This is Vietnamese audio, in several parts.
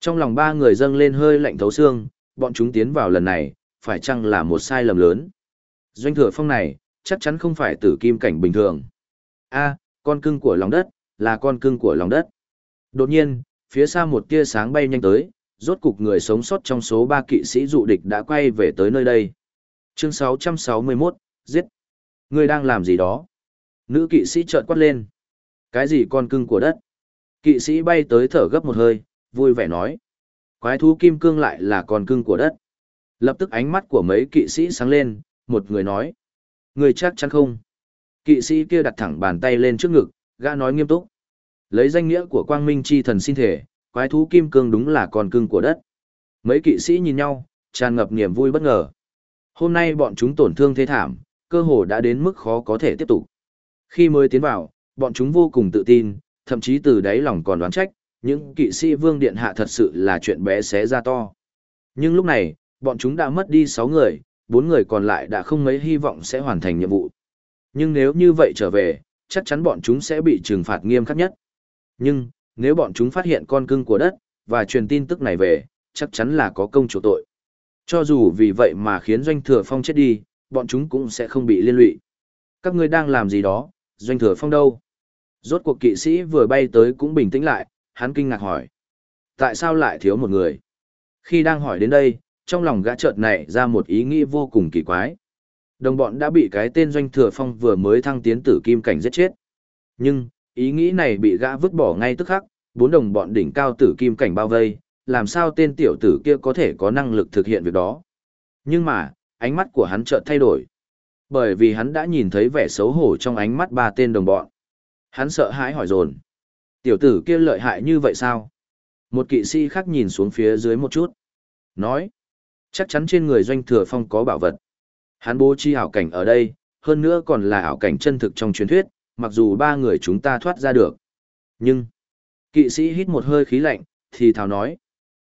Trong lòng ba người dâng lên hơi lạnh thấu xương, bọn chúng tiến vào lần này, phải chăng là một sai lầm lớn. Doanh thừa phong này, chắc chắn không phải tử kim cảnh bình thường. a con cưng của lòng đất, là con cưng của lòng đất. Đột nhiên, phía xa một tia sáng bay nhanh tới, rốt cục người sống sót trong số ba kỵ sĩ dụ địch đã quay về tới nơi đây. Chương 661, giết. Người đang làm gì đó? Nữ kỵ sĩ trợn quát lên. Cái gì con cưng của đất? Kỵ sĩ bay tới thở gấp một hơi, vui vẻ nói. Quái thú kim cương lại là con cưng của đất. Lập tức ánh mắt của mấy kỵ sĩ sáng lên, một người nói. Người chắc chắn không? Kỵ sĩ kia đặt thẳng bàn tay lên trước ngực, gã nói nghiêm túc. Lấy danh nghĩa của quang minh chi thần xin thể, quái thú kim cương đúng là con cưng của đất. Mấy kỵ sĩ nhìn nhau, tràn ngập niềm vui bất ngờ. Hôm nay bọn chúng tổn thương thế thảm, cơ hồ đã đến mức khó có thể tiếp tục. Khi mới tiến vào, bọn chúng vô cùng tự tin, thậm chí từ đáy lòng còn đoán trách, những kỵ sĩ vương điện hạ thật sự là chuyện bé xé ra to. Nhưng lúc này, bọn chúng đã mất đi 6 người, 4 người còn lại đã không mấy hy vọng sẽ hoàn thành nhiệm vụ. Nhưng nếu như vậy trở về, chắc chắn bọn chúng sẽ bị trừng phạt nghiêm khắc nhất. Nhưng, nếu bọn chúng phát hiện con cưng của đất, và truyền tin tức này về, chắc chắn là có công chủ tội. Cho dù vì vậy mà khiến Doanh Thừa Phong chết đi, bọn chúng cũng sẽ không bị liên lụy. Các ngươi đang làm gì đó, Doanh Thừa Phong đâu? Rốt cuộc kỵ sĩ vừa bay tới cũng bình tĩnh lại, hắn kinh ngạc hỏi. Tại sao lại thiếu một người? Khi đang hỏi đến đây, trong lòng gã chợt này ra một ý nghĩ vô cùng kỳ quái. Đồng bọn đã bị cái tên Doanh Thừa Phong vừa mới thăng tiến tử kim cảnh giết chết. Nhưng, ý nghĩ này bị gã vứt bỏ ngay tức khắc, bốn đồng bọn đỉnh cao tử kim cảnh bao vây, làm sao tên tiểu tử kia có thể có năng lực thực hiện việc đó. Nhưng mà, ánh mắt của hắn chợt thay đổi. Bởi vì hắn đã nhìn thấy vẻ xấu hổ trong ánh mắt ba tên đồng bọn. Hắn sợ hãi hỏi dồn Tiểu tử kia lợi hại như vậy sao? Một kỵ sĩ khác nhìn xuống phía dưới một chút. Nói. Chắc chắn trên người doanh thừa phong có bảo vật. Hắn bố trí ảo cảnh ở đây, hơn nữa còn là ảo cảnh chân thực trong truyền thuyết, mặc dù ba người chúng ta thoát ra được. Nhưng, kỵ sĩ hít một hơi khí lạnh, thì thào nói.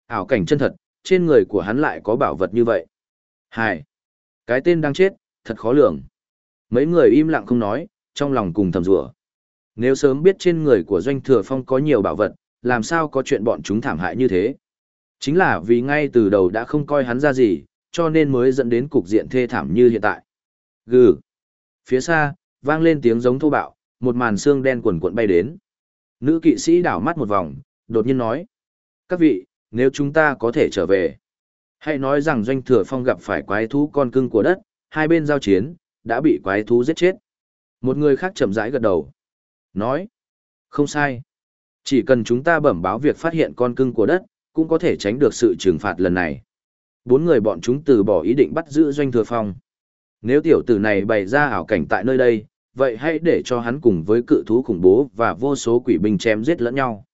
Ảo cảnh chân thật, trên người của hắn lại có bảo vật như vậy. Hai. Cái tên đang chết, thật khó lường. Mấy người im lặng không nói, trong lòng cùng thầm rủa. Nếu sớm biết trên người của Doanh Thừa Phong có nhiều bảo vật, làm sao có chuyện bọn chúng thảm hại như thế? Chính là vì ngay từ đầu đã không coi hắn ra gì, cho nên mới dẫn đến cục diện thê thảm như hiện tại. Gừ. Phía xa, vang lên tiếng giống thô bạo, một màn xương đen quần cuộn bay đến. Nữ kỵ sĩ đảo mắt một vòng, đột nhiên nói. Các vị, nếu chúng ta có thể trở về. Hãy nói rằng doanh thừa phong gặp phải quái thú con cưng của đất, hai bên giao chiến, đã bị quái thú giết chết. Một người khác chậm rãi gật đầu. Nói. Không sai. Chỉ cần chúng ta bẩm báo việc phát hiện con cưng của đất, cũng có thể tránh được sự trừng phạt lần này. Bốn người bọn chúng từ bỏ ý định bắt giữ doanh thừa phong. Nếu tiểu tử này bày ra ảo cảnh tại nơi đây, vậy hãy để cho hắn cùng với cự thú khủng bố và vô số quỷ binh chém giết lẫn nhau.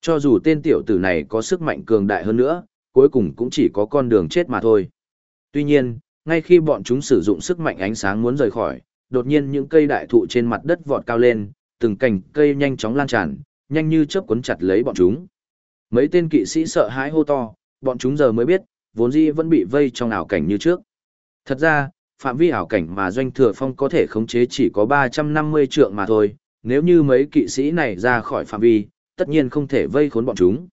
Cho dù tên tiểu tử này có sức mạnh cường đại hơn nữa, cuối cùng cũng chỉ có con đường chết mà thôi. Tuy nhiên, ngay khi bọn chúng sử dụng sức mạnh ánh sáng muốn rời khỏi, đột nhiên những cây đại thụ trên mặt đất vọt cao lên, từng cành cây nhanh chóng lan tràn, nhanh như chớp cuốn chặt lấy bọn chúng. Mấy tên kỵ sĩ sợ hãi hô to, bọn chúng giờ mới biết, vốn dĩ vẫn bị vây trong ảo cảnh như trước. Thật ra, phạm vi ảo cảnh mà doanh thừa phong có thể khống chế chỉ có 350 trượng mà thôi, nếu như mấy kỵ sĩ này ra khỏi phạm vi, tất nhiên không thể vây khốn bọn chúng.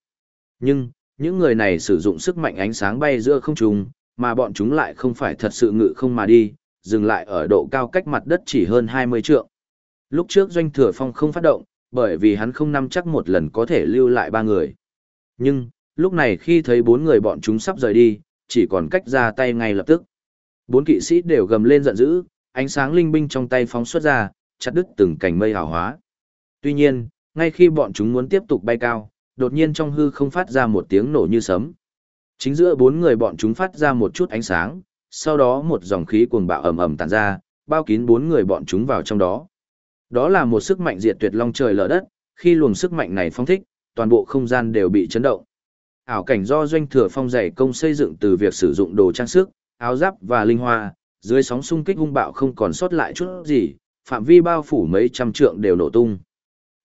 Nhưng, những người này sử dụng sức mạnh ánh sáng bay giữa không trung, mà bọn chúng lại không phải thật sự ngự không mà đi, dừng lại ở độ cao cách mặt đất chỉ hơn 20 trượng. Lúc trước doanh thừa phong không phát động, bởi vì hắn không nắm chắc một lần có thể lưu lại ba người. Nhưng, lúc này khi thấy bốn người bọn chúng sắp rời đi, chỉ còn cách ra tay ngay lập tức. Bốn kỵ sĩ đều gầm lên giận dữ, ánh sáng linh binh trong tay phóng xuất ra, chặt đứt từng cành mây hào hóa. Tuy nhiên, ngay khi bọn chúng muốn tiếp tục bay cao, đột nhiên trong hư không phát ra một tiếng nổ như sấm. Chính giữa bốn người bọn chúng phát ra một chút ánh sáng, sau đó một dòng khí cuồng bạo ầm ầm tản ra, bao kín bốn người bọn chúng vào trong đó. Đó là một sức mạnh diệt tuyệt long trời lở đất, khi luồng sức mạnh này phong thích, toàn bộ không gian đều bị chấn động. Ảo cảnh do doanh thừa phong dày công xây dựng từ việc sử dụng đồ trang sức, áo giáp và linh hoa, dưới sóng xung kích hung bạo không còn sót lại chút gì, phạm vi bao phủ mấy trăm trượng đều nổ tung.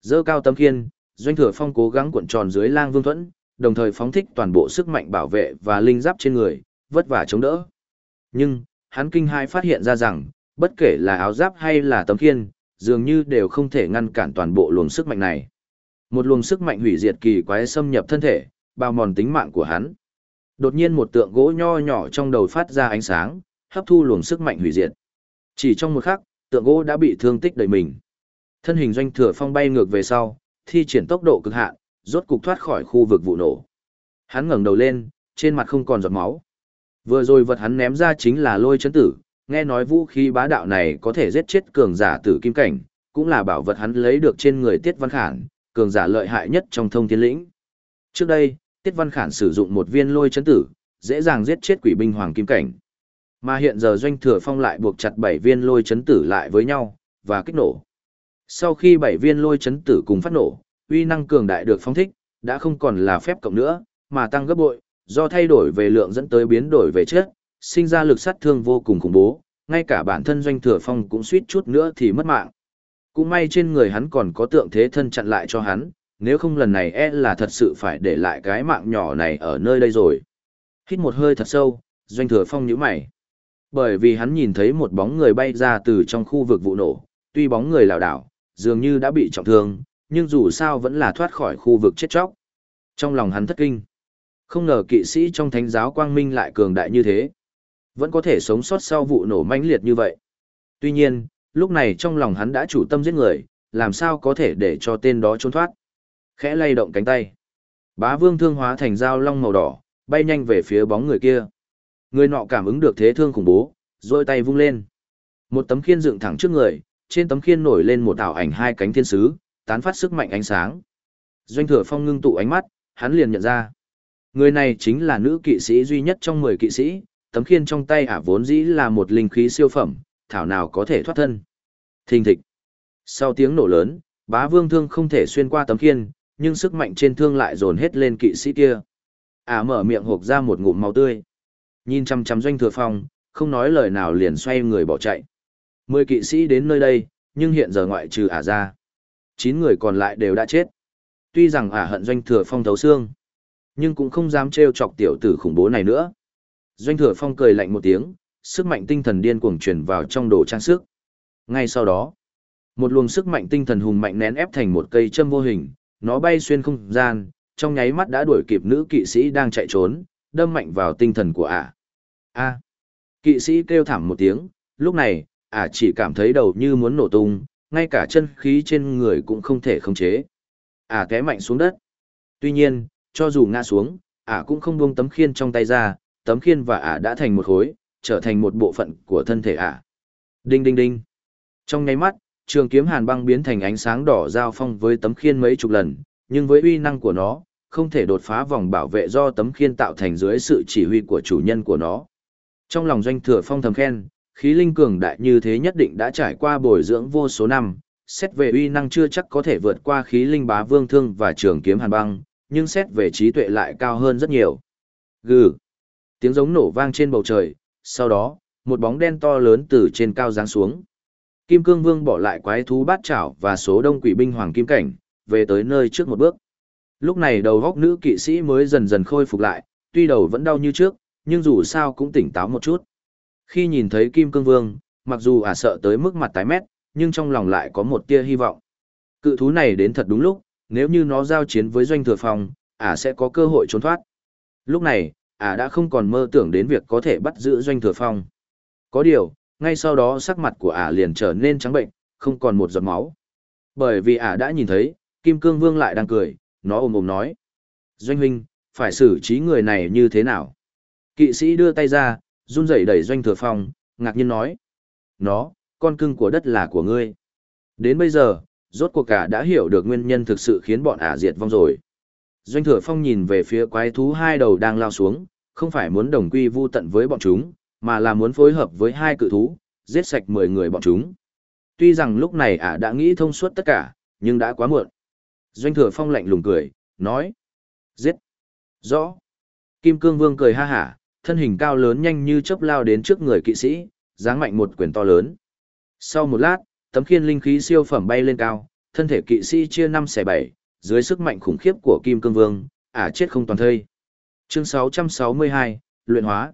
Dơ cao tấm khiên, doanh thừa phong cố gắng cuộn tròn dưới lang vương thuẫn, đồng thời phóng thích toàn bộ sức mạnh bảo vệ và linh giáp trên người, vất vả chống đỡ. Nhưng, hắn kinh hai phát hiện ra rằng, bất kể là áo giáp hay là tấm khiên, dường như đều không thể ngăn cản toàn bộ luồng sức mạnh này. Một luồng sức mạnh hủy diệt kỳ quái xâm nhập thân thể, bao mòn tính mạng của hắn. Đột nhiên một tượng gỗ nho nhỏ trong đầu phát ra ánh sáng, hấp thu luồng sức mạnh hủy diệt. Chỉ trong một khắc, tượng gỗ đã bị thương tích đầy mình. Thân hình doanh thừa phong bay ngược về sau, thi triển tốc độ cực hạn, rốt cục thoát khỏi khu vực vụ nổ. Hắn ngẩng đầu lên, trên mặt không còn giọt máu. Vừa rồi vật hắn ném ra chính là lôi chấn tử, nghe nói vũ khí bá đạo này có thể giết chết cường giả tử kim cảnh, cũng là bảo vật hắn lấy được trên người Tiết Văn Khản, cường giả lợi hại nhất trong thông thiên lĩnh. Trước đây, Tiết Văn Khản sử dụng một viên lôi chấn tử, dễ dàng giết chết quỷ binh hoàng kim cảnh. Mà hiện giờ doanh thừa phong lại buộc chặt bảy viên lôi chấn tử lại với nhau, và kích nổ. Sau khi bảy viên lôi chấn tử cùng phát nổ, uy năng cường đại được phóng thích, đã không còn là phép cộng nữa, mà tăng gấp bội, do thay đổi về lượng dẫn tới biến đổi về chất, sinh ra lực sát thương vô cùng khủng bố, ngay cả bản thân doanh thừa phong cũng suýt chút nữa thì mất mạng. Cũng may trên người hắn còn có tượng thế thân chặn lại cho hắn, nếu không lần này e là thật sự phải để lại cái mạng nhỏ này ở nơi đây rồi. Hít một hơi thật sâu, doanh thừa phong nhíu mày. Bởi vì hắn nhìn thấy một bóng người bay ra từ trong khu vực vụ nổ, tuy bóng người lảo đảo, dường như đã bị trọng thương, nhưng dù sao vẫn là thoát khỏi khu vực chết chóc. Trong lòng hắn thất kinh. Không ngờ kỵ sĩ trong thánh giáo quang minh lại cường đại như thế. Vẫn có thể sống sót sau vụ nổ mãnh liệt như vậy. Tuy nhiên, lúc này trong lòng hắn đã chủ tâm giết người, làm sao có thể để cho tên đó trốn thoát. Khẽ lay động cánh tay. Bá vương thương hóa thành dao long màu đỏ, bay nhanh về phía bóng người kia. Người nọ cảm ứng được thế thương khủng bố, rồi tay vung lên. Một tấm khiên dựng thẳng trước người, trên tấm khiên nổi lên một ảo ảnh hai cánh thiên sứ, tán phát sức mạnh ánh sáng. Doanh thừa phong ngưng tụ ánh mắt, hắn liền nhận ra. Người này chính là nữ kỵ sĩ duy nhất trong 10 kỵ sĩ, tấm khiên trong tay ả vốn dĩ là một linh khí siêu phẩm, thảo nào có thể thoát thân. Thình thịch. Sau tiếng nổ lớn, bá vương thương không thể xuyên qua tấm khiên, nhưng sức mạnh trên thương lại dồn hết lên kỵ sĩ kia. Ả mở miệng hộp ra một ngụm máu tươi. Nhìn chăm chăm doanh thừa phong, không nói lời nào liền xoay người bỏ chạy. Mười kỵ sĩ đến nơi đây, nhưng hiện giờ ngoại trừ ả ra. Chín người còn lại đều đã chết. Tuy rằng ả hận doanh thừa phong thấu xương, nhưng cũng không dám trêu chọc tiểu tử khủng bố này nữa. Doanh thừa phong cười lạnh một tiếng, sức mạnh tinh thần điên cuồng truyền vào trong đồ trang sức. Ngay sau đó, một luồng sức mạnh tinh thần hùng mạnh nén ép thành một cây châm vô hình, nó bay xuyên không gian, trong nháy mắt đã đuổi kịp nữ kỵ sĩ đang chạy trốn, đâm mạnh vào tinh thần của ả. A. Kỵ sĩ kêu thảm một tiếng, lúc này, ả chỉ cảm thấy đầu như muốn nổ tung, ngay cả chân khí trên người cũng không thể khống chế. Ả té mạnh xuống đất. Tuy nhiên, cho dù ngã xuống, ả cũng không buông tấm khiên trong tay ra, tấm khiên và ả đã thành một khối, trở thành một bộ phận của thân thể ả. Đinh đinh đinh. Trong nháy mắt, trường kiếm hàn băng biến thành ánh sáng đỏ giao phong với tấm khiên mấy chục lần, nhưng với uy năng của nó, không thể đột phá vòng bảo vệ do tấm khiên tạo thành dưới sự chỉ huy của chủ nhân của nó. Trong lòng doanh thừa phong thầm khen, khí linh cường đại như thế nhất định đã trải qua bồi dưỡng vô số năm, xét về uy năng chưa chắc có thể vượt qua khí linh bá vương thương và trường kiếm hàn băng, nhưng xét về trí tuệ lại cao hơn rất nhiều. Gừ. Tiếng giống nổ vang trên bầu trời, sau đó, một bóng đen to lớn từ trên cao giáng xuống. Kim Cương Vương bỏ lại quái thú bát chảo và số đông quỷ binh hoàng kim cảnh, về tới nơi trước một bước. Lúc này đầu góc nữ kỵ sĩ mới dần dần khôi phục lại, tuy đầu vẫn đau như trước, nhưng dù sao cũng tỉnh táo một chút. Khi nhìn thấy Kim Cương Vương, mặc dù ả sợ tới mức mặt tái mét, nhưng trong lòng lại có một tia hy vọng. Cự thú này đến thật đúng lúc, nếu như nó giao chiến với doanh thừa phòng, ả sẽ có cơ hội trốn thoát. Lúc này, ả đã không còn mơ tưởng đến việc có thể bắt giữ doanh thừa phong. Có điều, ngay sau đó sắc mặt của ả liền trở nên trắng bệnh, không còn một giọt máu. Bởi vì ả đã nhìn thấy, Kim Cương Vương lại đang cười, nó ôm ôm nói. Doanh huynh, phải xử trí người này như thế nào? Kỵ sĩ đưa tay ra, run rẩy đẩy doanh thừa phong, ngạc nhiên nói. Nó, con cưng của đất là của ngươi. Đến bây giờ, rốt cuộc cả đã hiểu được nguyên nhân thực sự khiến bọn ả diệt vong rồi. Doanh thừa phong nhìn về phía quái thú hai đầu đang lao xuống, không phải muốn đồng quy vu tận với bọn chúng, mà là muốn phối hợp với hai cự thú, giết sạch 10 người bọn chúng. Tuy rằng lúc này ả đã nghĩ thông suốt tất cả, nhưng đã quá muộn. Doanh thừa phong lạnh lùng cười, nói. Giết. Rõ. Kim cương vương cười ha hả, thân hình cao lớn nhanh như chớp lao đến trước người kỵ sĩ, giáng mạnh một quyền to lớn. Sau một lát, tấm khiên linh khí siêu phẩm bay lên cao, thân thể kỵ sĩ chia năm xẻ bảy, dưới sức mạnh khủng khiếp của Kim Cương Vương, ả chết không toàn thây. Chương 662, luyện hóa.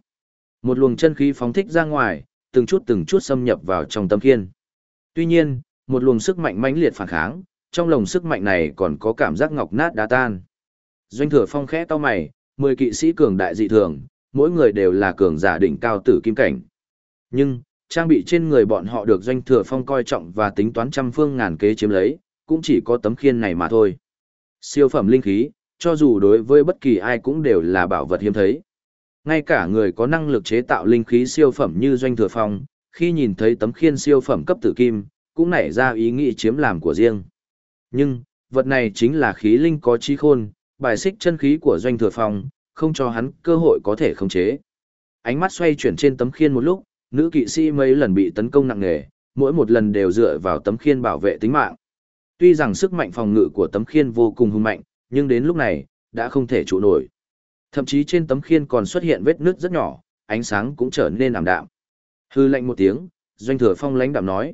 Một luồng chân khí phóng thích ra ngoài, từng chút từng chút xâm nhập vào trong tấm khiên. Tuy nhiên, một luồng sức mạnh mãnh liệt phản kháng, trong lồng sức mạnh này còn có cảm giác ngọc nát đá tan. Doanh thừa phong khẽ to mày, 10 kỵ sĩ cường đại dị thường, mỗi người đều là cường giả đỉnh cao tử kim cảnh. Nhưng, trang bị trên người bọn họ được doanh thừa phong coi trọng và tính toán trăm phương ngàn kế chiếm lấy, cũng chỉ có tấm khiên này mà thôi. Siêu phẩm linh khí, cho dù đối với bất kỳ ai cũng đều là bảo vật hiếm thấy. Ngay cả người có năng lực chế tạo linh khí siêu phẩm như doanh thừa phong, khi nhìn thấy tấm khiên siêu phẩm cấp tử kim, cũng nảy ra ý nghĩ chiếm làm của riêng. Nhưng, vật này chính là khí linh có trí khôn, bài xích chân khí của doanh thừa phong, không cho hắn cơ hội có thể khống chế. Ánh mắt xoay chuyển trên tấm khiên một lúc, nữ kỵ sĩ mấy lần bị tấn công nặng nề, mỗi một lần đều dựa vào tấm khiên bảo vệ tính mạng. Tuy rằng sức mạnh phòng ngự của tấm khiên vô cùng hung mạnh, nhưng đến lúc này, đã không thể trụ nổi. Thậm chí trên tấm khiên còn xuất hiện vết nứt rất nhỏ, ánh sáng cũng trở nên ảm đạm. Hư lệnh một tiếng, doanh thừa phong lãnh đạm nói.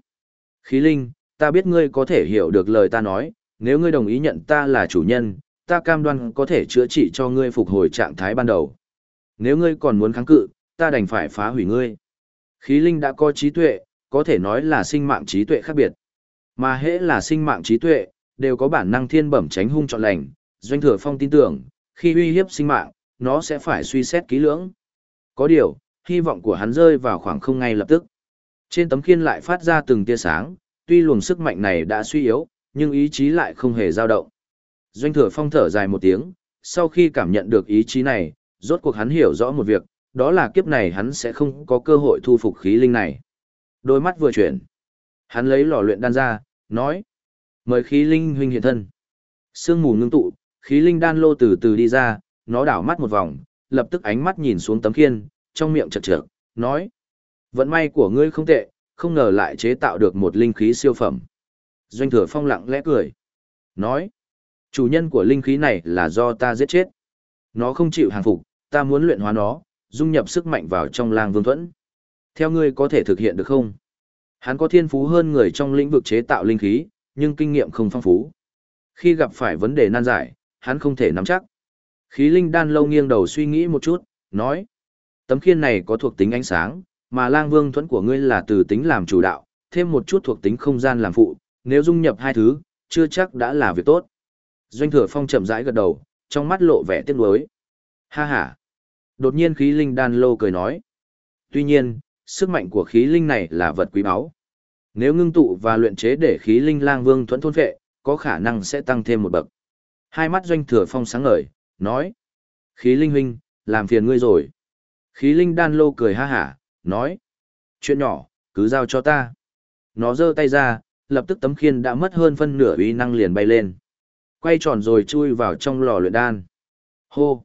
Khí linh, ta biết ngươi có thể hiểu được lời ta nói, nếu ngươi đồng ý nhận ta là chủ nhân, ta cam đoan có thể chữa trị cho ngươi phục hồi trạng thái ban đầu. Nếu ngươi còn muốn kháng cự, ta đành phải phá hủy ngươi. Khí linh đã có trí tuệ, có thể nói là sinh mạng trí tuệ khác biệt. Mà hễ là sinh mạng trí tuệ, đều có bản năng thiên bẩm tránh hung chọn lành, doanh thừa phong tin tưởng, khi uy hiếp sinh mạng, nó sẽ phải suy xét kỹ lưỡng. Có điều, hy vọng của hắn rơi vào khoảng không ngay lập tức. Trên tấm khiên lại phát ra từng tia sáng, tuy luồng sức mạnh này đã suy yếu, nhưng ý chí lại không hề dao động. Doanh thừa phong thở dài một tiếng, sau khi cảm nhận được ý chí này, rốt cuộc hắn hiểu rõ một việc, đó là kiếp này hắn sẽ không có cơ hội thu phục khí linh này. Đôi mắt vừa chuyển. Hắn lấy lò luyện đan ra, nói. Mời khí linh huynh hiện thân. Sương mù ngưng tụ, khí linh đan lô từ từ đi ra, nó đảo mắt một vòng, lập tức ánh mắt nhìn xuống tấm khiên, trong miệng chật chật, nói. Vận may của ngươi không tệ, không ngờ lại chế tạo được một linh khí siêu phẩm. Doanh thừa phong lặng lẽ cười. Nói. Chủ nhân của linh khí này là do ta giết chết. Nó không chịu hàng phục, ta muốn luyện hóa nó, dung nhập sức mạnh vào trong lang vương thuẫn. Theo ngươi có thể thực hiện được không? Hắn có thiên phú hơn người trong lĩnh vực chế tạo linh khí, nhưng kinh nghiệm không phong phú. Khi gặp phải vấn đề nan giải, hắn không thể nắm chắc. Khí linh đan lâu nghiêng đầu suy nghĩ một chút, nói. Tấm khiên này có thuộc tính ánh sáng, mà lang vương thuẫn của ngươi là từ tính làm chủ đạo, thêm một chút thuộc tính không gian làm phụ, nếu dung nhập hai thứ, chưa chắc đã là việc tốt. Doanh thừa phong chậm rãi gật đầu, trong mắt lộ vẻ tiếc nuối. Ha ha. Đột nhiên khí linh đan lô cười nói. Tuy nhiên, sức mạnh của khí linh này là vật quý báu. Nếu ngưng tụ và luyện chế để khí linh lang vương thuẫn thôn vệ, có khả năng sẽ tăng thêm một bậc. Hai mắt doanh thừa phong sáng ngời, nói. Khí linh huynh, làm phiền ngươi rồi. Khí linh đan lô cười ha hả, nói. Chuyện nhỏ, cứ giao cho ta. Nó giơ tay ra, lập tức tấm khiên đã mất hơn phân nửa uy năng liền bay lên. Quay tròn rồi chui vào trong lò luyện đan. Hô!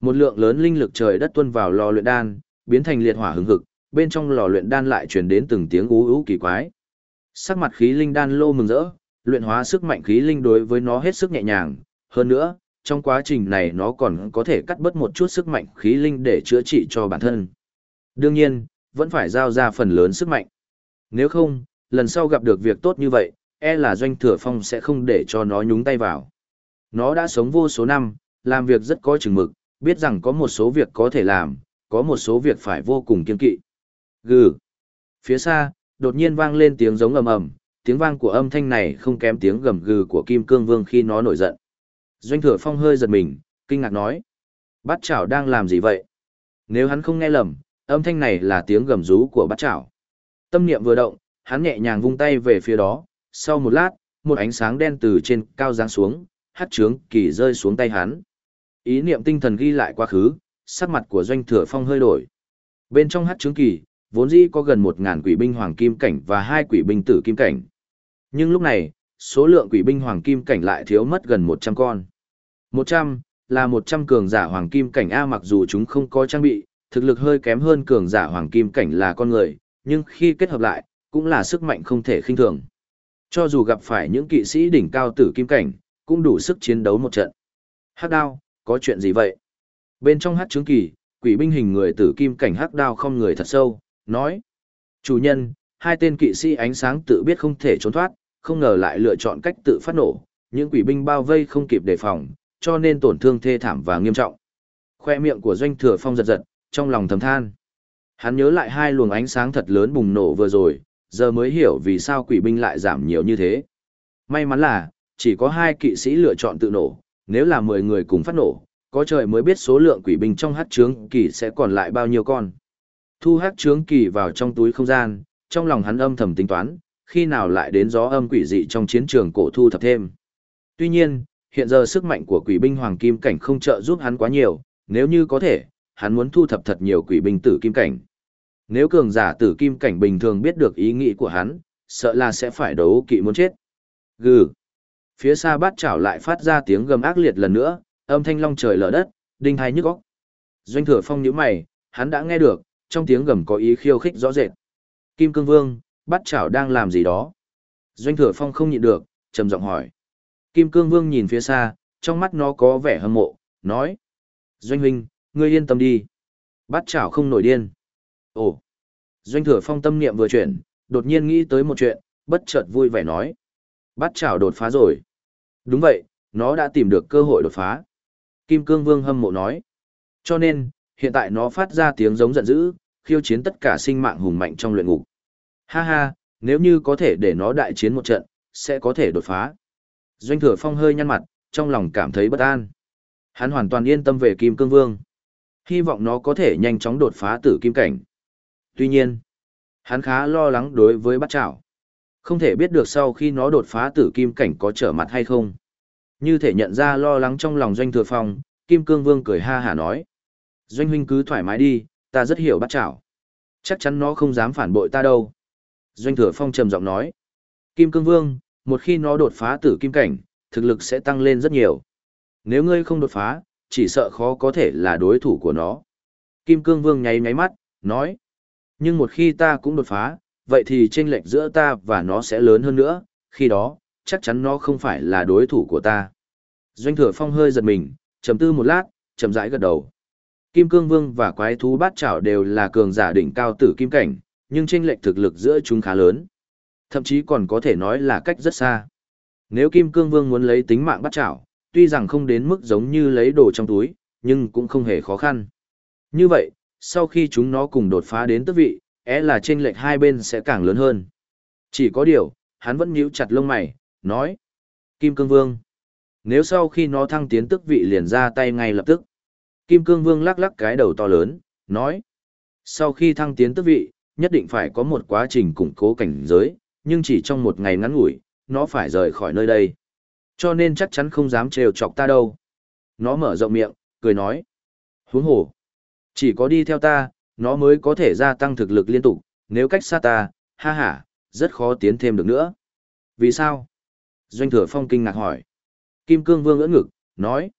Một lượng lớn linh lực trời đất tuôn vào lò luyện đan, biến thành liệt hỏa hứng hực, bên trong lò luyện đan lại truyền đến từng tiếng ú ú kỳ quái. Sắc mặt khí linh đan lô mừng rỡ, luyện hóa sức mạnh khí linh đối với nó hết sức nhẹ nhàng, hơn nữa, trong quá trình này nó còn có thể cắt bớt một chút sức mạnh khí linh để chữa trị cho bản thân. Đương nhiên, vẫn phải giao ra phần lớn sức mạnh. Nếu không, lần sau gặp được việc tốt như vậy, e là doanh thừa phong sẽ không để cho nó nhúng tay vào. Nó đã sống vô số năm, làm việc rất có chừng mực, biết rằng có một số việc có thể làm, có một số việc phải vô cùng kiên kỵ. Gừ. Phía xa, đột nhiên vang lên tiếng giống ầm ầm, tiếng vang của âm thanh này không kém tiếng gầm gừ của Kim Cương Vương khi nó nổi giận. Doanh Thừa Phong hơi giật mình, kinh ngạc nói: "Bát Trảo đang làm gì vậy?" Nếu hắn không nghe lầm, âm thanh này là tiếng gầm rú của Bát Trảo. Tâm niệm vừa động, hắn nhẹ nhàng vung tay về phía đó, sau một lát, một ánh sáng đen từ trên cao giáng xuống, hắt trướng kỳ rơi xuống tay hắn. Ý niệm tinh thần ghi lại quá khứ, sắc mặt của doanh thừa phong hơi đổi. Bên trong hắt trướng kỳ, vốn dĩ có gần một ngàn quỷ binh hoàng kim cảnh và hai quỷ binh tử kim cảnh. Nhưng lúc này, số lượng quỷ binh hoàng kim cảnh lại thiếu mất gần một trăm con. Một trăm là một trăm cường giả hoàng kim cảnh A mặc dù chúng không có trang bị, thực lực hơi kém hơn cường giả hoàng kim cảnh là con người, nhưng khi kết hợp lại, cũng là sức mạnh không thể khinh thường. Cho dù gặp phải những kỵ sĩ đỉnh cao tử kim cảnh, cũng đủ sức chiến đấu một trận. Hắc đao, có chuyện gì vậy? Bên trong hát trướng kỳ, quỷ binh hình người tử kim cảnh hắc đao không người thật sâu, nói. Chủ nhân, hai tên kỵ sĩ ánh sáng tự biết không thể trốn thoát, không ngờ lại lựa chọn cách tự phát nổ, những quỷ binh bao vây không kịp đề phòng, cho nên tổn thương thê thảm và nghiêm trọng. Khoe miệng của doanh thừa phong giật giật, trong lòng thầm than. Hắn nhớ lại hai luồng ánh sáng thật lớn bùng nổ vừa rồi, giờ mới hiểu vì sao quỷ binh lại giảm nhiều như thế. May mắn là, chỉ có hai kỵ sĩ lựa chọn tự nổ, nếu là 10 người cùng phát nổ, có trời mới biết số lượng quỷ binh trong hát trướng kỳ sẽ còn lại bao nhiêu con. Thu hát trướng kỳ vào trong túi không gian, trong lòng hắn âm thầm tính toán, khi nào lại đến gió âm quỷ dị trong chiến trường cổ thu thập thêm. Tuy nhiên, hiện giờ sức mạnh của quỷ binh hoàng kim cảnh không trợ giúp hắn quá nhiều, nếu như có thể, hắn muốn thu thập thật nhiều quỷ binh tử kim cảnh. Nếu cường giả tử kim cảnh bình thường biết được ý nghĩ của hắn, sợ là sẽ phải đấu kỵ muốn chết. Gừ. Phía xa bát chảo lại phát ra tiếng gầm ác liệt lần nữa, âm thanh long trời lở đất, đinh hai nhức óc. Doanh thừa phong nhíu mày, hắn đã nghe được, trong tiếng gầm có ý khiêu khích rõ rệt. Kim Cương Vương, bát chảo đang làm gì đó? Doanh thừa phong không nhịn được, trầm giọng hỏi. Kim Cương Vương nhìn phía xa, trong mắt nó có vẻ hâm mộ, nói. Doanh huynh, ngươi yên tâm đi. Bát chảo không nổi điên. Ồ. Doanh thừa phong tâm niệm vừa chuyển, đột nhiên nghĩ tới một chuyện, bất chợt vui vẻ nói. Bát chảo đột phá rồi. Đúng vậy, nó đã tìm được cơ hội đột phá. Kim Cương Vương hâm mộ nói. Cho nên, hiện tại nó phát ra tiếng giống giận dữ, khiêu chiến tất cả sinh mạng hùng mạnh trong luyện ngục. Ha ha, nếu như có thể để nó đại chiến một trận, sẽ có thể đột phá. Doanh thừa phong hơi nhăn mặt, trong lòng cảm thấy bất an. Hắn hoàn toàn yên tâm về Kim Cương Vương. Hy vọng nó có thể nhanh chóng đột phá tử kim cảnh. Tuy nhiên, hắn khá lo lắng đối với bắt chảo. Không thể biết được sau khi nó đột phá tử kim cảnh có trở mặt hay không. Như thể nhận ra lo lắng trong lòng doanh thừa phong, Kim Cương Vương cười ha hả nói. Doanh huynh cứ thoải mái đi, ta rất hiểu bắt chảo. Chắc chắn nó không dám phản bội ta đâu. Doanh thừa phong trầm giọng nói. Kim Cương Vương, một khi nó đột phá tử kim cảnh, thực lực sẽ tăng lên rất nhiều. Nếu ngươi không đột phá, chỉ sợ khó có thể là đối thủ của nó. Kim Cương Vương nháy nháy mắt, nói. Nhưng một khi ta cũng đột phá, vậy thì chênh lệch giữa ta và nó sẽ lớn hơn nữa, khi đó, chắc chắn nó không phải là đối thủ của ta. Doanh thừa phong hơi giật mình, trầm tư một lát, chậm rãi gật đầu. Kim Cương Vương và quái thú bát chảo đều là cường giả đỉnh cao tử kim cảnh, nhưng chênh lệch thực lực giữa chúng khá lớn. Thậm chí còn có thể nói là cách rất xa. Nếu Kim Cương Vương muốn lấy tính mạng bát chảo, tuy rằng không đến mức giống như lấy đồ trong túi, nhưng cũng không hề khó khăn. Như vậy, sau khi chúng nó cùng đột phá đến tước vị, é là chênh lệch hai bên sẽ càng lớn hơn. Chỉ có điều, hắn vẫn nhíu chặt lông mày, nói. Kim Cương Vương. Nếu sau khi nó thăng tiến tước vị liền ra tay ngay lập tức. Kim Cương Vương lắc lắc cái đầu to lớn, nói. Sau khi thăng tiến tức vị, nhất định phải có một quá trình củng cố cảnh giới, nhưng chỉ trong một ngày ngắn ngủi, nó phải rời khỏi nơi đây. Cho nên chắc chắn không dám trêu chọc ta đâu. Nó mở rộng miệng, cười nói. Huống hồ. Chỉ có đi theo ta, nó mới có thể gia tăng thực lực liên tục, nếu cách xa ta, ha ha, rất khó tiến thêm được nữa. Vì sao? Doanh thừa phong kinh ngạc hỏi. Kim cương vương ưỡn ngực, nói.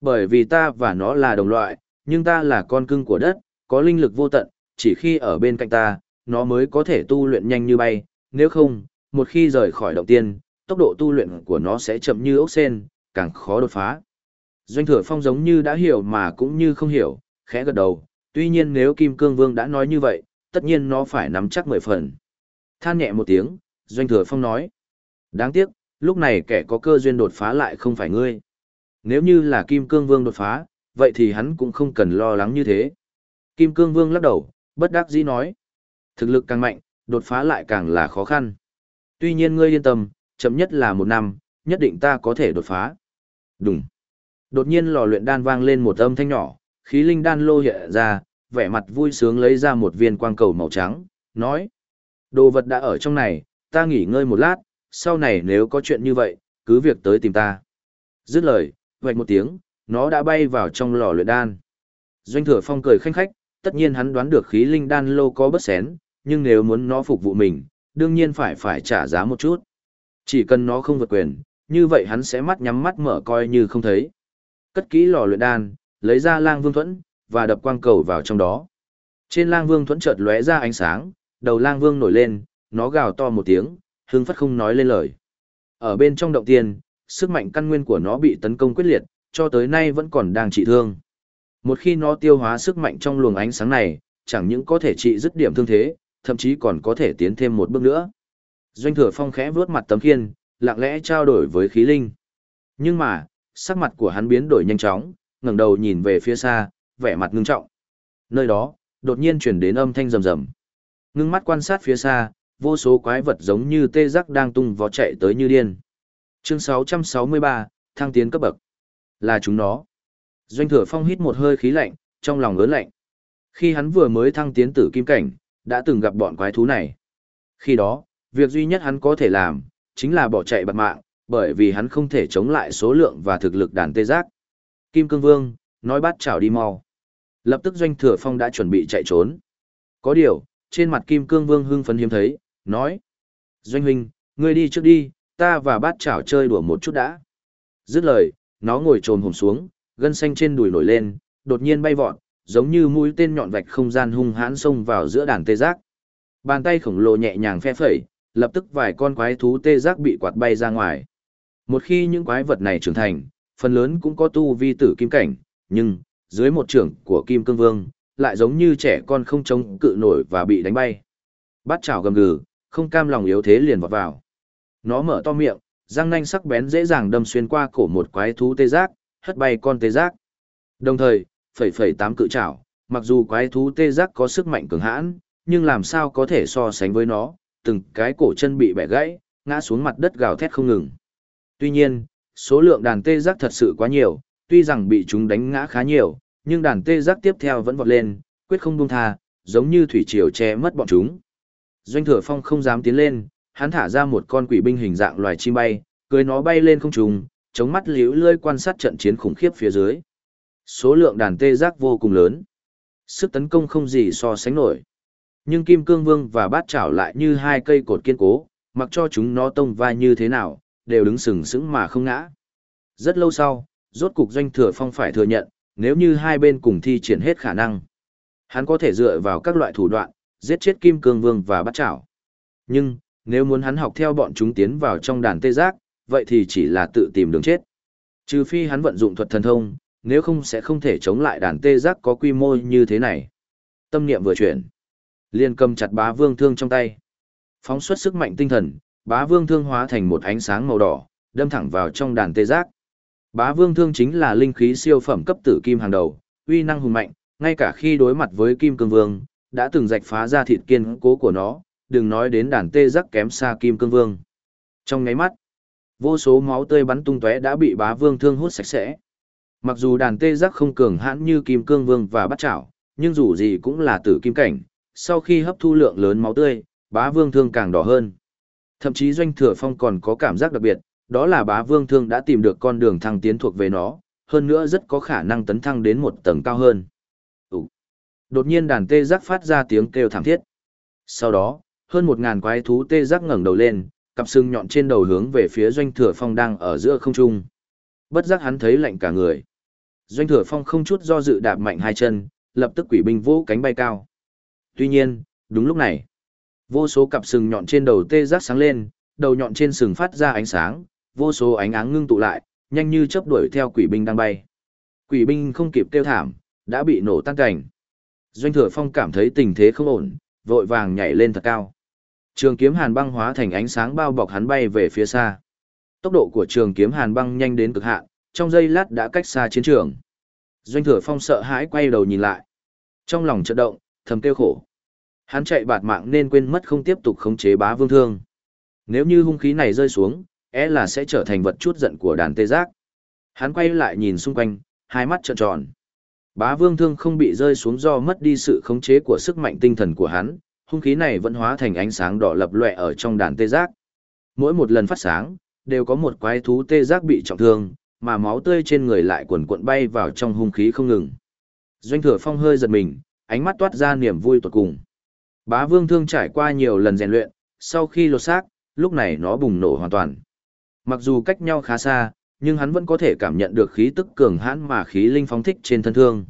Bởi vì ta và nó là đồng loại, nhưng ta là con cưng của đất, có linh lực vô tận, chỉ khi ở bên cạnh ta, nó mới có thể tu luyện nhanh như bay, nếu không, một khi rời khỏi động tiên, tốc độ tu luyện của nó sẽ chậm như ốc sen, càng khó đột phá. Doanh thừa phong giống như đã hiểu mà cũng như không hiểu, khẽ gật đầu, tuy nhiên nếu Kim Cương Vương đã nói như vậy, tất nhiên nó phải nắm chắc mười phần. Than nhẹ một tiếng, Doanh thừa phong nói. Đáng tiếc, lúc này kẻ có cơ duyên đột phá lại không phải ngươi. Nếu như là Kim Cương Vương đột phá, vậy thì hắn cũng không cần lo lắng như thế. Kim Cương Vương lắc đầu, bất đắc dĩ nói. Thực lực càng mạnh, đột phá lại càng là khó khăn. Tuy nhiên ngươi yên tâm, chậm nhất là một năm, nhất định ta có thể đột phá. Đúng. Đột nhiên lò luyện đan vang lên một âm thanh nhỏ, khí linh đan lô hiện ra, vẻ mặt vui sướng lấy ra một viên quang cầu màu trắng, nói. Đồ vật đã ở trong này, ta nghỉ ngơi một lát, sau này nếu có chuyện như vậy, cứ việc tới tìm ta. Dứt lời, vạch một tiếng, nó đã bay vào trong lò luyện đan. Doanh thừa phong cười khanh khách, tất nhiên hắn đoán được khí linh đan lô có bất xén, nhưng nếu muốn nó phục vụ mình, đương nhiên phải phải trả giá một chút. Chỉ cần nó không vượt quyền, như vậy hắn sẽ mắt nhắm mắt mở coi như không thấy. Cất kỹ lò luyện đan, lấy ra lang vương thuẫn, và đập quang cầu vào trong đó. Trên lang vương thuẫn chợt lóe ra ánh sáng, đầu lang vương nổi lên, nó gào to một tiếng, hưng phất không nói lên lời. Ở bên trong động tiên, sức mạnh căn nguyên của nó bị tấn công quyết liệt, cho tới nay vẫn còn đang trị thương. Một khi nó tiêu hóa sức mạnh trong luồng ánh sáng này, chẳng những có thể trị dứt điểm thương thế, thậm chí còn có thể tiến thêm một bước nữa. Doanh thừa phong khẽ vuốt mặt tấm khiên, lặng lẽ trao đổi với khí linh. Nhưng mà, sắc mặt của hắn biến đổi nhanh chóng, ngẩng đầu nhìn về phía xa, vẻ mặt ngưng trọng. Nơi đó, đột nhiên chuyển đến âm thanh rầm rầm. Ngưng mắt quan sát phía xa, vô số quái vật giống như tê giác đang tung vó chạy tới như điên. Chương 663, thăng tiến cấp bậc. Là chúng nó. Doanh thừa phong hít một hơi khí lạnh, trong lòng lớn lạnh. Khi hắn vừa mới thăng tiến tử kim cảnh, đã từng gặp bọn quái thú này. Khi đó, việc duy nhất hắn có thể làm, chính là bỏ chạy bật mạng, bởi vì hắn không thể chống lại số lượng và thực lực đàn tê giác. Kim Cương Vương, nói bắt chảo đi mau. Lập tức Doanh Thừa Phong đã chuẩn bị chạy trốn. Có điều, trên mặt Kim Cương Vương hưng phấn hiếm thấy, nói. Doanh huynh, ngươi đi trước đi, ta và bát chảo chơi đùa một chút đã. Dứt lời, nó ngồi trồm hồn xuống, gân xanh trên đùi nổi lên, đột nhiên bay vọt, giống như mũi tên nhọn vạch không gian hung hãn xông vào giữa đàn tê giác. Bàn tay khổng lồ nhẹ nhàng phe phẩy, lập tức vài con quái thú tê giác bị quạt bay ra ngoài. Một khi những quái vật này trưởng thành, phần lớn cũng có tu vi tử kim cảnh, nhưng, dưới một trưởng của Kim Cương Vương, lại giống như trẻ con không chống cự nổi và bị đánh bay. Bát chảo gầm gừ, không cam lòng yếu thế liền vọt vào. Nó mở to miệng, răng nanh sắc bén dễ dàng đâm xuyên qua cổ một quái thú tê giác, hất bay con tê giác. Đồng thời, phẩy phẩy tám cự chảo, mặc dù quái thú tê giác có sức mạnh cường hãn, nhưng làm sao có thể so sánh với nó, từng cái cổ chân bị bẻ gãy, ngã xuống mặt đất gào thét không ngừng. Tuy nhiên, số lượng đàn tê giác thật sự quá nhiều, tuy rằng bị chúng đánh ngã khá nhiều, nhưng đàn tê giác tiếp theo vẫn vọt lên, quyết không buông tha, giống như thủy triều che mất bọn chúng. Doanh thừa phong không dám tiến lên, hắn thả ra một con quỷ binh hình dạng loài chim bay, cưới nó bay lên không trung, chống mắt liễu lơi quan sát trận chiến khủng khiếp phía dưới. Số lượng đàn tê giác vô cùng lớn. Sức tấn công không gì so sánh nổi. Nhưng Kim Cương Vương và Bát Chảo lại như hai cây cột kiên cố, mặc cho chúng nó tông vai như thế nào, đều đứng sừng sững mà không ngã. Rất lâu sau, rốt cục doanh thừa phong phải thừa nhận, nếu như hai bên cùng thi triển hết khả năng. Hắn có thể dựa vào các loại thủ đoạn, giết chết Kim Cương Vương và Bát Chảo. Nhưng, nếu muốn hắn học theo bọn chúng tiến vào trong đàn tê giác, vậy thì chỉ là tự tìm đường chết. Trừ phi hắn vận dụng thuật thần thông, nếu không sẽ không thể chống lại đàn tê giác có quy mô như thế này. Tâm niệm vừa chuyển, liền cầm chặt bá vương thương trong tay. Phóng xuất sức mạnh tinh thần, bá vương thương hóa thành một ánh sáng màu đỏ, đâm thẳng vào trong đàn tê giác. Bá vương thương chính là linh khí siêu phẩm cấp tử kim hàng đầu, uy năng hùng mạnh, ngay cả khi đối mặt với kim cương vương, đã từng rạch phá ra thịt kiên cố của nó, đừng nói đến đàn tê giác kém xa kim cương vương. Trong ngáy mắt, vô số máu tươi bắn tung tóe đã bị bá vương thương hút sạch sẽ. Mặc dù đàn tê giác không cường hãn như kim cương vương và bắt chảo, nhưng dù gì cũng là tử kim cảnh, sau khi hấp thu lượng lớn máu tươi, bá vương thương càng đỏ hơn. Thậm chí doanh thừa phong còn có cảm giác đặc biệt, đó là bá vương thương đã tìm được con đường thăng tiến thuộc về nó, hơn nữa rất có khả năng tấn thăng đến một tầng cao hơn. Đột nhiên đàn tê giác phát ra tiếng kêu thảm thiết. Sau đó, hơn một ngàn quái thú tê giác ngẩng đầu lên, cặp sừng nhọn trên đầu hướng về phía doanh thừa phong đang ở giữa không trung. Bất giác hắn thấy lạnh cả người. Doanh thừa phong không chút do dự đạp mạnh hai chân, lập tức quỷ binh vỗ cánh bay cao. Tuy nhiên, đúng lúc này, vô số cặp sừng nhọn trên đầu tê giác sáng lên, đầu nhọn trên sừng phát ra ánh sáng, vô số ánh áng ngưng tụ lại, nhanh như chớp đuổi theo quỷ binh đang bay. Quỷ binh không kịp kêu thảm, đã bị nổ tan cảnh. Doanh thừa phong cảm thấy tình thế không ổn, vội vàng nhảy lên thật cao. Trường kiếm hàn băng hóa thành ánh sáng bao bọc hắn bay về phía xa. Tốc độ của trường kiếm hàn băng nhanh đến cực hạn, trong giây lát đã cách xa chiến trường. Doanh thừa phong sợ hãi quay đầu nhìn lại. Trong lòng chợt động, thầm kêu khổ. Hắn chạy bạt mạng nên quên mất không tiếp tục khống chế bá vương thương. Nếu như hung khí này rơi xuống, é e là sẽ trở thành vật chút giận của đàn tê giác. Hắn quay lại nhìn xung quanh, hai mắt trợn tròn. Bá vương thương không bị rơi xuống do mất đi sự khống chế của sức mạnh tinh thần của hắn, hung khí này vẫn hóa thành ánh sáng đỏ lập lòe ở trong đàn tê giác. Mỗi một lần phát sáng, đều có một quái thú tê giác bị trọng thương, mà máu tươi trên người lại quần cuộn bay vào trong hung khí không ngừng. Doanh thừa phong hơi giật mình, ánh mắt toát ra niềm vui tuột cùng. Bá vương thương trải qua nhiều lần rèn luyện, sau khi lột xác, lúc này nó bùng nổ hoàn toàn. Mặc dù cách nhau khá xa, nhưng hắn vẫn có thể cảm nhận được khí tức cường hãn mà khí linh phóng thích trên thân thương.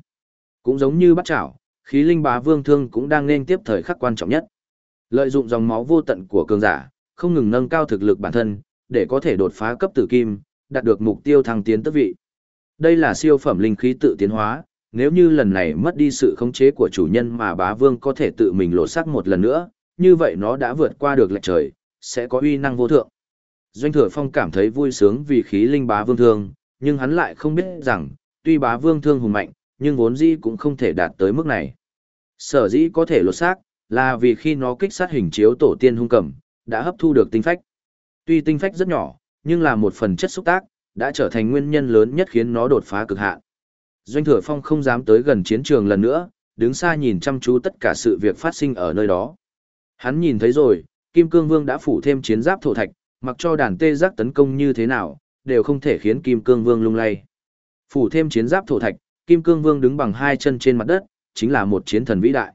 Cũng giống như bắt chảo, khí linh bá vương thương cũng đang nên tiếp thời khắc quan trọng nhất. Lợi dụng dòng máu vô tận của cường giả, không ngừng nâng cao thực lực bản thân, để có thể đột phá cấp tử kim, đạt được mục tiêu thăng tiến tức vị. Đây là siêu phẩm linh khí tự tiến hóa, nếu như lần này mất đi sự khống chế của chủ nhân mà bá vương có thể tự mình lộ sắc một lần nữa, như vậy nó đã vượt qua được lệch trời, sẽ có uy năng vô thượng. Doanh thừa phong cảm thấy vui sướng vì khí linh bá vương thương, nhưng hắn lại không biết rằng, tuy bá vương thương hùng mạnh, nhưng vốn dĩ cũng không thể đạt tới mức này. Sở dĩ có thể lột xác, là vì khi nó kích sát hình chiếu tổ tiên hung cầm, đã hấp thu được tinh phách. Tuy tinh phách rất nhỏ, nhưng là một phần chất xúc tác, đã trở thành nguyên nhân lớn nhất khiến nó đột phá cực hạn. Doanh Thừa Phong không dám tới gần chiến trường lần nữa, đứng xa nhìn chăm chú tất cả sự việc phát sinh ở nơi đó. Hắn nhìn thấy rồi, Kim Cương Vương đã phủ thêm chiến giáp thổ thạch, mặc cho đàn tê giác tấn công như thế nào, đều không thể khiến Kim Cương Vương lung lay. Phủ thêm chiến giáp thổ thạch, Kim Cương Vương đứng bằng hai chân trên mặt đất, chính là một chiến thần vĩ đại.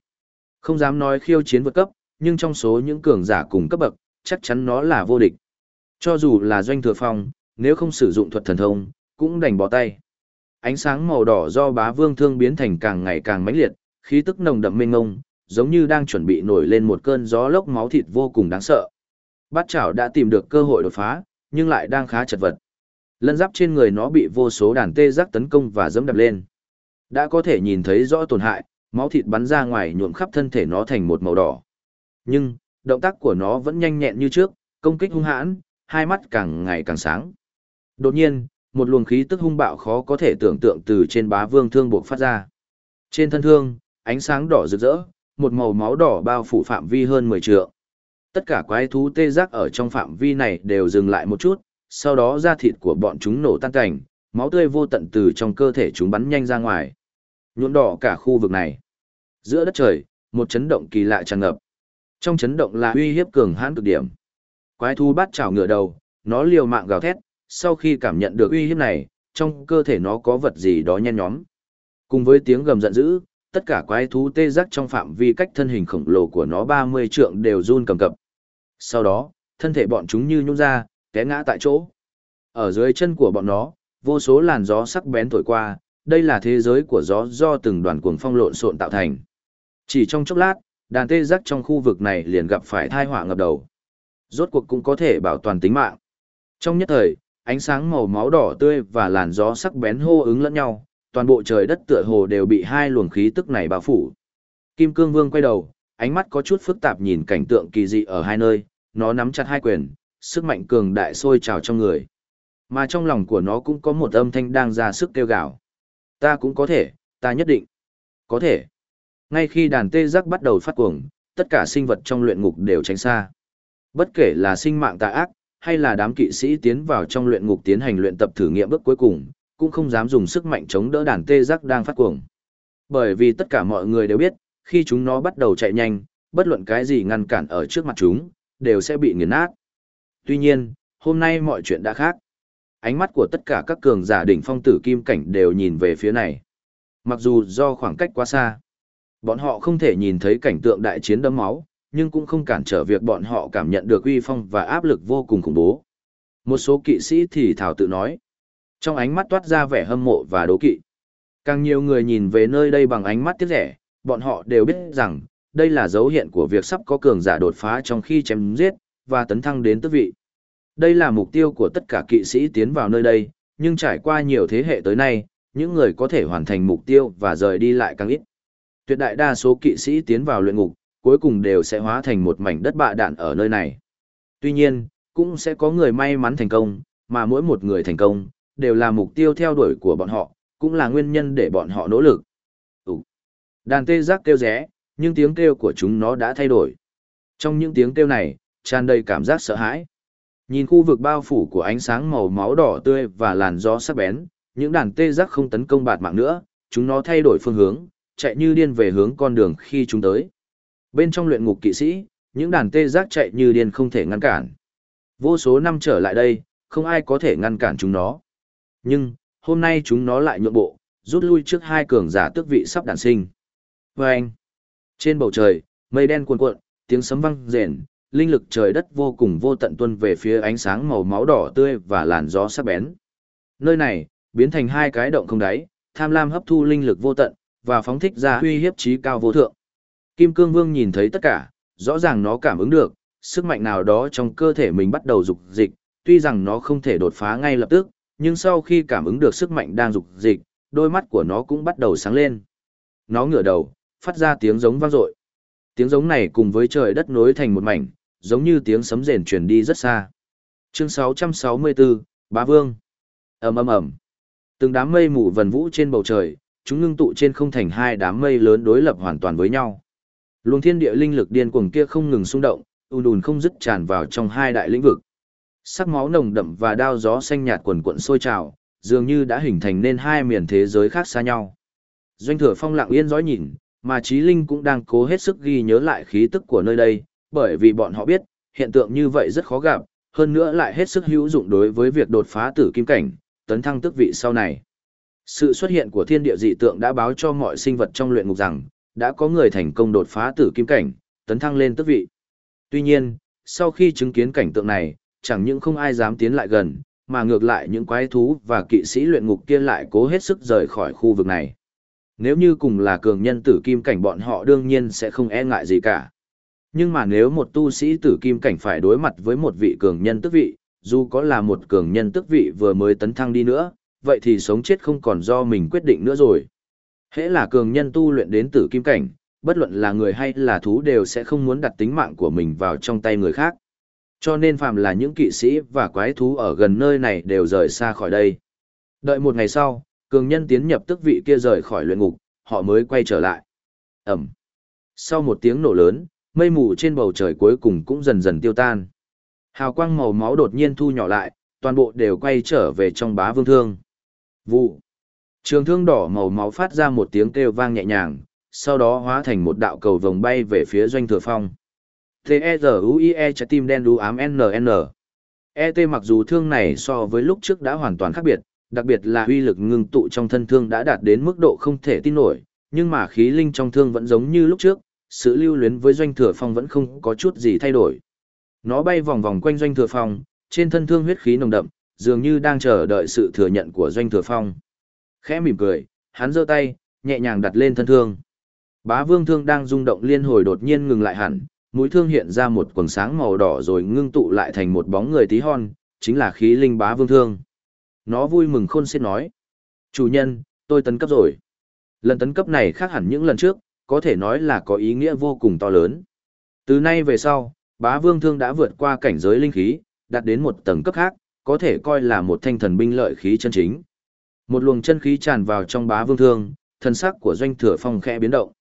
Không dám nói khiêu chiến vượt cấp, nhưng trong số những cường giả cùng cấp bậc, chắc chắn nó là vô địch. Cho dù là doanh thừa phong, nếu không sử dụng thuật thần thông, cũng đành bỏ tay. Ánh sáng màu đỏ do bá vương thương biến thành càng ngày càng mãnh liệt, khí tức nồng đậm mênh ngông, giống như đang chuẩn bị nổi lên một cơn gió lốc máu thịt vô cùng đáng sợ. Bát chảo đã tìm được cơ hội đột phá, nhưng lại đang khá chật vật. Lân giáp trên người nó bị vô số đàn tê giác tấn công và dẫm đập lên. Đã có thể nhìn thấy rõ tổn hại, máu thịt bắn ra ngoài nhuộm khắp thân thể nó thành một màu đỏ. Nhưng, động tác của nó vẫn nhanh nhẹn như trước, công kích hung hãn, hai mắt càng ngày càng sáng. Đột nhiên, một luồng khí tức hung bạo khó có thể tưởng tượng từ trên bá vương thương buộc phát ra. Trên thân thương, ánh sáng đỏ rực rỡ, một màu máu đỏ bao phủ phạm vi hơn 10 trượng. Tất cả quái thú tê giác ở trong phạm vi này đều dừng lại một chút, sau đó da thịt của bọn chúng nổ tan cảnh, máu tươi vô tận từ trong cơ thể chúng bắn nhanh ra ngoài. Nhuộm đỏ cả khu vực này. Giữa đất trời, một chấn động kỳ lạ tràn ngập. Trong chấn động là uy hiếp cường hãn cực điểm. Quái thú bắt chảo ngựa đầu, nó liều mạng gào thét, sau khi cảm nhận được uy hiếp này, trong cơ thể nó có vật gì đó nhen nhóm. Cùng với tiếng gầm giận dữ, tất cả quái thú tê giác trong phạm vi cách thân hình khổng lồ của nó 30 trượng đều run cầm cập. Sau đó, thân thể bọn chúng như nhũn ra, té ngã tại chỗ. Ở dưới chân của bọn nó, vô số làn gió sắc bén thổi qua, đây là thế giới của gió do từng đoàn cuồng phong lộn xộn tạo thành. Chỉ trong chốc lát, đàn tê giác trong khu vực này liền gặp phải thai họa ngập đầu. Rốt cuộc cũng có thể bảo toàn tính mạng. Trong nhất thời, ánh sáng màu máu đỏ tươi và làn gió sắc bén hô ứng lẫn nhau, toàn bộ trời đất tựa hồ đều bị hai luồng khí tức này bao phủ. Kim Cương Vương quay đầu, ánh mắt có chút phức tạp nhìn cảnh tượng kỳ dị ở hai nơi, nó nắm chặt hai quyền, sức mạnh cường đại sôi trào trong người. Mà trong lòng của nó cũng có một âm thanh đang ra sức kêu gào. Ta cũng có thể, ta nhất định. Có thể. Ngay khi đàn tê giác bắt đầu phát cuồng, tất cả sinh vật trong luyện ngục đều tránh xa. Bất kể là sinh mạng tà ác, hay là đám kỵ sĩ tiến vào trong luyện ngục tiến hành luyện tập thử nghiệm bước cuối cùng, cũng không dám dùng sức mạnh chống đỡ đàn tê giác đang phát cuồng. Bởi vì tất cả mọi người đều biết, khi chúng nó bắt đầu chạy nhanh, bất luận cái gì ngăn cản ở trước mặt chúng, đều sẽ bị nghiền nát. Tuy nhiên, hôm nay mọi chuyện đã khác. Ánh mắt của tất cả các cường giả đỉnh phong tử kim cảnh đều nhìn về phía này. Mặc dù do khoảng cách quá xa, bọn họ không thể nhìn thấy cảnh tượng đại chiến đẫm máu, nhưng cũng không cản trở việc bọn họ cảm nhận được uy phong và áp lực vô cùng khủng bố. Một số kỵ sĩ thì thảo tự nói, trong ánh mắt toát ra vẻ hâm mộ và đố kỵ. Càng nhiều người nhìn về nơi đây bằng ánh mắt tiếc rẻ, bọn họ đều biết rằng, đây là dấu hiện của việc sắp có cường giả đột phá trong khi chém giết, và tấn thăng đến tước vị. Đây là mục tiêu của tất cả kỵ sĩ tiến vào nơi đây, nhưng trải qua nhiều thế hệ tới nay, những người có thể hoàn thành mục tiêu và rời đi lại càng ít. Tuyệt đại đa số kỵ sĩ tiến vào luyện ngục, cuối cùng đều sẽ hóa thành một mảnh đất bạ đạn ở nơi này. Tuy nhiên, cũng sẽ có người may mắn thành công, mà mỗi một người thành công, đều là mục tiêu theo đuổi của bọn họ, cũng là nguyên nhân để bọn họ nỗ lực. Ủ. Đàn tê giác kêu rẽ, nhưng tiếng kêu của chúng nó đã thay đổi. Trong những tiếng kêu này, tràn đầy cảm giác sợ hãi. Nhìn khu vực bao phủ của ánh sáng màu máu đỏ tươi và làn gió sắc bén, những đàn tê giác không tấn công bạt mạng nữa, chúng nó thay đổi phương hướng, chạy như điên về hướng con đường khi chúng tới. Bên trong luyện ngục kỵ sĩ, những đàn tê giác chạy như điên không thể ngăn cản. Vô số năm trở lại đây, không ai có thể ngăn cản chúng nó. Nhưng, hôm nay chúng nó lại nhượng bộ, rút lui trước hai cường giả tước vị sắp đản sinh. vâng trên bầu trời, mây đen cuồn cuộn, tiếng sấm vang rền, linh lực trời đất vô cùng vô tận tuân về phía ánh sáng màu máu đỏ tươi và làn gió sắc bén. Nơi này, biến thành hai cái động không đáy, tham lam hấp thu linh lực vô tận, và phóng thích ra uy hiếp trí cao vô thượng. Kim Cương Vương nhìn thấy tất cả, rõ ràng nó cảm ứng được, sức mạnh nào đó trong cơ thể mình bắt đầu dục dịch, tuy rằng nó không thể đột phá ngay lập tức, nhưng sau khi cảm ứng được sức mạnh đang dục dịch, đôi mắt của nó cũng bắt đầu sáng lên. Nó ngửa đầu, phát ra tiếng giống vang dội. Tiếng giống này cùng với trời đất nối thành một mảnh, giống như tiếng sấm rền truyền đi rất xa. Chương 664, Bá Vương. ầm ầm ầm. Từng đám mây mù vần vũ trên bầu trời, chúng ngưng tụ trên không thành hai đám mây lớn đối lập hoàn toàn với nhau. Luồng thiên địa linh lực điên cuồng kia không ngừng xung động, ùn ùn không dứt tràn vào trong hai đại lĩnh vực. Sắc máu nồng đậm và đao gió xanh nhạt quần cuộn sôi trào, dường như đã hình thành nên hai miền thế giới khác xa nhau. Doanh thừa phong lặng yên dõi nhìn, mà Trí Linh cũng đang cố hết sức ghi nhớ lại khí tức của nơi đây, bởi vì bọn họ biết, hiện tượng như vậy rất khó gặp, hơn nữa lại hết sức hữu dụng đối với việc đột phá tử kim cảnh, tấn thăng tức vị sau này. Sự xuất hiện của thiên địa dị tượng đã báo cho mọi sinh vật trong luyện ngục rằng, đã có người thành công đột phá tử kim cảnh, tấn thăng lên tước vị. Tuy nhiên, sau khi chứng kiến cảnh tượng này, chẳng những không ai dám tiến lại gần, mà ngược lại những quái thú và kỵ sĩ luyện ngục kia lại cố hết sức rời khỏi khu vực này. Nếu như cùng là cường nhân tử kim cảnh bọn họ đương nhiên sẽ không e ngại gì cả. Nhưng mà nếu một tu sĩ tử kim cảnh phải đối mặt với một vị cường nhân tức vị, dù có là một cường nhân tức vị vừa mới tấn thăng đi nữa, vậy thì sống chết không còn do mình quyết định nữa rồi. Hễ là cường nhân tu luyện đến tử kim cảnh, bất luận là người hay là thú đều sẽ không muốn đặt tính mạng của mình vào trong tay người khác. Cho nên phàm là những kỵ sĩ và quái thú ở gần nơi này đều rời xa khỏi đây. Đợi một ngày sau, cường nhân tiến nhập tức vị kia rời khỏi luyện ngục, họ mới quay trở lại. Ẩm. Sau một tiếng nổ lớn, mây mù trên bầu trời cuối cùng cũng dần dần tiêu tan. Hào quang màu máu đột nhiên thu nhỏ lại, toàn bộ đều quay trở về trong bá vương thương. Vụ. Trường thương đỏ màu máu phát ra một tiếng kêu vang nhẹ nhàng, sau đó hóa thành một đạo cầu vồng bay về phía doanh thừa phong. T-E-Z-U-I-E trái tim đen đu ám N-N. ET mặc dù thương này so với lúc trước đã hoàn toàn khác biệt, đặc biệt là uy lực ngưng tụ trong thân thương đã đạt đến mức độ không thể tin nổi, nhưng mà khí linh trong thương vẫn giống như lúc trước, sự lưu luyến với doanh thừa phong vẫn không có chút gì thay đổi. Nó bay vòng vòng quanh doanh thừa phong, trên thân thương huyết khí nồng đậm, dường như đang chờ đợi sự thừa nhận của doanh thừa phong. Khẽ mỉm cười, hắn giơ tay, nhẹ nhàng đặt lên thân thương. Bá vương thương đang rung động liên hồi đột nhiên ngừng lại hẳn, mũi thương hiện ra một quần sáng màu đỏ rồi ngưng tụ lại thành một bóng người tí hon, chính là khí linh bá vương thương. Nó vui mừng khôn xiết nói. Chủ nhân, tôi tấn cấp rồi. Lần tấn cấp này khác hẳn những lần trước, có thể nói là có ý nghĩa vô cùng to lớn. Từ nay về sau, bá vương thương đã vượt qua cảnh giới linh khí, đạt đến một tầng cấp khác, có thể coi là một thanh thần binh lợi khí chân chính. Một luồng chân khí tràn vào trong bá vương thương, thân sắc của doanh thừa phong khẽ biến động.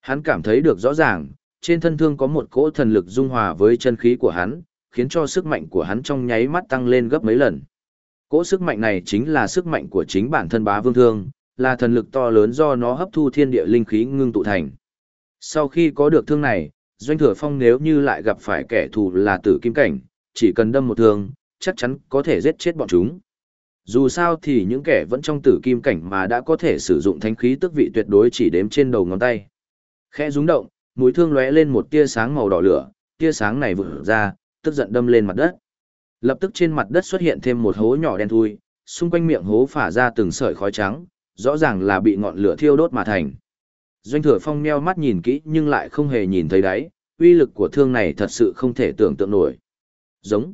Hắn cảm thấy được rõ ràng, trên thân thương có một cỗ thần lực dung hòa với chân khí của hắn, khiến cho sức mạnh của hắn trong nháy mắt tăng lên gấp mấy lần. Cỗ sức mạnh này chính là sức mạnh của chính bản thân bá vương thương, là thần lực to lớn do nó hấp thu thiên địa linh khí ngưng tụ thành. Sau khi có được thương này, Doanh Thừa Phong nếu như lại gặp phải kẻ thù là tử kim cảnh, chỉ cần đâm một thương, chắc chắn có thể giết chết bọn chúng. Dù sao thì những kẻ vẫn trong tử kim cảnh mà đã có thể sử dụng thánh khí tức vị tuyệt đối chỉ đếm trên đầu ngón tay. Khẽ rúng động, mũi thương lóe lên một tia sáng màu đỏ lửa, tia sáng này vụt ra, tức giận đâm lên mặt đất. Lập tức trên mặt đất xuất hiện thêm một hố nhỏ đen thui, xung quanh miệng hố phả ra từng sợi khói trắng, rõ ràng là bị ngọn lửa thiêu đốt mà thành. Doanh thừa phong meo mắt nhìn kỹ nhưng lại không hề nhìn thấy đáy, uy lực của thương này thật sự không thể tưởng tượng nổi. Giống.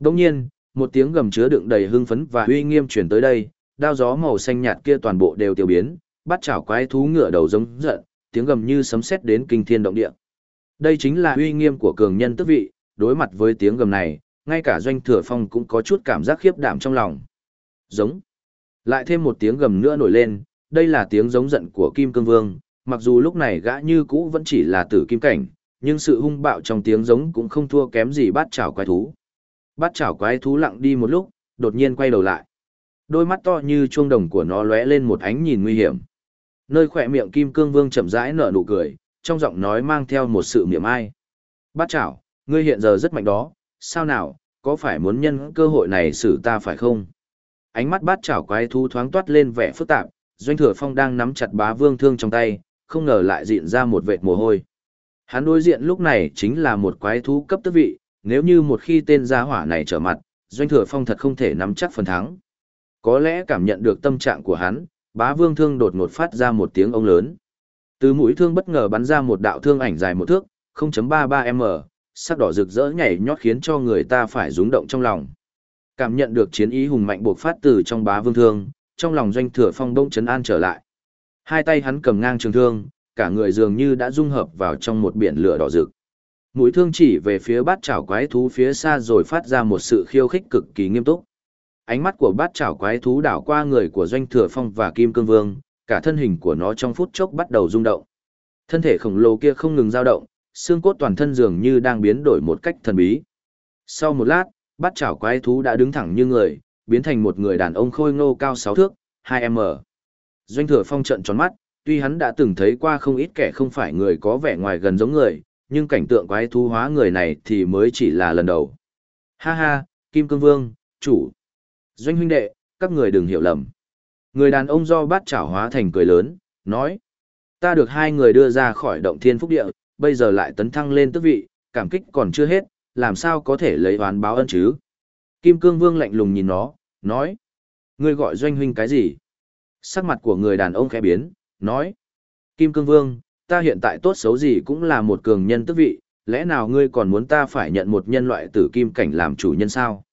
Đông nhiên, một tiếng gầm chứa đựng đầy hưng phấn và uy nghiêm truyền tới đây, đao gió màu xanh nhạt kia toàn bộ đều tiêu biến, bắt chảo quái thú ngựa đầu giống giận, tiếng gầm như sấm sét đến kinh thiên động địa. Đây chính là uy nghiêm của cường nhân tức vị, đối mặt với tiếng gầm này, ngay cả doanh thừa phong cũng có chút cảm giác khiếp đảm trong lòng. Giống. Lại thêm một tiếng gầm nữa nổi lên, đây là tiếng giống giận của Kim Cương Vương, mặc dù lúc này gã như cũ vẫn chỉ là tử kim cảnh, nhưng sự hung bạo trong tiếng giống cũng không thua kém gì bát chảo quái thú. Bát chảo quái thú lặng đi một lúc, đột nhiên quay đầu lại. Đôi mắt to như chuông đồng của nó lóe lên một ánh nhìn nguy hiểm. Nơi khỏe miệng Kim Cương Vương chậm rãi nở nụ cười, trong giọng nói mang theo một sự miệng ai. Bát chảo, ngươi hiện giờ rất mạnh đó, sao nào, có phải muốn nhân cơ hội này xử ta phải không? Ánh mắt bát chảo quái thú thoáng toát lên vẻ phức tạp, doanh thừa phong đang nắm chặt bá vương thương trong tay, không ngờ lại diện ra một vệt mồ hôi. Hắn đối diện lúc này chính là một quái thú cấp tước vị, nếu như một khi tên gia hỏa này trở mặt, doanh thừa phong thật không thể nắm chắc phần thắng. Có lẽ cảm nhận được tâm trạng của hắn, bá vương thương đột ngột phát ra một tiếng ông lớn. Từ mũi thương bất ngờ bắn ra một đạo thương ảnh dài một thước, 0.33m, sắc đỏ rực rỡ nhảy nhót khiến cho người ta phải rúng động trong lòng. Cảm nhận được chiến ý hùng mạnh bộc phát từ trong bá vương thương, trong lòng doanh thừa phong bỗng chấn an trở lại. Hai tay hắn cầm ngang trường thương, cả người dường như đã dung hợp vào trong một biển lửa đỏ rực. Mũi thương chỉ về phía bát chảo quái thú phía xa rồi phát ra một sự khiêu khích cực kỳ nghiêm túc. Ánh mắt của bát chảo quái thú đảo qua người của doanh thừa phong và kim cương vương, cả thân hình của nó trong phút chốc bắt đầu rung động. Thân thể khổng lồ kia không ngừng dao động, xương cốt toàn thân dường như đang biến đổi một cách thần bí. Sau một lát, bát chảo quái thú đã đứng thẳng như người, biến thành một người đàn ông khôi ngô cao 6 thước, 2m. Doanh thừa phong trợn tròn mắt, tuy hắn đã từng thấy qua không ít kẻ không phải người có vẻ ngoài gần giống người, nhưng cảnh tượng quái thú hóa người này thì mới chỉ là lần đầu. Ha ha, Kim Cương Vương, chủ. Doanh huynh đệ, các người đừng hiểu lầm. Người đàn ông do bát chảo hóa thành cười lớn, nói. Ta được hai người đưa ra khỏi động thiên phúc địa, bây giờ lại tấn thăng lên tước vị, cảm kích còn chưa hết, làm sao có thể lấy oán báo ân chứ? Kim Cương Vương lạnh lùng nhìn nó, nói. Ngươi gọi doanh huynh cái gì? Sắc mặt của người đàn ông khẽ biến, nói. Kim Cương Vương, ta hiện tại tốt xấu gì cũng là một cường nhân tước vị, lẽ nào ngươi còn muốn ta phải nhận một nhân loại tử kim cảnh làm chủ nhân sao?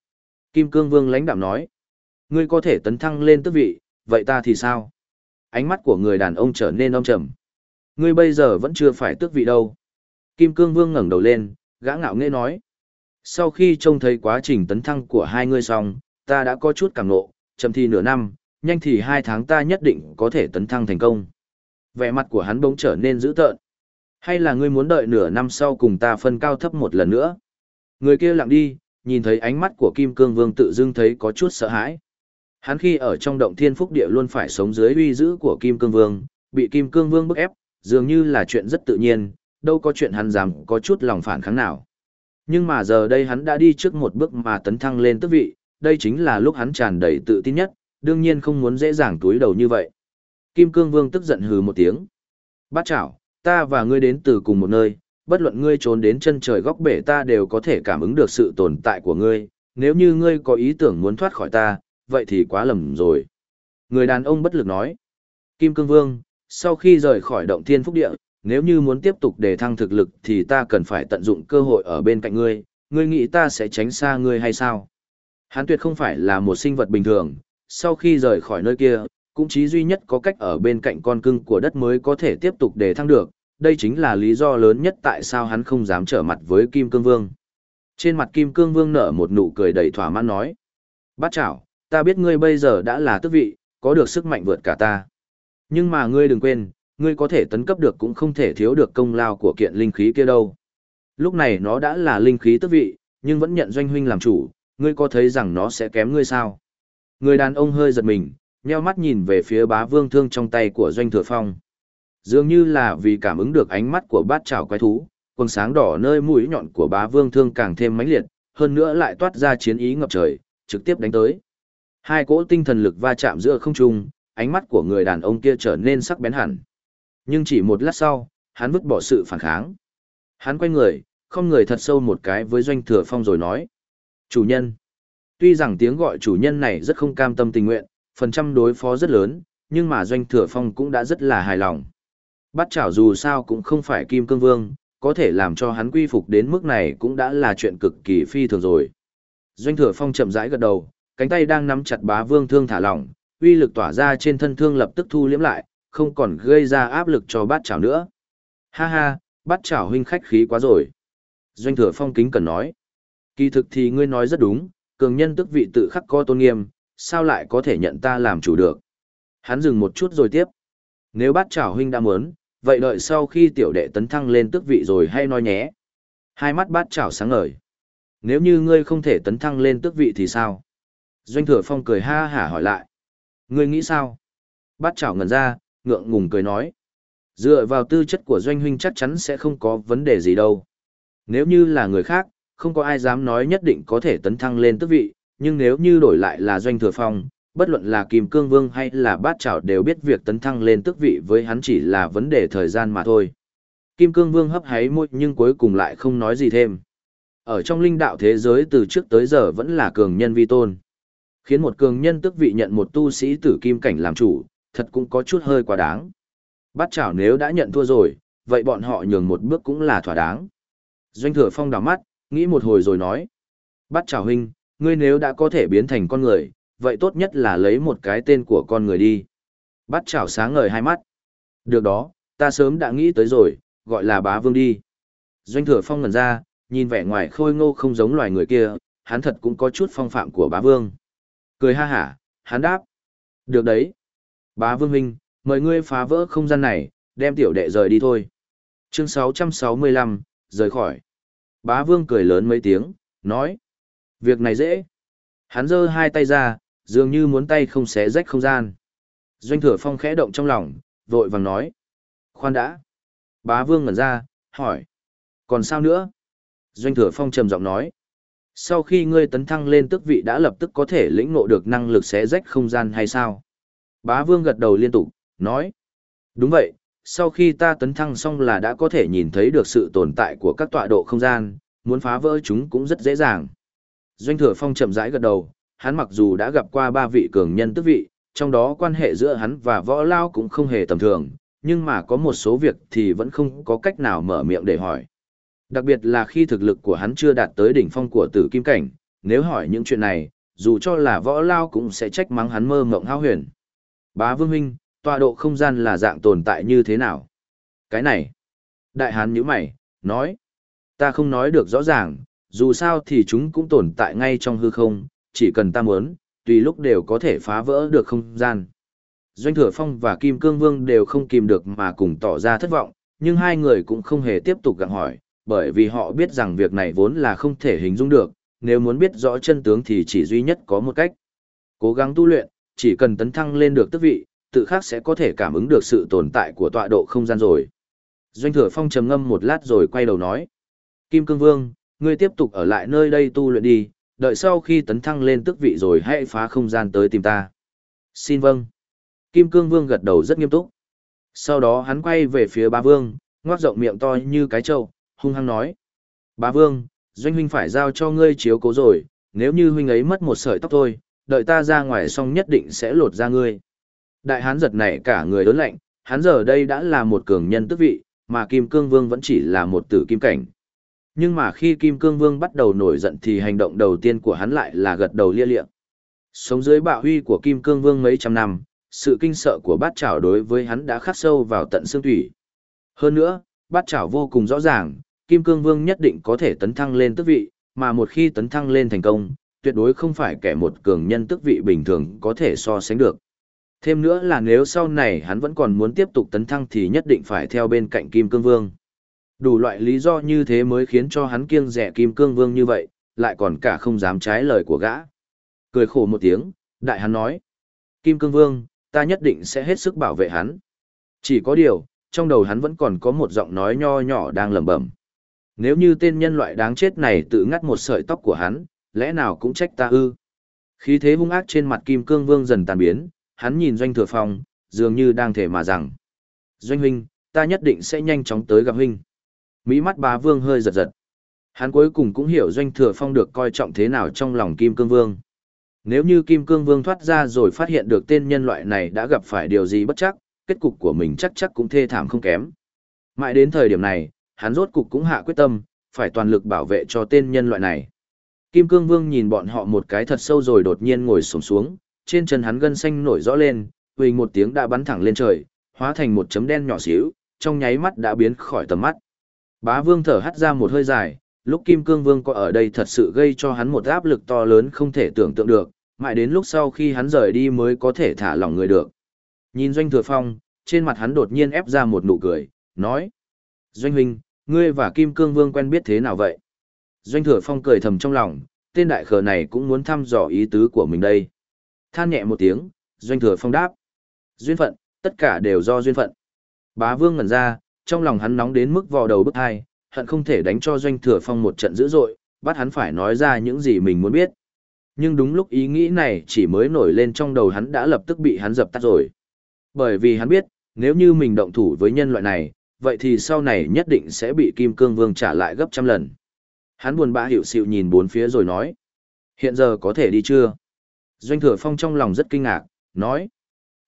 Kim Cương Vương lãnh đạm nói. Ngươi có thể tấn thăng lên tước vị, vậy ta thì sao? Ánh mắt của người đàn ông trở nên âm trầm. Ngươi bây giờ vẫn chưa phải tước vị đâu. Kim Cương Vương ngẩng đầu lên, gã ngạo nghễ nói. Sau khi trông thấy quá trình tấn thăng của hai ngươi xong, ta đã có chút cảm nộ, chậm thì nửa năm, nhanh thì hai tháng ta nhất định có thể tấn thăng thành công. Vẻ mặt của hắn bỗng trở nên dữ tợn. Hay là ngươi muốn đợi nửa năm sau cùng ta phân cao thấp một lần nữa? Người kia lặng đi, nhìn thấy ánh mắt của Kim Cương Vương tự dưng thấy có chút sợ hãi. Hắn khi ở trong động thiên phúc địa luôn phải sống dưới uy dữ của Kim Cương Vương, bị Kim Cương Vương bức ép, dường như là chuyện rất tự nhiên, đâu có chuyện hắn dám có chút lòng phản kháng nào. Nhưng mà giờ đây hắn đã đi trước một bước mà tấn thăng lên tước vị, đây chính là lúc hắn tràn đầy tự tin nhất, đương nhiên không muốn dễ dàng túi đầu như vậy. Kim Cương Vương tức giận hừ một tiếng. Bát chảo, ta và ngươi đến từ cùng một nơi, bất luận ngươi trốn đến chân trời góc bể ta đều có thể cảm ứng được sự tồn tại của ngươi, nếu như ngươi có ý tưởng muốn thoát khỏi ta, vậy thì quá lầm rồi. Người đàn ông bất lực nói. Kim Cương Vương, sau khi rời khỏi động thiên phúc địa, nếu như muốn tiếp tục đề thăng thực lực thì ta cần phải tận dụng cơ hội ở bên cạnh ngươi, ngươi nghĩ ta sẽ tránh xa ngươi hay sao? Hán tuyệt không phải là một sinh vật bình thường, sau khi rời khỏi nơi kia, cũng chí duy nhất có cách ở bên cạnh con cưng của đất mới có thể tiếp tục đề thăng được, đây chính là lý do lớn nhất tại sao hắn không dám trở mặt với Kim Cương Vương. Trên mặt Kim Cương Vương nở một nụ cười đầy thỏa mãn nói. Bát chảo, ta biết ngươi bây giờ đã là tước vị, có được sức mạnh vượt cả ta. Nhưng mà ngươi đừng quên, ngươi có thể tấn cấp được cũng không thể thiếu được công lao của kiện linh khí kia đâu. Lúc này nó đã là linh khí tước vị, nhưng vẫn nhận doanh huynh làm chủ, ngươi có thấy rằng nó sẽ kém ngươi sao? Người đàn ông hơi giật mình, nheo mắt nhìn về phía bá vương thương trong tay của doanh thừa phong. Dường như là vì cảm ứng được ánh mắt của bát chảo quái thú, quần sáng đỏ nơi mũi nhọn của bá vương thương càng thêm mãnh liệt, hơn nữa lại toát ra chiến ý ngập trời, trực tiếp đánh tới. Hai cỗ tinh thần lực va chạm giữa không trung, ánh mắt của người đàn ông kia trở nên sắc bén hẳn. Nhưng chỉ một lát sau, hắn vứt bỏ sự phản kháng. Hắn quay người, không người thật sâu một cái với doanh thừa phong rồi nói. Chủ nhân. Tuy rằng tiếng gọi chủ nhân này rất không cam tâm tình nguyện, phần trăm đối phó rất lớn, nhưng mà doanh thừa phong cũng đã rất là hài lòng. Bắt chảo dù sao cũng không phải kim cương vương, có thể làm cho hắn quy phục đến mức này cũng đã là chuyện cực kỳ phi thường rồi. Doanh thừa phong chậm rãi gật đầu, cánh tay đang nắm chặt bá vương thương thả lỏng, uy lực tỏa ra trên thân thương lập tức thu liễm lại, không còn gây ra áp lực cho bát chảo nữa. Ha ha, bát chảo huynh khách khí quá rồi. Doanh thừa phong kính cần nói. Kỳ thực thì ngươi nói rất đúng, cường nhân tức vị tự khắc có tôn nghiêm, sao lại có thể nhận ta làm chủ được. Hắn dừng một chút rồi tiếp. Nếu bát chảo huynh đã muốn, vậy đợi sau khi tiểu đệ tấn thăng lên tước vị rồi hay nói nhé. Hai mắt bát chảo sáng ngời. Nếu như ngươi không thể tấn thăng lên tước vị thì sao? Doanh thừa phong cười ha hả hỏi lại. Ngươi nghĩ sao? Bát chảo ngẩn ra, ngượng ngùng cười nói. Dựa vào tư chất của doanh huynh chắc chắn sẽ không có vấn đề gì đâu. Nếu như là người khác, không có ai dám nói nhất định có thể tấn thăng lên tước vị, nhưng nếu như đổi lại là doanh thừa phong, bất luận là Kim Cương Vương hay là Bát Trảo đều biết việc tấn thăng lên tước vị với hắn chỉ là vấn đề thời gian mà thôi. Kim Cương Vương hấp háy môi nhưng cuối cùng lại không nói gì thêm. Ở trong linh đạo thế giới từ trước tới giờ vẫn là cường nhân vi tôn. Khiến một cường nhân tước vị nhận một tu sĩ tử kim cảnh làm chủ, thật cũng có chút hơi quá đáng. Bát Trảo nếu đã nhận thua rồi, vậy bọn họ nhường một bước cũng là thỏa đáng. Doanh thừa phong đảo mắt, nghĩ một hồi rồi nói. Bát Trảo huynh, ngươi nếu đã có thể biến thành con người, vậy tốt nhất là lấy một cái tên của con người đi. Bắt chảo sáng ngời hai mắt. Được đó, ta sớm đã nghĩ tới rồi, gọi là bá vương đi. Doanh thừa phong ngần ra, nhìn vẻ ngoài khôi ngô không giống loài người kia, hắn thật cũng có chút phong phạm của bá vương. Cười ha hả, hắn đáp. Được đấy. Bá vương huynh, mời ngươi phá vỡ không gian này, đem tiểu đệ rời đi thôi. Chương 665, rời khỏi. Bá vương cười lớn mấy tiếng, nói. Việc này dễ. Hắn giơ hai tay ra, dường như muốn tay không xé rách không gian. Doanh thừa phong khẽ động trong lòng, vội vàng nói. Khoan đã. Bá vương ngẩn ra, hỏi. Còn sao nữa? Doanh thừa phong trầm giọng nói. Sau khi ngươi tấn thăng lên tước vị đã lập tức có thể lĩnh ngộ được năng lực xé rách không gian hay sao? Bá vương gật đầu liên tục, nói. Đúng vậy, sau khi ta tấn thăng xong là đã có thể nhìn thấy được sự tồn tại của các tọa độ không gian, muốn phá vỡ chúng cũng rất dễ dàng. Doanh thừa phong chậm rãi gật đầu, hắn mặc dù đã gặp qua ba vị cường nhân tước vị, trong đó quan hệ giữa hắn và võ lao cũng không hề tầm thường, nhưng mà có một số việc thì vẫn không có cách nào mở miệng để hỏi. Đặc biệt là khi thực lực của hắn chưa đạt tới đỉnh phong của tử kim cảnh, nếu hỏi những chuyện này, dù cho là võ lao cũng sẽ trách mắng hắn mơ mộng hao huyền. Bá Vương Huynh, tọa độ không gian là dạng tồn tại như thế nào? Cái này. Đại hán nhíu mày, nói. Ta không nói được rõ ràng, dù sao thì chúng cũng tồn tại ngay trong hư không, chỉ cần ta muốn, tùy lúc đều có thể phá vỡ được không gian. Doanh Thừa Phong và Kim Cương Vương đều không kìm được mà cùng tỏ ra thất vọng, nhưng hai người cũng không hề tiếp tục gặng hỏi, bởi vì họ biết rằng việc này vốn là không thể hình dung được, nếu muốn biết rõ chân tướng thì chỉ duy nhất có một cách. Cố gắng tu luyện, chỉ cần tấn thăng lên được tước vị, tự khắc sẽ có thể cảm ứng được sự tồn tại của tọa độ không gian rồi. Doanh Thừa Phong trầm ngâm một lát rồi quay đầu nói. Kim Cương Vương, ngươi tiếp tục ở lại nơi đây tu luyện đi, đợi sau khi tấn thăng lên tước vị rồi hãy phá không gian tới tìm ta. Xin vâng. Kim Cương Vương gật đầu rất nghiêm túc. Sau đó hắn quay về phía bá vương, ngoác rộng miệng to như cái trâu, hung hăng nói. Bá vương, doanh huynh phải giao cho ngươi chiếu cố rồi, nếu như huynh ấy mất một sợi tóc thôi, đợi ta ra ngoài xong nhất định sẽ lột ra ngươi. Đại hán giật nảy cả người đớn lạnh, hắn giờ đây đã là một cường nhân tước vị, mà Kim Cương Vương vẫn chỉ là một tử kim cảnh. Nhưng mà khi Kim Cương Vương bắt đầu nổi giận thì hành động đầu tiên của hắn lại là gật đầu lia liệng. Sống dưới bạo huy của Kim Cương Vương mấy trăm năm, sự kinh sợ của bát chảo đối với hắn đã khắc sâu vào tận xương thủy. Hơn nữa, bát chảo vô cùng rõ ràng, Kim Cương Vương nhất định có thể tấn thăng lên tước vị, mà một khi tấn thăng lên thành công, tuyệt đối không phải kẻ một cường nhân tước vị bình thường có thể so sánh được. Thêm nữa là nếu sau này hắn vẫn còn muốn tiếp tục tấn thăng thì nhất định phải theo bên cạnh Kim Cương Vương. Đủ loại lý do như thế mới khiến cho hắn kiêng rẻ Kim Cương Vương như vậy, lại còn cả không dám trái lời của gã. Cười khổ một tiếng, đại hắn nói. Kim Cương Vương, ta nhất định sẽ hết sức bảo vệ hắn. Chỉ có điều, trong đầu hắn vẫn còn có một giọng nói nho nhỏ đang lẩm bẩm. Nếu như tên nhân loại đáng chết này tự ngắt một sợi tóc của hắn, lẽ nào cũng trách ta ư? Khí thế hung ác trên mặt Kim Cương Vương dần tàn biến, hắn nhìn Doanh Thừa Phong, dường như đang thể mà rằng. Doanh huynh, ta nhất định sẽ nhanh chóng tới gặp huynh. Mỹ mắt bá vương hơi giật giật. Hắn cuối cùng cũng hiểu Doanh Thừa Phong được coi trọng thế nào trong lòng Kim Cương Vương. Nếu như Kim Cương Vương thoát ra rồi phát hiện được tên nhân loại này đã gặp phải điều gì bất chắc, kết cục của mình chắc chắc cũng thê thảm không kém. Mãi đến thời điểm này, hắn rốt cục cũng hạ quyết tâm, phải toàn lực bảo vệ cho tên nhân loại này. Kim Cương Vương nhìn bọn họ một cái thật sâu rồi đột nhiên ngồi xổm xuống, trên chân hắn gân xanh nổi rõ lên, huỳnh một tiếng đã bắn thẳng lên trời, hóa thành một chấm đen nhỏ xíu, trong nháy mắt đã biến khỏi tầm mắt. Bá Vương thở hắt ra một hơi dài, lúc Kim Cương Vương có ở đây thật sự gây cho hắn một áp lực to lớn không thể tưởng tượng được, mãi đến lúc sau khi hắn rời đi mới có thể thả lỏng người được. Nhìn Doanh Thừa Phong, trên mặt hắn đột nhiên ép ra một nụ cười, nói. Doanh huynh, ngươi và Kim Cương Vương quen biết thế nào vậy? Doanh Thừa Phong cười thầm trong lòng, tên đại khờ này cũng muốn thăm dò ý tứ của mình đây. Than nhẹ một tiếng, Doanh Thừa Phong đáp. Duyên phận, tất cả đều do duyên phận. Bá Vương ngẩn ra, trong lòng hắn nóng đến mức vò đầu bức hai, hận không thể đánh cho Doanh Thừa Phong một trận dữ dội, bắt hắn phải nói ra những gì mình muốn biết. Nhưng đúng lúc ý nghĩ này chỉ mới nổi lên trong đầu hắn đã lập tức bị hắn dập tắt rồi. Bởi vì hắn biết, nếu như mình động thủ với nhân loại này, vậy thì sau này nhất định sẽ bị Kim Cương Vương trả lại gấp trăm lần. Hắn buồn bã hiểu xịu nhìn bốn phía rồi nói. Hiện giờ có thể đi chưa? Doanh Thừa Phong trong lòng rất kinh ngạc, nói.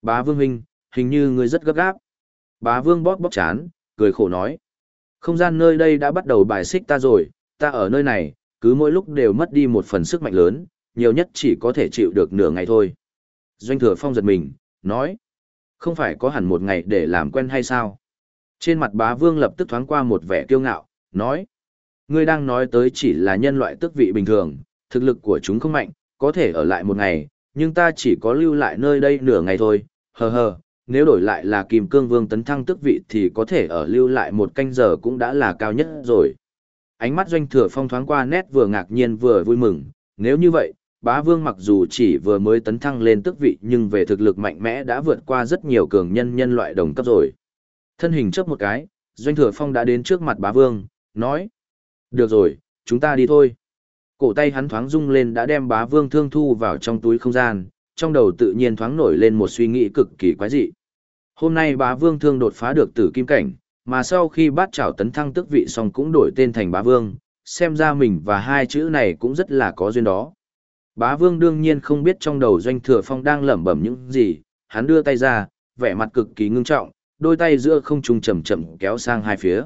Bá Vương Huynh, hình như ngươi rất gấp gáp. Bá Vương bóp bóp chán, cười khổ nói. Không gian nơi đây đã bắt đầu bài xích ta rồi, ta ở nơi này, cứ mỗi lúc đều mất đi một phần sức mạnh lớn, nhiều nhất chỉ có thể chịu được nửa ngày thôi. Doanh thừa phong giật mình, nói. Không phải có hẳn một ngày để làm quen hay sao? Trên mặt bá vương lập tức thoáng qua một vẻ kiêu ngạo, nói. Ngươi đang nói tới chỉ là nhân loại tức vị bình thường, thực lực của chúng không mạnh, có thể ở lại một ngày, nhưng ta chỉ có lưu lại nơi đây nửa ngày thôi, hờ hờ, nếu đổi lại là Kim Cương Vương tấn thăng tức vị thì có thể ở lưu lại một canh giờ cũng đã là cao nhất rồi. Ánh mắt doanh thừa phong thoáng qua nét vừa ngạc nhiên vừa vui mừng, nếu như vậy, bá vương mặc dù chỉ vừa mới tấn thăng lên tước vị nhưng về thực lực mạnh mẽ đã vượt qua rất nhiều cường nhân nhân loại đồng cấp rồi. Thân hình chớp một cái, Doanh Thừa Phong đã đến trước mặt bá vương, nói. Được rồi, chúng ta đi thôi. Cổ tay hắn thoáng rung lên đã đem bá vương thương thu vào trong túi không gian, trong đầu tự nhiên thoáng nổi lên một suy nghĩ cực kỳ quái dị. Hôm nay bá vương thương đột phá được tử kim cảnh, mà sau khi bát trảo tấn thăng tức vị xong cũng đổi tên thành bá vương, xem ra mình và hai chữ này cũng rất là có duyên đó. Bá vương đương nhiên không biết trong đầu doanh thừa phong đang lẩm bẩm những gì, hắn đưa tay ra, vẻ mặt cực kỳ ngưng trọng, đôi tay giữa không trung chậm chậm kéo sang hai phía.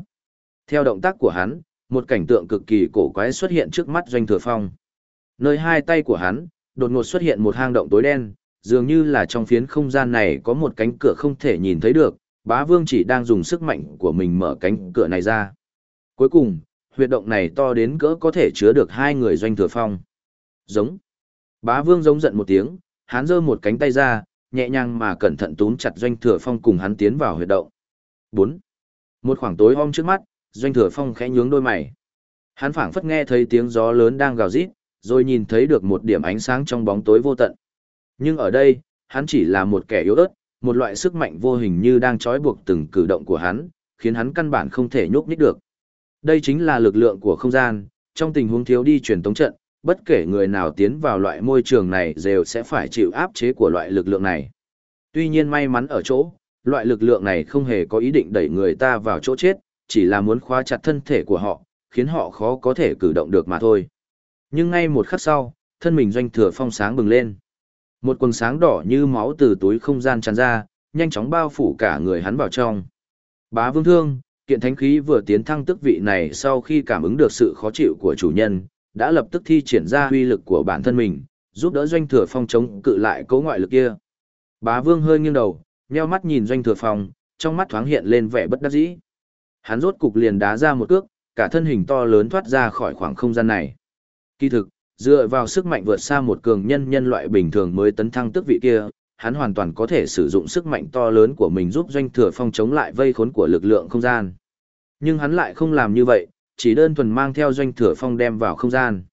Theo động tác của hắn, một cảnh tượng cực kỳ cổ quái xuất hiện trước mắt doanh thừa phong. Nơi hai tay của hắn, đột ngột xuất hiện một hang động tối đen, dường như là trong phiến không gian này có một cánh cửa không thể nhìn thấy được, bá vương chỉ đang dùng sức mạnh của mình mở cánh cửa này ra. Cuối cùng, huyệt động này to đến cỡ có thể chứa được hai người doanh thừa phong. Giống. Bá vương giống giận một tiếng, hắn giơ một cánh tay ra, nhẹ nhàng mà cẩn thận túm chặt doanh thừa phong cùng hắn tiến vào huyệt động. 4. Một khoảng tối om trước mắt, doanh thừa phong khẽ nhướng đôi mày. Hắn phảng phất nghe thấy tiếng gió lớn đang gào rít, rồi nhìn thấy được một điểm ánh sáng trong bóng tối vô tận. Nhưng ở đây, hắn chỉ là một kẻ yếu ớt, một loại sức mạnh vô hình như đang trói buộc từng cử động của hắn, khiến hắn căn bản không thể nhúc nhích được. Đây chính là lực lượng của không gian, trong tình huống thiếu đi truyền tống trận, bất kể người nào tiến vào loại môi trường này đều sẽ phải chịu áp chế của loại lực lượng này. Tuy nhiên may mắn ở chỗ, loại lực lượng này không hề có ý định đẩy người ta vào chỗ chết, chỉ là muốn khóa chặt thân thể của họ, khiến họ khó có thể cử động được mà thôi. Nhưng ngay một khắc sau, thân mình doanh thừa phong sáng bừng lên. Một quần sáng đỏ như máu từ túi không gian tràn ra, nhanh chóng bao phủ cả người hắn vào trong. Bá vương thương, kiện thánh khí vừa tiến thăng tức vị này sau khi cảm ứng được sự khó chịu của chủ nhân, đã lập tức thi triển ra huy lực của bản thân mình, giúp đỡ doanh thừa phong chống cự lại cấu ngoại lực kia. Bá vương hơi nghiêng đầu, nheo mắt nhìn doanh thừa phong, trong mắt thoáng hiện lên vẻ bất đắc dĩ. Hắn rốt cục liền đá ra một cước, cả thân hình to lớn thoát ra khỏi khoảng không gian này. Kỳ thực, dựa vào sức mạnh vượt xa một cường nhân nhân loại bình thường mới tấn thăng tước vị kia, hắn hoàn toàn có thể sử dụng sức mạnh to lớn của mình giúp doanh thừa phong chống lại vây khốn của lực lượng không gian. Nhưng hắn lại không làm như vậy, chỉ đơn thuần mang theo doanh thừa phong đem vào không gian.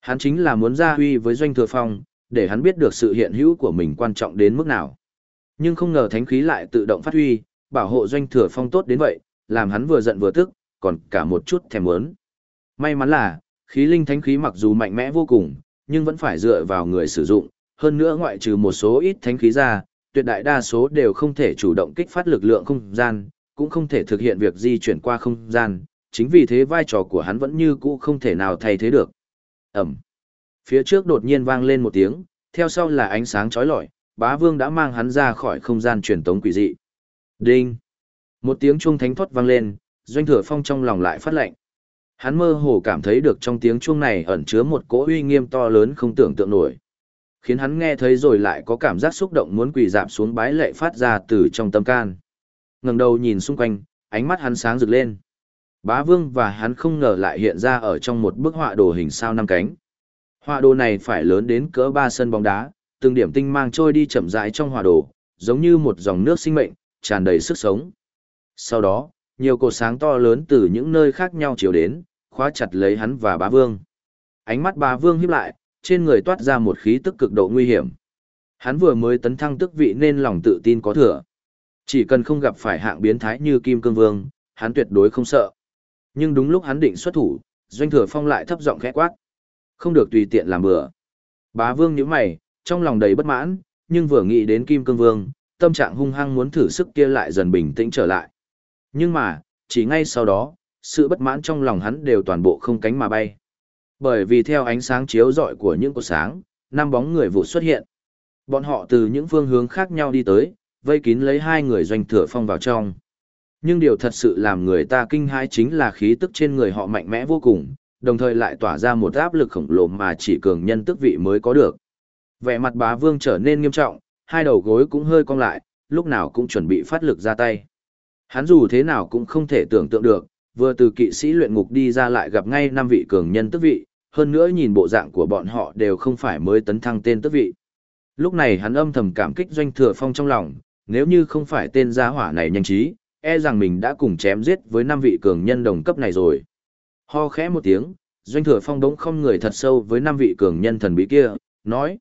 Hắn chính là muốn ra huy với doanh thừa phong, để hắn biết được sự hiện hữu của mình quan trọng đến mức nào. Nhưng không ngờ thánh khí lại tự động phát huy, bảo hộ doanh thừa phong tốt đến vậy, làm hắn vừa giận vừa tức, còn cả một chút thèm muốn. May mắn là, khí linh thánh khí mặc dù mạnh mẽ vô cùng, nhưng vẫn phải dựa vào người sử dụng, hơn nữa ngoại trừ một số ít thánh khí ra, tuyệt đại đa số đều không thể chủ động kích phát lực lượng không gian, cũng không thể thực hiện việc di chuyển qua không gian, chính vì thế vai trò của hắn vẫn như cũ không thể nào thay thế được. Ẩm. Phía trước đột nhiên vang lên một tiếng, theo sau là ánh sáng chói lọi, bá vương đã mang hắn ra khỏi không gian truyền tống quỷ dị. Đinh. Một tiếng chuông thánh thoát vang lên, doanh thừa phong trong lòng lại phát lệnh. Hắn mơ hồ cảm thấy được trong tiếng chuông này ẩn chứa một cỗ uy nghiêm to lớn không tưởng tượng nổi. Khiến hắn nghe thấy rồi lại có cảm giác xúc động muốn quỳ dạp xuống bái lệ phát ra từ trong tâm can. ngẩng đầu nhìn xung quanh, ánh mắt hắn sáng rực lên. Bá vương và hắn không ngờ lại hiện ra ở trong một bức họa đồ hình sao năm cánh. Họa đồ này phải lớn đến cỡ ba sân bóng đá, từng điểm tinh mang trôi đi chậm rãi trong họa đồ, giống như một dòng nước sinh mệnh, tràn đầy sức sống. Sau đó, nhiều cột sáng to lớn từ những nơi khác nhau chiếu đến, khóa chặt lấy hắn và bá vương. Ánh mắt bá vương híp lại, trên người toát ra một khí tức cực độ nguy hiểm. Hắn vừa mới tấn thăng tức vị nên lòng tự tin có thừa. Chỉ cần không gặp phải hạng biến thái như Kim Cương Vương, hắn tuyệt đối không sợ. Nhưng đúng lúc hắn định xuất thủ, Doanh Thừa Phong lại thấp giọng khẽ quát. Không được tùy tiện làm bừa. Bá Vương nhíu mày, trong lòng đầy bất mãn, nhưng vừa nghĩ đến Kim Cương Vương, tâm trạng hung hăng muốn thử sức kia lại dần bình tĩnh trở lại. Nhưng mà, chỉ ngay sau đó, sự bất mãn trong lòng hắn đều toàn bộ không cánh mà bay. Bởi vì theo ánh sáng chiếu rọi của những cột sáng, năm bóng người vụ xuất hiện. Bọn họ từ những phương hướng khác nhau đi tới, vây kín lấy hai người doanh thừa phong vào trong. Nhưng điều thật sự làm người ta kinh hãi chính là khí tức trên người họ mạnh mẽ vô cùng, đồng thời lại tỏa ra một áp lực khổng lồ mà chỉ cường nhân tức vị mới có được. Vẻ mặt bá vương trở nên nghiêm trọng, hai đầu gối cũng hơi cong lại, lúc nào cũng chuẩn bị phát lực ra tay. Hắn dù thế nào cũng không thể tưởng tượng được, vừa từ kỵ sĩ luyện ngục đi ra lại gặp ngay năm vị cường nhân tức vị, hơn nữa nhìn bộ dạng của bọn họ đều không phải mới tấn thăng tên tức vị. Lúc này hắn âm thầm cảm kích doanh thừa phong trong lòng, nếu như không phải tên gia hỏa này nhanh trí, e rằng mình đã cùng chém giết với năm vị cường nhân đồng cấp này rồi. Ho khẽ một tiếng, Doanh thừa phong đống không người thật sâu với năm vị cường nhân thần bí kia, nói.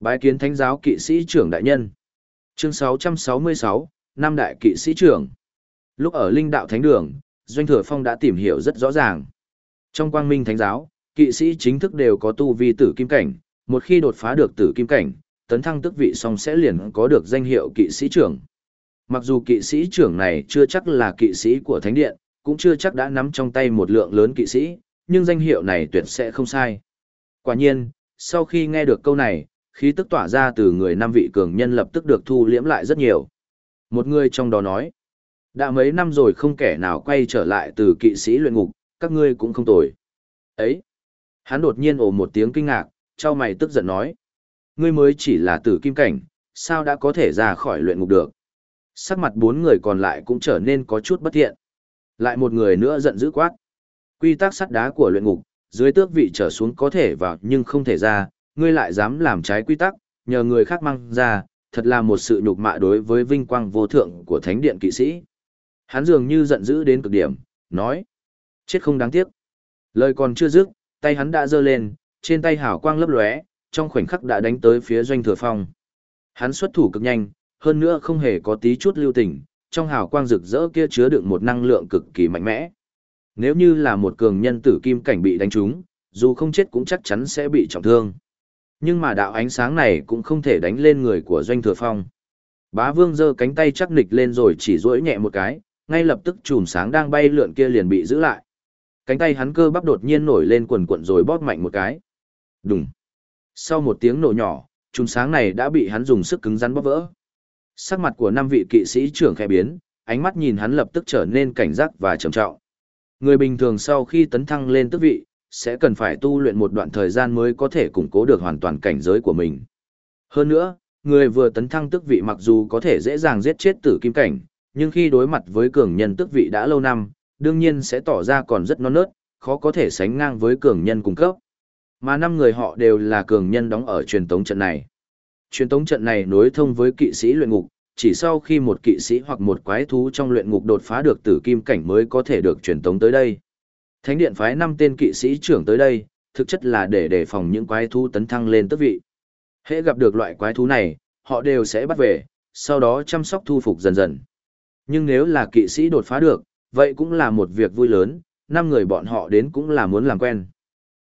Bái kiến thánh giáo kỵ sĩ trưởng đại nhân. Chương 666, năm đại kỵ sĩ trưởng. Lúc ở linh đạo thánh đường, Doanh thừa phong đã tìm hiểu rất rõ ràng. Trong quang minh thánh giáo, kỵ sĩ chính thức đều có tu vi tử kim cảnh, một khi đột phá được tử kim cảnh, tấn thăng tức vị xong sẽ liền có được danh hiệu kỵ sĩ trưởng. Mặc dù kỵ sĩ trưởng này chưa chắc là kỵ sĩ của thánh điện, cũng chưa chắc đã nắm trong tay một lượng lớn kỵ sĩ, nhưng danh hiệu này tuyệt sẽ không sai. Quả nhiên, sau khi nghe được câu này, khí tức tỏa ra từ người năm vị cường nhân lập tức được thu liễm lại rất nhiều. Một người trong đó nói, đã mấy năm rồi không kẻ nào quay trở lại từ kỵ sĩ luyện ngục, các ngươi cũng không tồi. Ấy! Hắn đột nhiên ồ một tiếng kinh ngạc, trao mày tức giận nói. Ngươi mới chỉ là tử kim cảnh, sao đã có thể ra khỏi luyện ngục được? Sắc mặt bốn người còn lại cũng trở nên có chút bất thiện. Lại một người nữa giận dữ quát. Quy tắc sắt đá của luyện ngục, dưới tước vị trở xuống có thể vào nhưng không thể ra, ngươi lại dám làm trái quy tắc, nhờ người khác mang ra, thật là một sự nhục mạ đối với vinh quang vô thượng của thánh điện kỵ sĩ. Hắn dường như giận dữ đến cực điểm, nói. Chết không đáng tiếc. Lời còn chưa dứt, tay hắn đã giơ lên, trên tay hào quang lấp lóe, trong khoảnh khắc đã đánh tới phía doanh thừa phong. Hắn xuất thủ cực nhanh, hơn nữa không hề có tí chút lưu tình, trong hào quang rực rỡ kia chứa đựng một năng lượng cực kỳ mạnh mẽ. Nếu như là một cường nhân tử kim cảnh bị đánh trúng, dù không chết cũng chắc chắn sẽ bị trọng thương. Nhưng mà đạo ánh sáng này cũng không thể đánh lên người của doanh thừa phong. Bá vương giơ cánh tay chắc nịch lên rồi chỉ duỗi nhẹ một cái, ngay lập tức chùm sáng đang bay lượn kia liền bị giữ lại. Cánh tay hắn cơ bắp đột nhiên nổi lên quần cuộn rồi bóp mạnh một cái. Đùng. Sau một tiếng nổ nhỏ, chùm sáng này đã bị hắn dùng sức cứng rắn bóp vỡ. Sắc mặt của năm vị kỵ sĩ trưởng khẽ biến, ánh mắt nhìn hắn lập tức trở nên cảnh giác và trầm trọng. Người bình thường sau khi tấn thăng lên tước vị, sẽ cần phải tu luyện một đoạn thời gian mới có thể củng cố được hoàn toàn cảnh giới của mình. Hơn nữa, người vừa tấn thăng tước vị mặc dù có thể dễ dàng giết chết tử kim cảnh, nhưng khi đối mặt với cường nhân tước vị đã lâu năm, đương nhiên sẽ tỏ ra còn rất non nớt, khó có thể sánh ngang với cường nhân cung cấp. Mà năm người họ đều là cường nhân đóng ở truyền tống trận này. Truyền tống trận này nối thông với kỵ sĩ luyện ngục, chỉ sau khi một kỵ sĩ hoặc một quái thú trong luyện ngục đột phá được tử kim cảnh mới có thể được truyền tống tới đây. Thánh điện phái năm tên kỵ sĩ trưởng tới đây, thực chất là để đề phòng những quái thú tấn thăng lên tước vị. Hễ gặp được loại quái thú này, họ đều sẽ bắt về, sau đó chăm sóc thu phục dần dần. Nhưng nếu là kỵ sĩ đột phá được, vậy cũng là một việc vui lớn, năm người bọn họ đến cũng là muốn làm quen.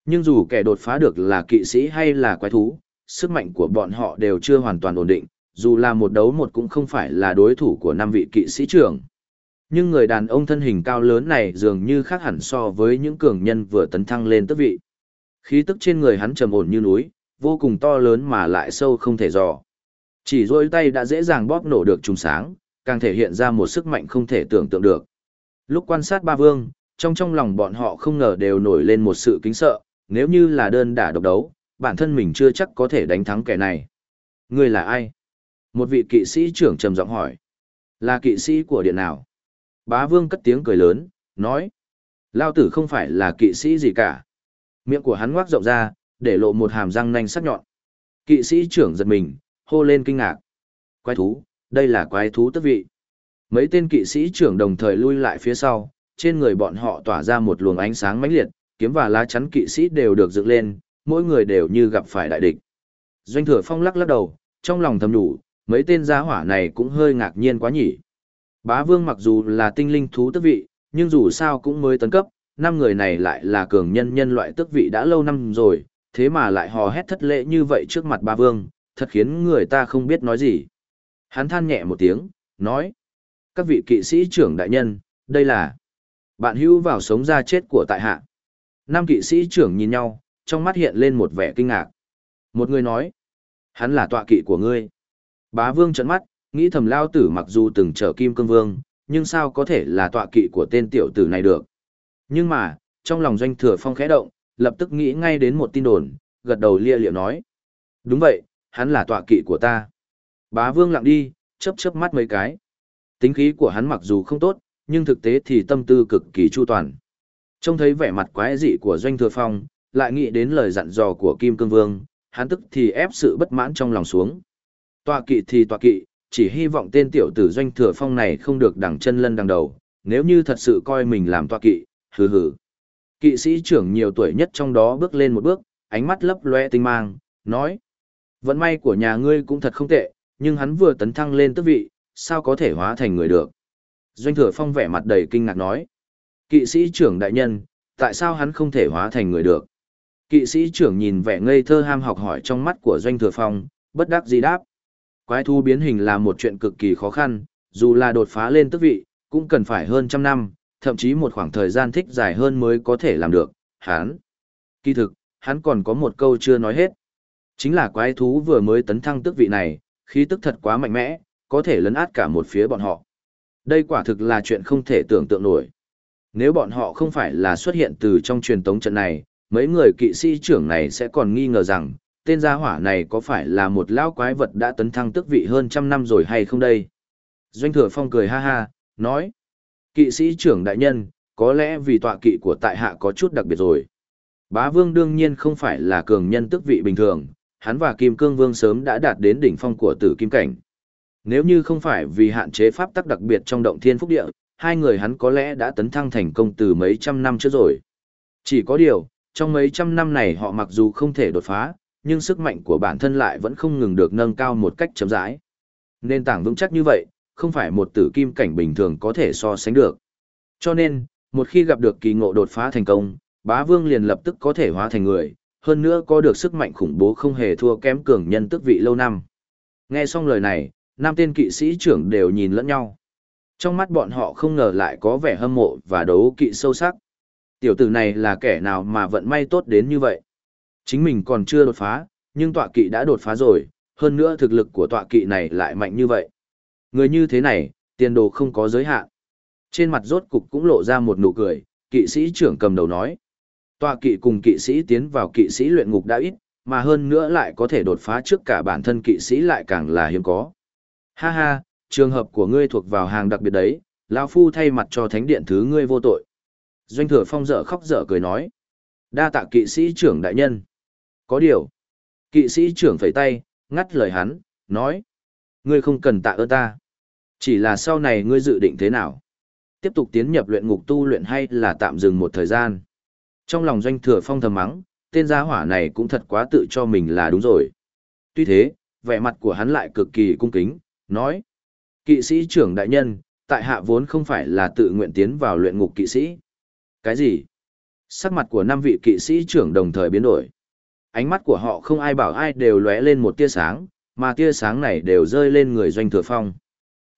Nhưng dù kẻ đột phá được là kỵ sĩ hay là quái thú, sức mạnh của bọn họ đều chưa hoàn toàn ổn định, dù là một đấu một cũng không phải là đối thủ của năm vị kỵ sĩ trưởng. Nhưng người đàn ông thân hình cao lớn này dường như khác hẳn so với những cường nhân vừa tấn thăng lên tước vị. Khí tức trên người hắn trầm ổn như núi, vô cùng to lớn mà lại sâu không thể dò. Chỉ rôi tay đã dễ dàng bóp nổ được trùng sáng, càng thể hiện ra một sức mạnh không thể tưởng tượng được. Lúc quan sát ba vương, trong trong lòng bọn họ không ngờ đều nổi lên một sự kính sợ, nếu như là đơn đả độc đấu, bản thân mình chưa chắc có thể đánh thắng kẻ này. Người là ai? Một vị kỵ sĩ trưởng trầm giọng hỏi. Là kỵ sĩ của điện nào? Bá vương cất tiếng cười lớn, nói. Lao tử không phải là kỵ sĩ gì cả. Miệng của hắn ngoác rộng ra, để lộ một hàm răng nanh sắc nhọn. Kỵ sĩ trưởng giật mình, hô lên kinh ngạc. Quái thú, đây là quái thú tức vị. Mấy tên kỵ sĩ trưởng đồng thời lui lại phía sau, trên người bọn họ tỏa ra một luồng ánh sáng mãnh liệt, kiếm và lá chắn kỵ sĩ đều được dựng lên, mỗi người đều như gặp phải đại địch. Doanh thừa phong lắc lắc đầu, trong lòng thầm đủ, mấy tên gia hỏa này cũng hơi ngạc nhiên quá nhỉ. Bá vương mặc dù là tinh linh thú tức vị, nhưng dù sao cũng mới tấn cấp, năm người này lại là cường nhân nhân loại tức vị đã lâu năm rồi, thế mà lại hò hét thất lễ như vậy trước mặt bá vương, thật khiến người ta không biết nói gì. Hắn than nhẹ một tiếng, nói, các vị kỵ sĩ trưởng đại nhân, đây là bạn hữu vào sống ra chết của tại hạ. Năm kỵ sĩ trưởng nhìn nhau, trong mắt hiện lên một vẻ kinh ngạc. Một người nói, hắn là tọa kỵ của ngươi. Bá vương trợn mắt, nghĩ thầm lao tử mặc dù từng trở kim cương vương, nhưng sao có thể là tọa kỵ của tên tiểu tử này được. Nhưng mà, trong lòng doanh thừa phong khẽ động, lập tức nghĩ ngay đến một tin đồn, gật đầu lia liệu nói. Đúng vậy, hắn là tọa kỵ của ta. Bá vương lặng đi, chớp chớp mắt mấy cái. Tính khí của hắn mặc dù không tốt, nhưng thực tế thì tâm tư cực kỳ chu toàn. Trông thấy vẻ mặt quái dị của Doanh Thừa Phong, lại nghĩ đến lời dặn dò của Kim Cương Vương, hắn tức thì ép sự bất mãn trong lòng xuống. Tọa kỵ thì tọa kỵ, chỉ hy vọng tên tiểu tử Doanh Thừa Phong này không được đằng chân lân đằng đầu, nếu như thật sự coi mình làm tọa kỵ, hừ hừ. Kỵ sĩ trưởng nhiều tuổi nhất trong đó bước lên một bước, ánh mắt lấp loe tinh mang, nói. Vận may của nhà ngươi cũng thật không tệ, nhưng hắn vừa tấn thăng lên tước vị, sao có thể hóa thành người được. Doanh thừa phong vẻ mặt đầy kinh ngạc nói. Kỵ sĩ trưởng đại nhân, tại sao hắn không thể hóa thành người được? Kỵ sĩ trưởng nhìn vẻ ngây thơ ham học hỏi trong mắt của Doanh thừa phong, bất đắc dĩ đáp. Quái thú biến hình là một chuyện cực kỳ khó khăn, dù là đột phá lên tước vị, cũng cần phải hơn trăm năm, thậm chí một khoảng thời gian thích dài hơn mới có thể làm được. Hắn, kỳ thực, hắn còn có một câu chưa nói hết. Chính là quái thú vừa mới tấn thăng tước vị này, khí tức thật quá mạnh mẽ, có thể lấn át cả một phía bọn họ. Đây quả thực là chuyện không thể tưởng tượng nổi. Nếu bọn họ không phải là xuất hiện từ trong truyền tống trận này, mấy người kỵ sĩ trưởng này sẽ còn nghi ngờ rằng, tên gia hỏa này có phải là một lão quái vật đã tấn thăng tước vị hơn trăm năm rồi hay không đây? Doanh thừa phong cười ha ha, nói. Kỵ sĩ trưởng đại nhân, có lẽ vì tọa kỵ của tại hạ có chút đặc biệt rồi. Bá vương đương nhiên không phải là cường nhân tước vị bình thường, hắn và Kim Cương Vương sớm đã đạt đến đỉnh phong của tử kim cảnh. Nếu như không phải vì hạn chế pháp tắc đặc biệt trong động thiên phúc địa, hai người hắn có lẽ đã tấn thăng thành công từ mấy trăm năm trước rồi. Chỉ có điều, trong mấy trăm năm này họ mặc dù không thể đột phá, nhưng sức mạnh của bản thân lại vẫn không ngừng được nâng cao một cách chậm rãi. Nền tảng vững chắc như vậy, không phải một tử kim cảnh bình thường có thể so sánh được. Cho nên, một khi gặp được kỳ ngộ đột phá thành công, bá vương liền lập tức có thể hóa thành người, hơn nữa có được sức mạnh khủng bố không hề thua kém cường nhân tức vị lâu năm. Nghe xong lời này, năm tên kỵ sĩ trưởng đều nhìn lẫn nhau. Trong mắt bọn họ không ngờ lại có vẻ hâm mộ và đấu kỵ sâu sắc. Tiểu tử này là kẻ nào mà vận may tốt đến như vậy. Chính mình còn chưa đột phá, nhưng tọa kỵ đã đột phá rồi, hơn nữa thực lực của tọa kỵ này lại mạnh như vậy. Người như thế này, tiền đồ không có giới hạn. Trên mặt rốt cục cũng lộ ra một nụ cười, kỵ sĩ trưởng cầm đầu nói. Tòa kỵ cùng kỵ sĩ tiến vào kỵ sĩ luyện ngục đã ít, mà hơn nữa lại có thể đột phá trước cả bản thân kỵ sĩ lại càng là hiếm có. Ha ha, trường hợp của ngươi thuộc vào hàng đặc biệt đấy, lão phu thay mặt cho thánh điện thứ ngươi vô tội. Doanh thừa phong dở khóc dở cười nói. Đa tạ kỵ sĩ trưởng đại nhân. Có điều. Kỵ sĩ trưởng phẩy tay, ngắt lời hắn, nói. Ngươi không cần tạ ơn ta. Chỉ là sau này ngươi dự định thế nào? Tiếp tục tiến nhập luyện ngục tu luyện hay là tạm dừng một thời gian? Trong lòng doanh thừa phong thầm mắng, tên gia hỏa này cũng thật quá tự cho mình là đúng rồi. Tuy thế, vẻ mặt của hắn lại cực kỳ cung kính, nói. Kỵ sĩ trưởng đại nhân, tại hạ vốn không phải là tự nguyện tiến vào luyện ngục kỵ sĩ. Cái gì? Sắc mặt của năm vị kỵ sĩ trưởng đồng thời biến đổi. Ánh mắt của họ không ai bảo ai đều lóe lên một tia sáng, mà tia sáng này đều rơi lên người doanh thừa phong.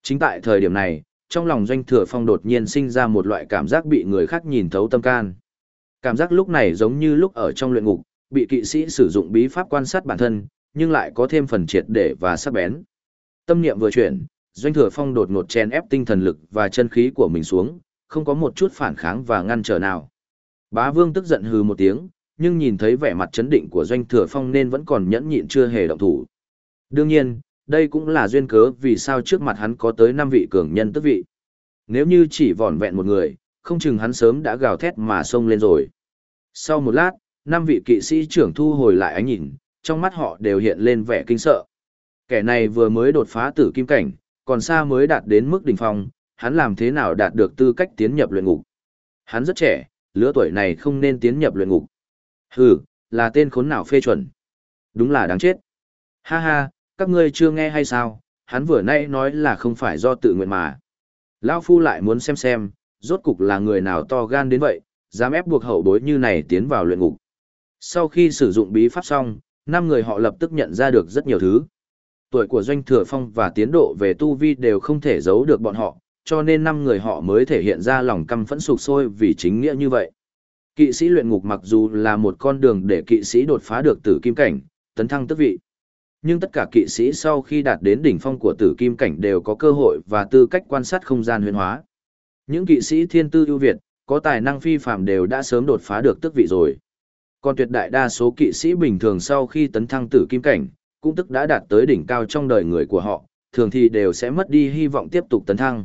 Chính tại thời điểm này, trong lòng doanh thừa phong đột nhiên sinh ra một loại cảm giác bị người khác nhìn thấu tâm can. Cảm giác lúc này giống như lúc ở trong luyện ngục, bị kỵ sĩ sử dụng bí pháp quan sát bản thân, nhưng lại có thêm phần triệt để và sắc bén. Tâm niệm vừa chuyển, Doanh Thừa Phong đột ngột chen ép tinh thần lực và chân khí của mình xuống, không có một chút phản kháng và ngăn trở nào. Bá Vương tức giận hừ một tiếng, nhưng nhìn thấy vẻ mặt chấn định của Doanh Thừa Phong nên vẫn còn nhẫn nhịn chưa hề động thủ. Đương nhiên, đây cũng là duyên cớ vì sao trước mặt hắn có tới 5 vị cường nhân tức vị. Nếu như chỉ vỏn vẹn một người, không chừng hắn sớm đã gào thét mà xông lên rồi. Sau một lát, năm vị kỵ sĩ trưởng thu hồi lại ánh nhìn, trong mắt họ đều hiện lên vẻ kinh sợ. Kẻ này vừa mới đột phá tử kim cảnh, còn xa mới đạt đến mức đỉnh phong, hắn làm thế nào đạt được tư cách tiến nhập luyện ngục. Hắn rất trẻ, lứa tuổi này không nên tiến nhập luyện ngục. Hừ, là tên khốn nào phê chuẩn. Đúng là đáng chết. Ha ha, các ngươi chưa nghe hay sao, hắn vừa nay nói là không phải do tự nguyện mà. Lão Phu lại muốn xem xem, rốt cục là người nào to gan đến vậy, dám ép buộc hậu bối như này tiến vào luyện ngục. Sau khi sử dụng bí pháp xong, năm người họ lập tức nhận ra được rất nhiều thứ. Tuổi của Doanh Thừa Phong và tiến độ về tu vi đều không thể giấu được bọn họ, cho nên năm người họ mới thể hiện ra lòng căm phẫn sụp sôi vì chính nghĩa như vậy. Kỵ sĩ luyện ngục mặc dù là một con đường để kỵ sĩ đột phá được tử kim cảnh, tấn thăng tước vị. Nhưng tất cả kỵ sĩ sau khi đạt đến đỉnh phong của tử kim cảnh đều có cơ hội và tư cách quan sát không gian huyền hóa. Những kỵ sĩ thiên tư ưu việt, có tài năng phi phàm đều đã sớm đột phá được tước vị rồi. Còn tuyệt đại đa số kỵ sĩ bình thường sau khi tấn thăng tử kim cảnh, cũng tức đã đạt tới đỉnh cao trong đời người của họ, thường thì đều sẽ mất đi hy vọng tiếp tục tấn thăng.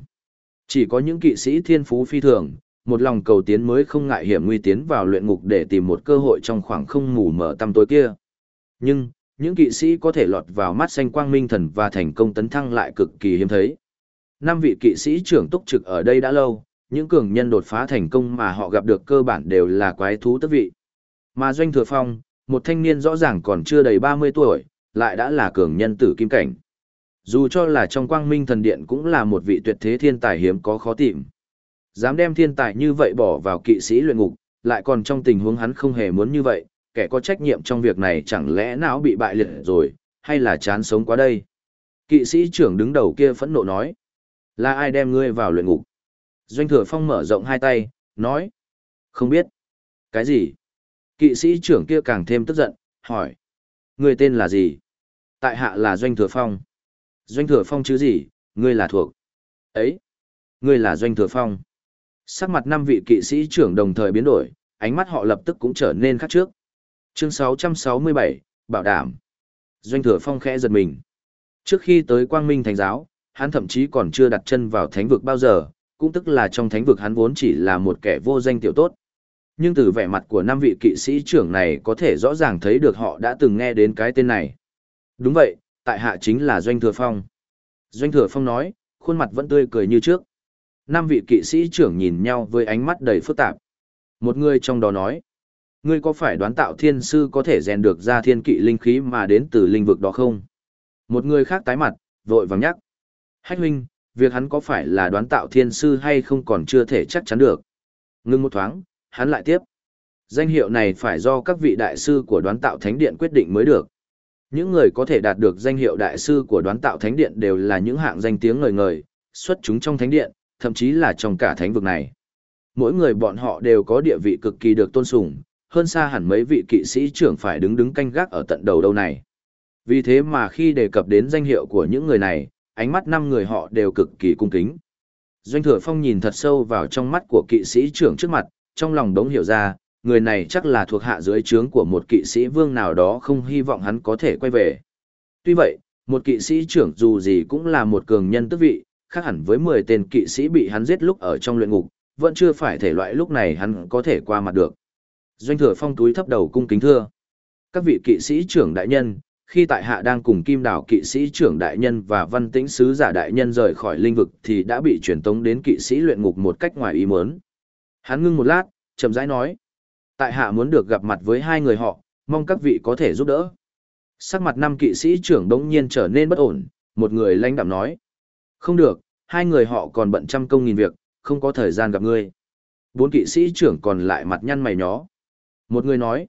Chỉ có những kỵ sĩ thiên phú phi thường, một lòng cầu tiến mới không ngại hiểm nguy tiến vào luyện ngục để tìm một cơ hội trong khoảng không mù mờ tăm tối kia. Nhưng, những kỵ sĩ có thể lọt vào mắt xanh quang minh thần và thành công tấn thăng lại cực kỳ hiếm thấy. Năm vị kỵ sĩ trưởng túc trực ở đây đã lâu, những cường nhân đột phá thành công mà họ gặp được cơ bản đều là quái thú tức vị. Mà Doanh Thừa Phong, một thanh niên rõ ràng còn chưa đầy 30 tuổi, lại đã là cường nhân tử kim cảnh. Dù cho là trong quang minh thần điện cũng là một vị tuyệt thế thiên tài hiếm có khó tìm. Dám đem thiên tài như vậy bỏ vào kỵ sĩ luyện ngục, lại còn trong tình huống hắn không hề muốn như vậy, kẻ có trách nhiệm trong việc này chẳng lẽ não bị bại liệt rồi, hay là chán sống quá đây. Kỵ sĩ trưởng đứng đầu kia phẫn nộ nói. Là ai đem ngươi vào luyện ngục? Doanh thừa phong mở rộng hai tay, nói. Không biết. Cái gì? Kỵ sĩ trưởng kia càng thêm tức giận, hỏi. Ngươi tên là gì? Tại hạ là Doanh thừa phong. Doanh thừa phong chứ gì, ngươi là thuộc. Ấy. Ngươi là Doanh thừa phong. Sắc mặt năm vị kỵ sĩ trưởng đồng thời biến đổi, ánh mắt họ lập tức cũng trở nên khác trước. Chương 667, Bảo đảm. Doanh thừa phong khẽ giật mình. Trước khi tới Quang Minh Thành Giáo, hắn thậm chí còn chưa đặt chân vào thánh vực bao giờ, cũng tức là trong thánh vực hắn vốn chỉ là một kẻ vô danh tiểu tốt. Nhưng từ vẻ mặt của năm vị kỵ sĩ trưởng này có thể rõ ràng thấy được họ đã từng nghe đến cái tên này. Đúng vậy, tại hạ chính là Doanh Thừa Phong. Doanh Thừa Phong nói, khuôn mặt vẫn tươi cười như trước. Năm vị kỵ sĩ trưởng nhìn nhau với ánh mắt đầy phức tạp. Một người trong đó nói, ngươi có phải đoán tạo thiên sư có thể rèn được ra thiên kỵ linh khí mà đến từ linh vực đó không? Một người khác tái mặt, vội vàng nhắc. Hách huynh, việc hắn có phải là đoán tạo thiên sư hay không còn chưa thể chắc chắn được. Ngưng một thoáng, hắn lại tiếp. Danh hiệu này phải do các vị đại sư của đoán tạo thánh điện quyết định mới được. Những người có thể đạt được danh hiệu đại sư của đoán tạo thánh điện đều là những hạng danh tiếng ngời ngời, xuất chúng trong thánh điện, thậm chí là trong cả thánh vực này. Mỗi người bọn họ đều có địa vị cực kỳ được tôn sùng, hơn xa hẳn mấy vị kỵ sĩ trưởng phải đứng đứng canh gác ở tận đầu đâu này. Vì thế mà khi đề cập đến danh hiệu của những người này, ánh mắt năm người họ đều cực kỳ cung kính. Doanh thừa phong nhìn thật sâu vào trong mắt của kỵ sĩ trưởng trước mặt, trong lòng đống hiểu ra, người này chắc là thuộc hạ dưới trướng của một kỵ sĩ vương nào đó không hy vọng hắn có thể quay về. Tuy vậy, một kỵ sĩ trưởng dù gì cũng là một cường nhân tước vị, khác hẳn với 10 tên kỵ sĩ bị hắn giết lúc ở trong luyện ngục, vẫn chưa phải thể loại lúc này hắn có thể qua mặt được. Doanh thừa phong túi thấp đầu cung kính thưa. Các vị kỵ sĩ trưởng đại nhân, khi tại hạ đang cùng kim đảo kỵ sĩ trưởng đại nhân và văn tĩnh sứ giả đại nhân rời khỏi linh vực thì đã bị truyền tống đến kỵ sĩ luyện ngục một cách ngoài ý muốn. Hắn ngưng một lát, chậm rãi nói. Tại hạ muốn được gặp mặt với hai người họ, mong các vị có thể giúp đỡ. Sắc mặt năm kỵ sĩ trưởng đống nhiên trở nên bất ổn, một người lãnh đạm nói. Không được, hai người họ còn bận trăm công nghìn việc, không có thời gian gặp ngươi. Bốn kỵ sĩ trưởng còn lại mặt nhăn mày nhó. Một người nói.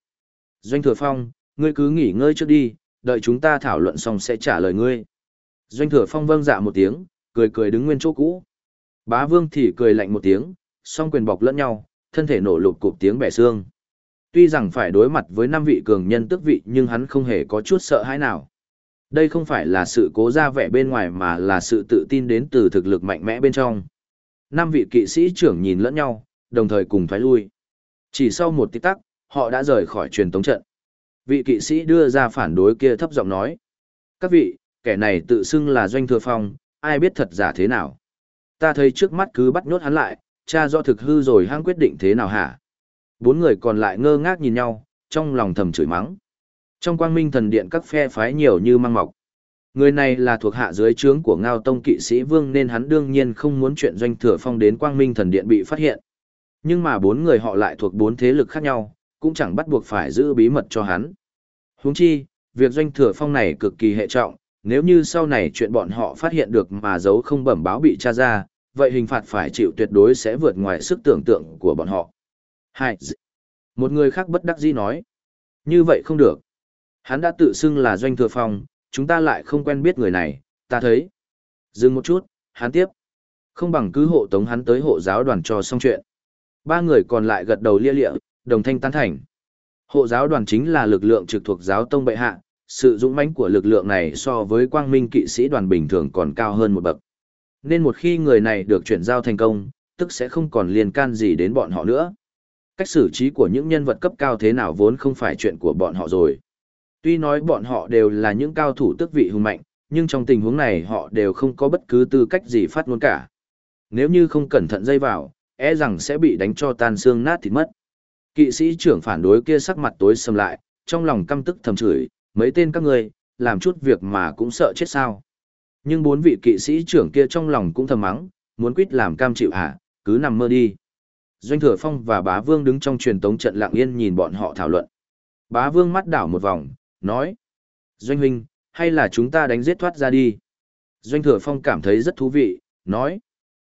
Doanh thừa phong, ngươi cứ nghỉ ngơi trước đi, đợi chúng ta thảo luận xong sẽ trả lời ngươi. Doanh thừa phong vâng dạ một tiếng, cười cười đứng nguyên chỗ cũ. Bá vương thì cười lạnh một tiếng, song quyền bọc lẫn nhau, thân thể nổ lục cụp tiếng bẻ xương. Tuy rằng phải đối mặt với năm vị cường nhân tức vị nhưng hắn không hề có chút sợ hãi nào. Đây không phải là sự cố ra vẻ bên ngoài mà là sự tự tin đến từ thực lực mạnh mẽ bên trong. Năm vị kỵ sĩ trưởng nhìn lẫn nhau, đồng thời cùng thoái lui. Chỉ sau một tích tắc, họ đã rời khỏi truyền tống trận. Vị kỵ sĩ đưa ra phản đối kia thấp giọng nói. Các vị, kẻ này tự xưng là doanh thừa phong, ai biết thật giả thế nào. Ta thấy trước mắt cứ bắt nhốt hắn lại, cha do thực hư rồi hang quyết định thế nào hả? Bốn người còn lại ngơ ngác nhìn nhau, trong lòng thầm chửi mắng. Trong quang minh thần điện các phe phái nhiều như mang mọc. Người này là thuộc hạ dưới trướng của Ngao Tông kỵ sĩ Vương nên hắn đương nhiên không muốn chuyện doanh thừa phong đến quang minh thần điện bị phát hiện. Nhưng mà bốn người họ lại thuộc bốn thế lực khác nhau, cũng chẳng bắt buộc phải giữ bí mật cho hắn. Huống chi, việc doanh thừa phong này cực kỳ hệ trọng, nếu như sau này chuyện bọn họ phát hiện được mà giấu không bẩm báo bị tra ra, vậy hình phạt phải chịu tuyệt đối sẽ vượt ngoài sức tưởng tượng của bọn họ. Hai, một người khác bất đắc dĩ nói, như vậy không được. Hắn đã tự xưng là doanh thừa phong, chúng ta lại không quen biết người này, ta thấy. Dừng một chút, hắn tiếp. Không bằng cứ hộ tống hắn tới hộ giáo đoàn cho xong chuyện. Ba người còn lại gật đầu lia lịa, đồng thanh tán thành. Hộ giáo đoàn chính là lực lượng trực thuộc giáo tông bệ hạ, sự dũng mãnh của lực lượng này so với quang minh kỵ sĩ đoàn bình thường còn cao hơn một bậc. Nên một khi người này được chuyển giao thành công, tức sẽ không còn liên can gì đến bọn họ nữa. Cách xử trí của những nhân vật cấp cao thế nào vốn không phải chuyện của bọn họ rồi. Tuy nói bọn họ đều là những cao thủ tước vị hùng mạnh, nhưng trong tình huống này họ đều không có bất cứ tư cách gì phát ngôn cả. Nếu như không cẩn thận dây vào, e rằng sẽ bị đánh cho tan xương nát thịt mất. Kỵ sĩ trưởng phản đối kia sắc mặt tối sầm lại, trong lòng căm tức thầm chửi, mấy tên các ngươi, làm chút việc mà cũng sợ chết sao. Nhưng bốn vị kỵ sĩ trưởng kia trong lòng cũng thầm mắng, muốn quýt làm cam chịu hả, cứ nằm mơ đi. Doanh Thừa Phong và Bá Vương đứng trong truyền tống trận lặng yên nhìn bọn họ thảo luận. Bá Vương mắt đảo một vòng, nói. Doanh huynh, hay là chúng ta đánh giết thoát ra đi. Doanh Thừa Phong cảm thấy rất thú vị, nói.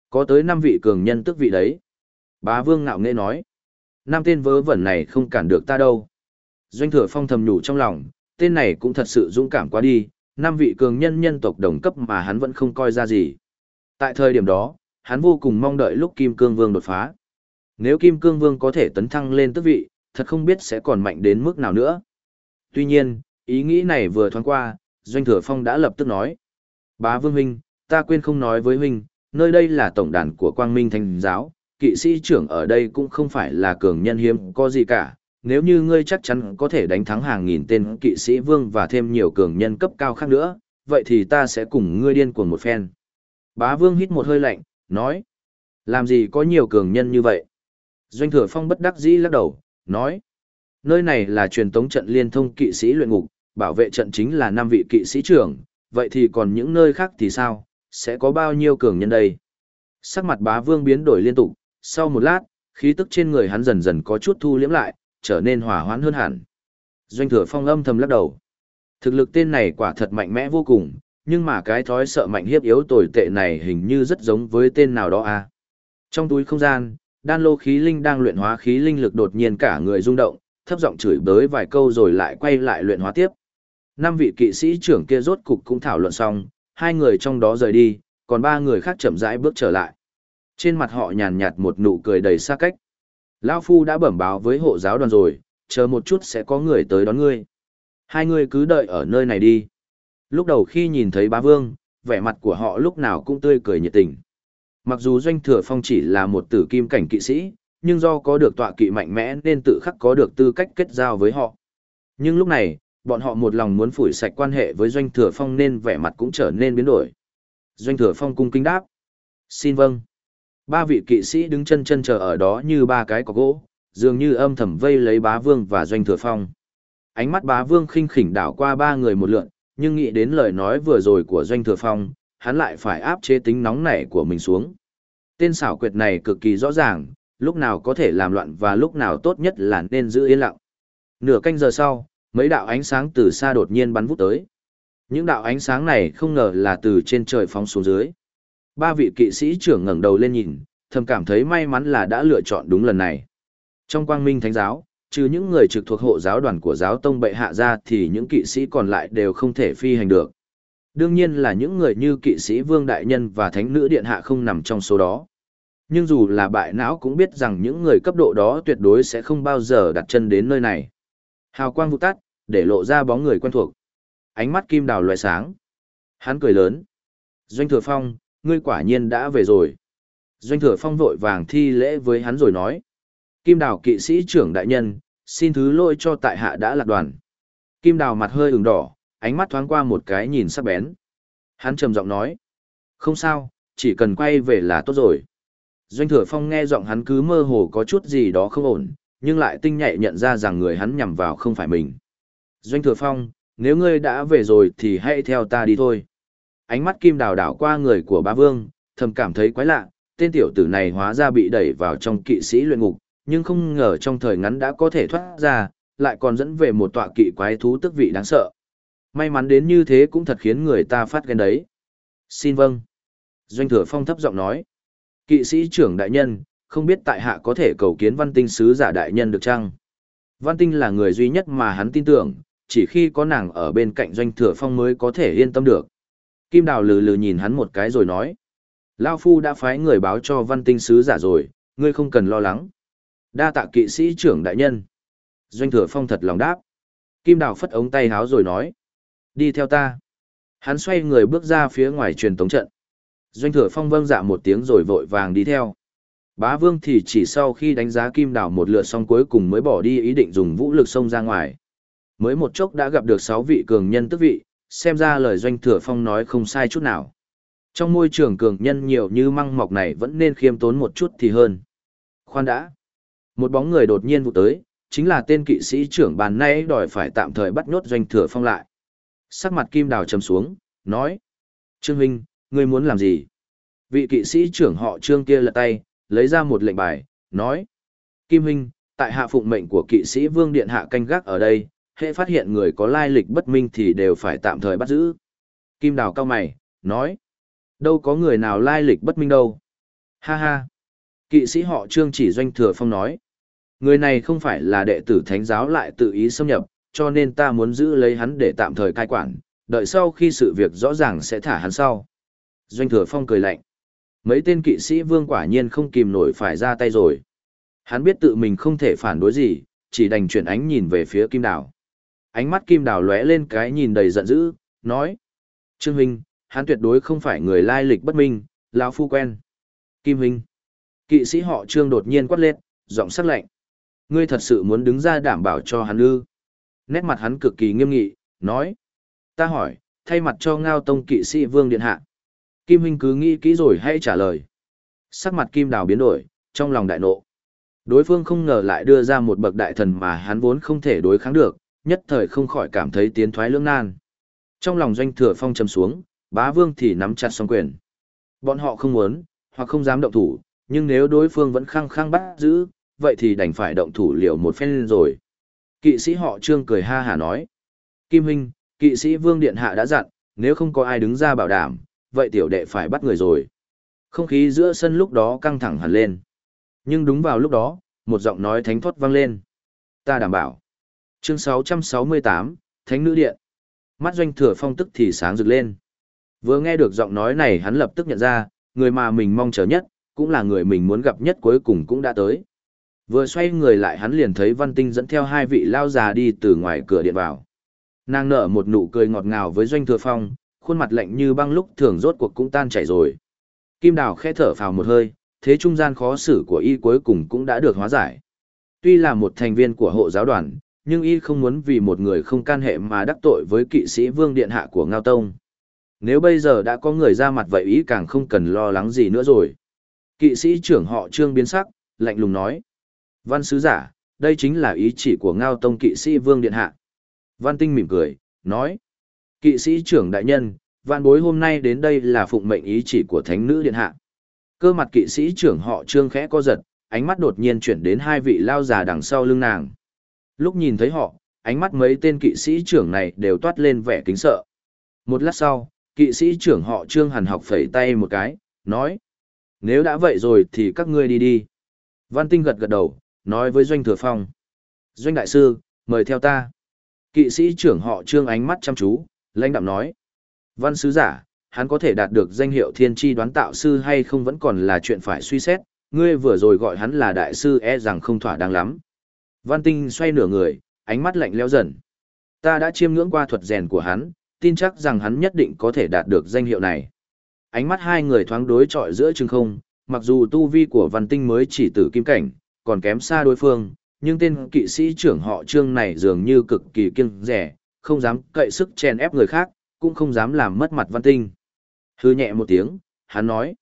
Có tới 5 vị cường nhân tức vị đấy. Bá Vương ngạo nghễ nói. Nam tên vớ vẩn này không cản được ta đâu. Doanh Thừa Phong thầm nhủ trong lòng, tên này cũng thật sự dũng cảm quá đi, năm vị cường nhân nhân tộc đồng cấp mà hắn vẫn không coi ra gì. Tại thời điểm đó, hắn vô cùng mong đợi lúc Kim Cương Vương đột phá. Nếu Kim Cương Vương có thể tấn thăng lên tước vị, thật không biết sẽ còn mạnh đến mức nào nữa. Tuy nhiên, ý nghĩ này vừa thoáng qua, Doanh Thừa Phong đã lập tức nói. Bá Vương Huynh, ta quên không nói với Huynh, nơi đây là tổng đàn của Quang Minh Thánh Giáo, kỵ sĩ trưởng ở đây cũng không phải là cường nhân hiếm có gì cả. Nếu như ngươi chắc chắn có thể đánh thắng hàng nghìn tên kỵ sĩ vương và thêm nhiều cường nhân cấp cao khác nữa, vậy thì ta sẽ cùng ngươi điên cuồng một phen. Bá vương hít một hơi lạnh, nói. Làm gì có nhiều cường nhân như vậy? Doanh thừa phong bất đắc dĩ lắc đầu, nói. Nơi này là truyền tống trận liên thông kỵ sĩ luyện ngục, bảo vệ trận chính là năm vị kỵ sĩ trưởng, vậy thì còn những nơi khác thì sao, sẽ có bao nhiêu cường nhân đây? Sắc mặt bá vương biến đổi liên tục, sau một lát, khí tức trên người hắn dần dần có chút thu liễm lại, trở nên hòa hoãn hơn hẳn. Doanh thừa phong âm thầm lắc đầu. Thực lực tên này quả thật mạnh mẽ vô cùng, nhưng mà cái thói sợ mạnh hiếp yếu tồi tệ này hình như rất giống với tên nào đó à. Trong túi không gian, đan lô khí linh đang luyện hóa khí linh lực đột nhiên cả người rung động, thấp giọng chửi bới vài câu rồi lại quay lại luyện hóa tiếp. Năm vị kỵ sĩ trưởng kia rốt cục cũng thảo luận xong, hai người trong đó rời đi, còn ba người khác chậm rãi bước trở lại. Trên mặt họ nhàn nhạt một nụ cười đầy xa cách. Lão Phu đã bẩm báo với hộ giáo đoàn rồi, chờ một chút sẽ có người tới đón ngươi. Hai người cứ đợi ở nơi này đi. Lúc đầu khi nhìn thấy bá vương, vẻ mặt của họ lúc nào cũng tươi cười nhiệt tình. Mặc dù Doanh Thừa Phong chỉ là một tử kim cảnh kỵ sĩ, nhưng do có được tọa kỵ mạnh mẽ nên tự khắc có được tư cách kết giao với họ. Nhưng lúc này, bọn họ một lòng muốn phủi sạch quan hệ với Doanh Thừa Phong nên vẻ mặt cũng trở nên biến đổi. Doanh Thừa Phong cung kính đáp. Xin vâng. Ba vị kỵ sĩ đứng chân chân chờ ở đó như ba cái cọc gỗ, dường như âm thầm vây lấy bá vương và Doanh Thừa Phong. Ánh mắt bá vương khinh khỉnh đảo qua ba người một lượn, nhưng nghĩ đến lời nói vừa rồi của Doanh Thừa Phong, hắn lại phải áp chế tính nóng nảy của mình xuống. Tên xảo quyệt này cực kỳ rõ ràng, lúc nào có thể làm loạn và lúc nào tốt nhất là nên giữ yên lặng. Nửa canh giờ sau, mấy đạo ánh sáng từ xa đột nhiên bắn vút tới. Những đạo ánh sáng này không ngờ là từ trên trời phóng xuống dưới. Ba vị kỵ sĩ trưởng ngẩng đầu lên nhìn, thầm cảm thấy may mắn là đã lựa chọn đúng lần này. Trong quang minh thánh giáo, trừ những người trực thuộc hộ giáo đoàn của giáo tông bệ hạ ra thì những kỵ sĩ còn lại đều không thể phi hành được. Đương nhiên là những người như kỵ sĩ vương đại nhân và thánh nữ điện hạ không nằm trong số đó. Nhưng dù là bại não cũng biết rằng những người cấp độ đó tuyệt đối sẽ không bao giờ đặt chân đến nơi này. Hào quang vụt tắt, để lộ ra bóng người quen thuộc. Ánh mắt kim đào loại sáng. Hắn cười lớn. Doanh thừa phong, ngươi quả nhiên đã về rồi. Doanh thừa phong vội vàng thi lễ với hắn rồi nói. Kim đào kỵ sĩ trưởng đại nhân, xin thứ lỗi cho tại hạ đã lạc đoàn. Kim đào mặt hơi ửng đỏ, ánh mắt thoáng qua một cái nhìn sắc bén. Hắn trầm giọng nói. Không sao, chỉ cần quay về là tốt rồi. Doanh thừa phong nghe giọng hắn cứ mơ hồ có chút gì đó không ổn, nhưng lại tinh nhạy nhận ra rằng người hắn nhằm vào không phải mình. Doanh thừa phong, nếu ngươi đã về rồi thì hãy theo ta đi thôi. Ánh mắt kim đào đảo qua người của bá vương, thầm cảm thấy quái lạ, tên tiểu tử này hóa ra bị đẩy vào trong kỵ sĩ luyện ngục, nhưng không ngờ trong thời ngắn đã có thể thoát ra, lại còn dẫn về một tọa kỵ quái thú tức vị đáng sợ. May mắn đến như thế cũng thật khiến người ta phát ghen đấy. Xin vâng. Doanh thừa phong thấp giọng nói. Kỵ sĩ trưởng đại nhân, không biết tại hạ có thể cầu kiến văn tinh sứ giả đại nhân được chăng? Văn tinh là người duy nhất mà hắn tin tưởng, chỉ khi có nàng ở bên cạnh doanh thừa phong mới có thể yên tâm được. Kim đào lừ lừ nhìn hắn một cái rồi nói. Lao Phu đã phái người báo cho văn tinh sứ giả rồi, ngươi không cần lo lắng. Đa tạ kỵ sĩ trưởng đại nhân. Doanh thừa phong thật lòng đáp. Kim đào phất ống tay háo rồi nói. Đi theo ta. Hắn xoay người bước ra phía ngoài truyền tống trận. Doanh thừa phong vâng dạ một tiếng rồi vội vàng đi theo. Bá vương thì chỉ sau khi đánh giá kim đào một lượt xong cuối cùng mới bỏ đi ý định dùng vũ lực xông ra ngoài. Mới một chốc đã gặp được sáu vị cường nhân tức vị, xem ra lời doanh thừa phong nói không sai chút nào. Trong môi trường cường nhân nhiều như măng mọc này vẫn nên khiêm tốn một chút thì hơn. Khoan đã. Một bóng người đột nhiên vụ tới, chính là tên kỵ sĩ trưởng bàn nay đòi phải tạm thời bắt nhốt doanh thừa phong lại. Sắc mặt kim đào trầm xuống, nói. Trương Huynh, ngươi muốn làm gì? Vị kỵ sĩ trưởng họ trương kia lật tay, lấy ra một lệnh bài, nói. Kim Huynh, tại hạ phụng mệnh của kỵ sĩ Vương Điện Hạ canh gác ở đây, hệ phát hiện người có lai lịch bất minh thì đều phải tạm thời bắt giữ. Kim Đào cao mày, nói. Đâu có người nào lai lịch bất minh đâu. Ha ha. Kỵ sĩ họ Trương chỉ doanh thừa phong nói. Người này không phải là đệ tử thánh giáo lại tự ý xâm nhập, cho nên ta muốn giữ lấy hắn để tạm thời cai quản, đợi sau khi sự việc rõ ràng sẽ thả hắn sau. Doanh thừa phong cười lạnh. Mấy tên kỵ sĩ vương quả nhiên không kìm nổi phải ra tay rồi. Hắn biết tự mình không thể phản đối gì, chỉ đành chuyển ánh nhìn về phía kim đào. Ánh mắt kim đào lóe lên cái nhìn đầy giận dữ, nói. Trương Huynh, hắn tuyệt đối không phải người lai lịch bất minh, lão phu quen. Kim Huynh. Kỵ sĩ họ Trương đột nhiên quát lên, giọng sắc lạnh. Ngươi thật sự muốn đứng ra đảm bảo cho hắn ư? Nét mặt hắn cực kỳ nghiêm nghị, nói. Ta hỏi, thay mặt cho ngao tông kỵ sĩ vương điện hạ. Kim huynh cứ nghĩ kỹ rồi hãy trả lời. Sắc mặt kim đào biến đổi, trong lòng đại nộ. Đối phương không ngờ lại đưa ra một bậc đại thần mà hắn vốn không thể đối kháng được, nhất thời không khỏi cảm thấy tiến thoái lưỡng nan. Trong lòng doanh thừa phong trầm xuống, bá vương thì nắm chặt song quyền. Bọn họ không muốn, hoặc không dám động thủ, nhưng nếu đối phương vẫn khăng khăng bắt giữ, vậy thì đành phải động thủ liệu một phen rồi. Kỵ sĩ họ trương cười ha hà nói. Kim Hinh, kỵ sĩ vương điện hạ đã dặn, nếu không có ai đứng ra bảo đảm, vậy tiểu đệ phải bắt người rồi. Không khí giữa sân lúc đó căng thẳng hẳn lên. Nhưng đúng vào lúc đó, một giọng nói thánh thoát vang lên. Ta đảm bảo. Chương 668, Thánh Nữ Điện. Mắt doanh thừa phong tức thì sáng rực lên. Vừa nghe được giọng nói này hắn lập tức nhận ra, người mà mình mong chờ nhất, cũng là người mình muốn gặp nhất cuối cùng cũng đã tới. Vừa xoay người lại hắn liền thấy Văn Tinh dẫn theo hai vị lao già đi từ ngoài cửa điện vào. Nàng nở một nụ cười ngọt ngào với Doanh Thừa Phong, khuôn mặt lạnh như băng lúc thường rốt cuộc cũng tan chảy rồi. Kim Đào khẽ thở phào một hơi, thế trung gian khó xử của y cuối cùng cũng đã được hóa giải. Tuy là một thành viên của hộ giáo đoàn, nhưng y không muốn vì một người không can hệ mà đắc tội với kỵ sĩ vương điện hạ của Ngao Tông. Nếu bây giờ đã có người ra mặt vậy ý càng không cần lo lắng gì nữa rồi. Kỵ sĩ trưởng họ trương biến sắc, lạnh lùng nói. Văn sứ giả, đây chính là ý chỉ của Ngao Tông kỵ sĩ vương điện hạ. Văn tinh mỉm cười, nói. Kỵ sĩ trưởng đại nhân, văn bối hôm nay đến đây là phụng mệnh ý chỉ của thánh nữ điện hạ. Cơ mặt kỵ sĩ trưởng họ trương khẽ co giật, ánh mắt đột nhiên chuyển đến hai vị lao già đằng sau lưng nàng. Lúc nhìn thấy họ, ánh mắt mấy tên kỵ sĩ trưởng này đều toát lên vẻ kính sợ. Một lát sau, kỵ sĩ trưởng họ trương hàn học phẩy tay một cái, nói. Nếu đã vậy rồi thì các ngươi đi đi. Văn Tinh gật gật đầu, nói với Doanh Thừa Phong. Doanh Đại Sư, mời theo ta. Kỵ sĩ trưởng họ trương ánh mắt chăm chú, lãnh đạm nói. Văn Sứ Giả, hắn có thể đạt được danh hiệu thiên tri đoán tạo sư hay không vẫn còn là chuyện phải suy xét, ngươi vừa rồi gọi hắn là đại sư e rằng không thỏa đáng lắm. Văn Tinh xoay nửa người, ánh mắt lạnh lẽo dần. Ta đã chiêm ngưỡng qua thuật rèn của hắn, tin chắc rằng hắn nhất định có thể đạt được danh hiệu này. Ánh mắt hai người thoáng đối chọi giữa chừng không, mặc dù tu vi của Văn Tinh mới chỉ tử kim cảnh, còn kém xa đối phương, nhưng tên kỵ sĩ trưởng họ Trương này dường như cực kỳ kiêng rẻ, không dám cậy sức chen ép người khác, cũng không dám làm mất mặt Văn Tinh. Hư nhẹ một tiếng, hắn nói.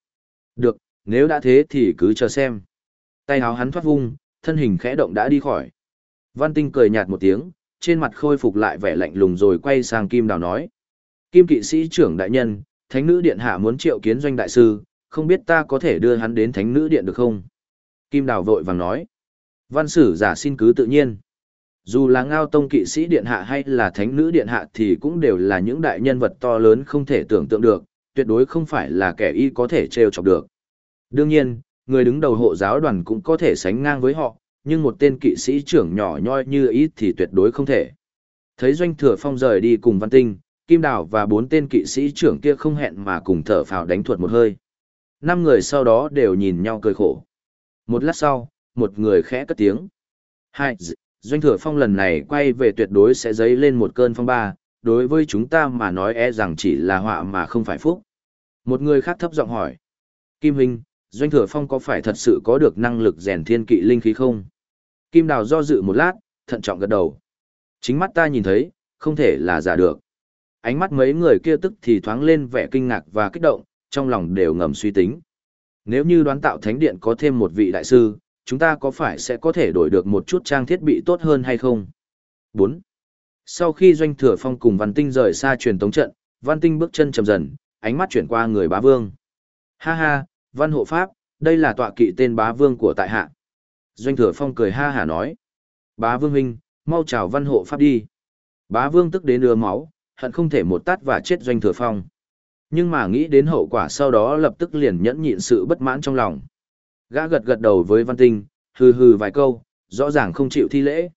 Được, nếu đã thế thì cứ chờ xem. Tay áo hắn thoát vung, thân hình khẽ động đã đi khỏi. Văn Tinh cười nhạt một tiếng, trên mặt khôi phục lại vẻ lạnh lùng rồi quay sang Kim Đào nói. Kim kỵ sĩ trưởng đại nhân, thánh nữ điện hạ muốn triệu kiến doanh đại sư, không biết ta có thể đưa hắn đến thánh nữ điện được không? Kim Đào vội vàng nói. Văn sử giả xin cứ tự nhiên. Dù là ngao tông kỵ sĩ điện hạ hay là thánh nữ điện hạ thì cũng đều là những đại nhân vật to lớn không thể tưởng tượng được, tuyệt đối không phải là kẻ y có thể trêu chọc được. Đương nhiên, người đứng đầu hộ giáo đoàn cũng có thể sánh ngang với họ, nhưng một tên kỵ sĩ trưởng nhỏ nhoi như ít thì tuyệt đối không thể. Thấy doanh thừa phong rời đi cùng văn tinh, kim đào và bốn tên kỵ sĩ trưởng kia không hẹn mà cùng thở phào đánh thuật một hơi. Năm người sau đó đều nhìn nhau cười khổ. Một lát sau, một người khẽ cất tiếng. Hai, doanh thừa phong lần này quay về tuyệt đối sẽ dấy lên một cơn phong ba, đối với chúng ta mà nói e rằng chỉ là họa mà không phải phúc. Một người khác thấp giọng hỏi. Kim Hinh doanh thừa phong có phải thật sự có được năng lực rèn thiên kỵ linh khí không? Kim Đào do dự một lát, thận trọng gật đầu. Chính mắt ta nhìn thấy, không thể là giả được. Ánh mắt mấy người kia tức thì thoáng lên vẻ kinh ngạc và kích động, trong lòng đều ngầm suy tính. Nếu như đoán tạo thánh điện có thêm một vị đại sư, chúng ta có phải sẽ có thể đổi được một chút trang thiết bị tốt hơn hay không? 4. Sau khi doanh thừa phong cùng văn tinh rời xa truyền tống trận, văn tinh bước chân chậm dần, ánh mắt chuyển qua người bá vương. Ha ha, văn hộ pháp, đây là tọa kỵ tên bá vương của tại hạ. Doanh thừa phong cười ha hả nói. Bá vương huynh, mau chào văn hộ pháp đi. Bá vương tức đến đưa máu, hận không thể một tát và chết doanh thừa phong. Nhưng mà nghĩ đến hậu quả sau đó lập tức liền nhẫn nhịn sự bất mãn trong lòng. Gã gật gật đầu với văn tinh, hừ hừ vài câu, rõ ràng không chịu thi lễ.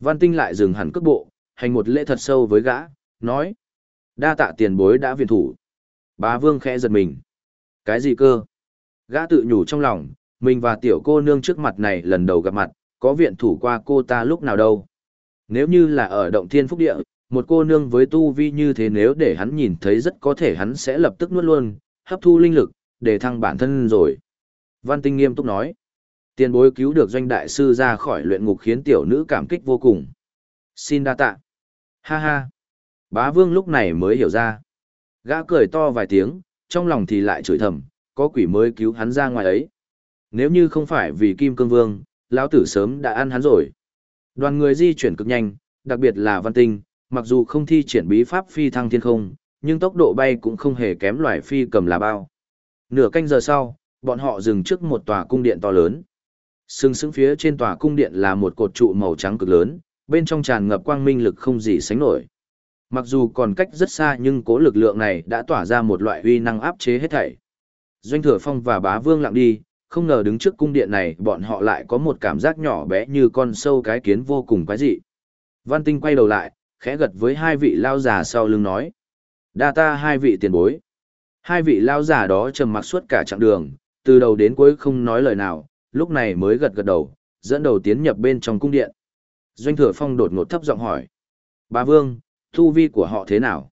Văn tinh lại dừng hẳn cước bộ, hành một lễ thật sâu với gã, nói. Đa tạ tiền bối đã viện thủ. Bá vương khẽ giật mình. Cái gì cơ? Gã tự nhủ trong lòng, mình và tiểu cô nương trước mặt này lần đầu gặp mặt, có viện thủ qua cô ta lúc nào đâu. Nếu như là ở động thiên phúc địa, một cô nương với tu vi như thế nếu để hắn nhìn thấy rất có thể hắn sẽ lập tức nuốt luôn, hấp thu linh lực, để thăng bản thân rồi. Văn Tinh nghiêm túc nói, tiền bối cứu được doanh đại sư ra khỏi luyện ngục khiến tiểu nữ cảm kích vô cùng. Xin đa tạ. Ha ha. Bá vương lúc này mới hiểu ra. Gã cười to vài tiếng, trong lòng thì lại chửi thầm, có quỷ mới cứu hắn ra ngoài ấy. Nếu như không phải vì Kim Cương Vương, lão tử sớm đã ăn hắn rồi. Đoàn người di chuyển cực nhanh, đặc biệt là Văn Tinh, mặc dù không thi triển bí pháp phi thăng thiên không, nhưng tốc độ bay cũng không hề kém loài phi cầm là bao. Nửa canh giờ sau, bọn họ dừng trước một tòa cung điện to lớn. Sừng sững phía trên tòa cung điện là một cột trụ màu trắng cực lớn, bên trong tràn ngập quang minh lực không gì sánh nổi. Mặc dù còn cách rất xa nhưng cố lực lượng này đã tỏa ra một loại uy năng áp chế hết thảy. Doanh Thừa Phong và Bá Vương lặng đi, không ngờ đứng trước cung điện này bọn họ lại có một cảm giác nhỏ bé như con sâu cái kiến vô cùng quái dị. Văn Tinh quay đầu lại, khẽ gật với hai vị lao già sau lưng nói. Đa ta hai vị tiền bối. Hai vị lao già đó trầm mặc suốt cả chặng đường, từ đầu đến cuối không nói lời nào, lúc này mới gật gật đầu, dẫn đầu tiến nhập bên trong cung điện. Doanh thừa phong đột ngột thấp giọng hỏi. Bà Vương, thu vi của họ thế nào?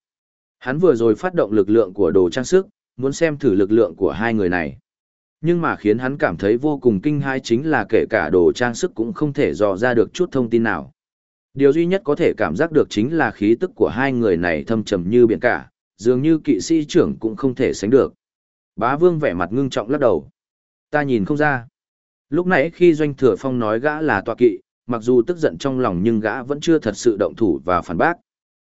Hắn vừa rồi phát động lực lượng của đồ trang sức, muốn xem thử lực lượng của hai người này. Nhưng mà khiến hắn cảm thấy vô cùng kinh hãi chính là kể cả đồ trang sức cũng không thể dò ra được chút thông tin nào. Điều duy nhất có thể cảm giác được chính là khí tức của hai người này thâm trầm như biển cả, dường như kỵ sĩ trưởng cũng không thể sánh được. Bá vương vẻ mặt ngưng trọng lắc đầu. Ta nhìn không ra. Lúc nãy khi doanh thừa phong nói gã là tọa kỵ, mặc dù tức giận trong lòng nhưng gã vẫn chưa thật sự động thủ và phản bác.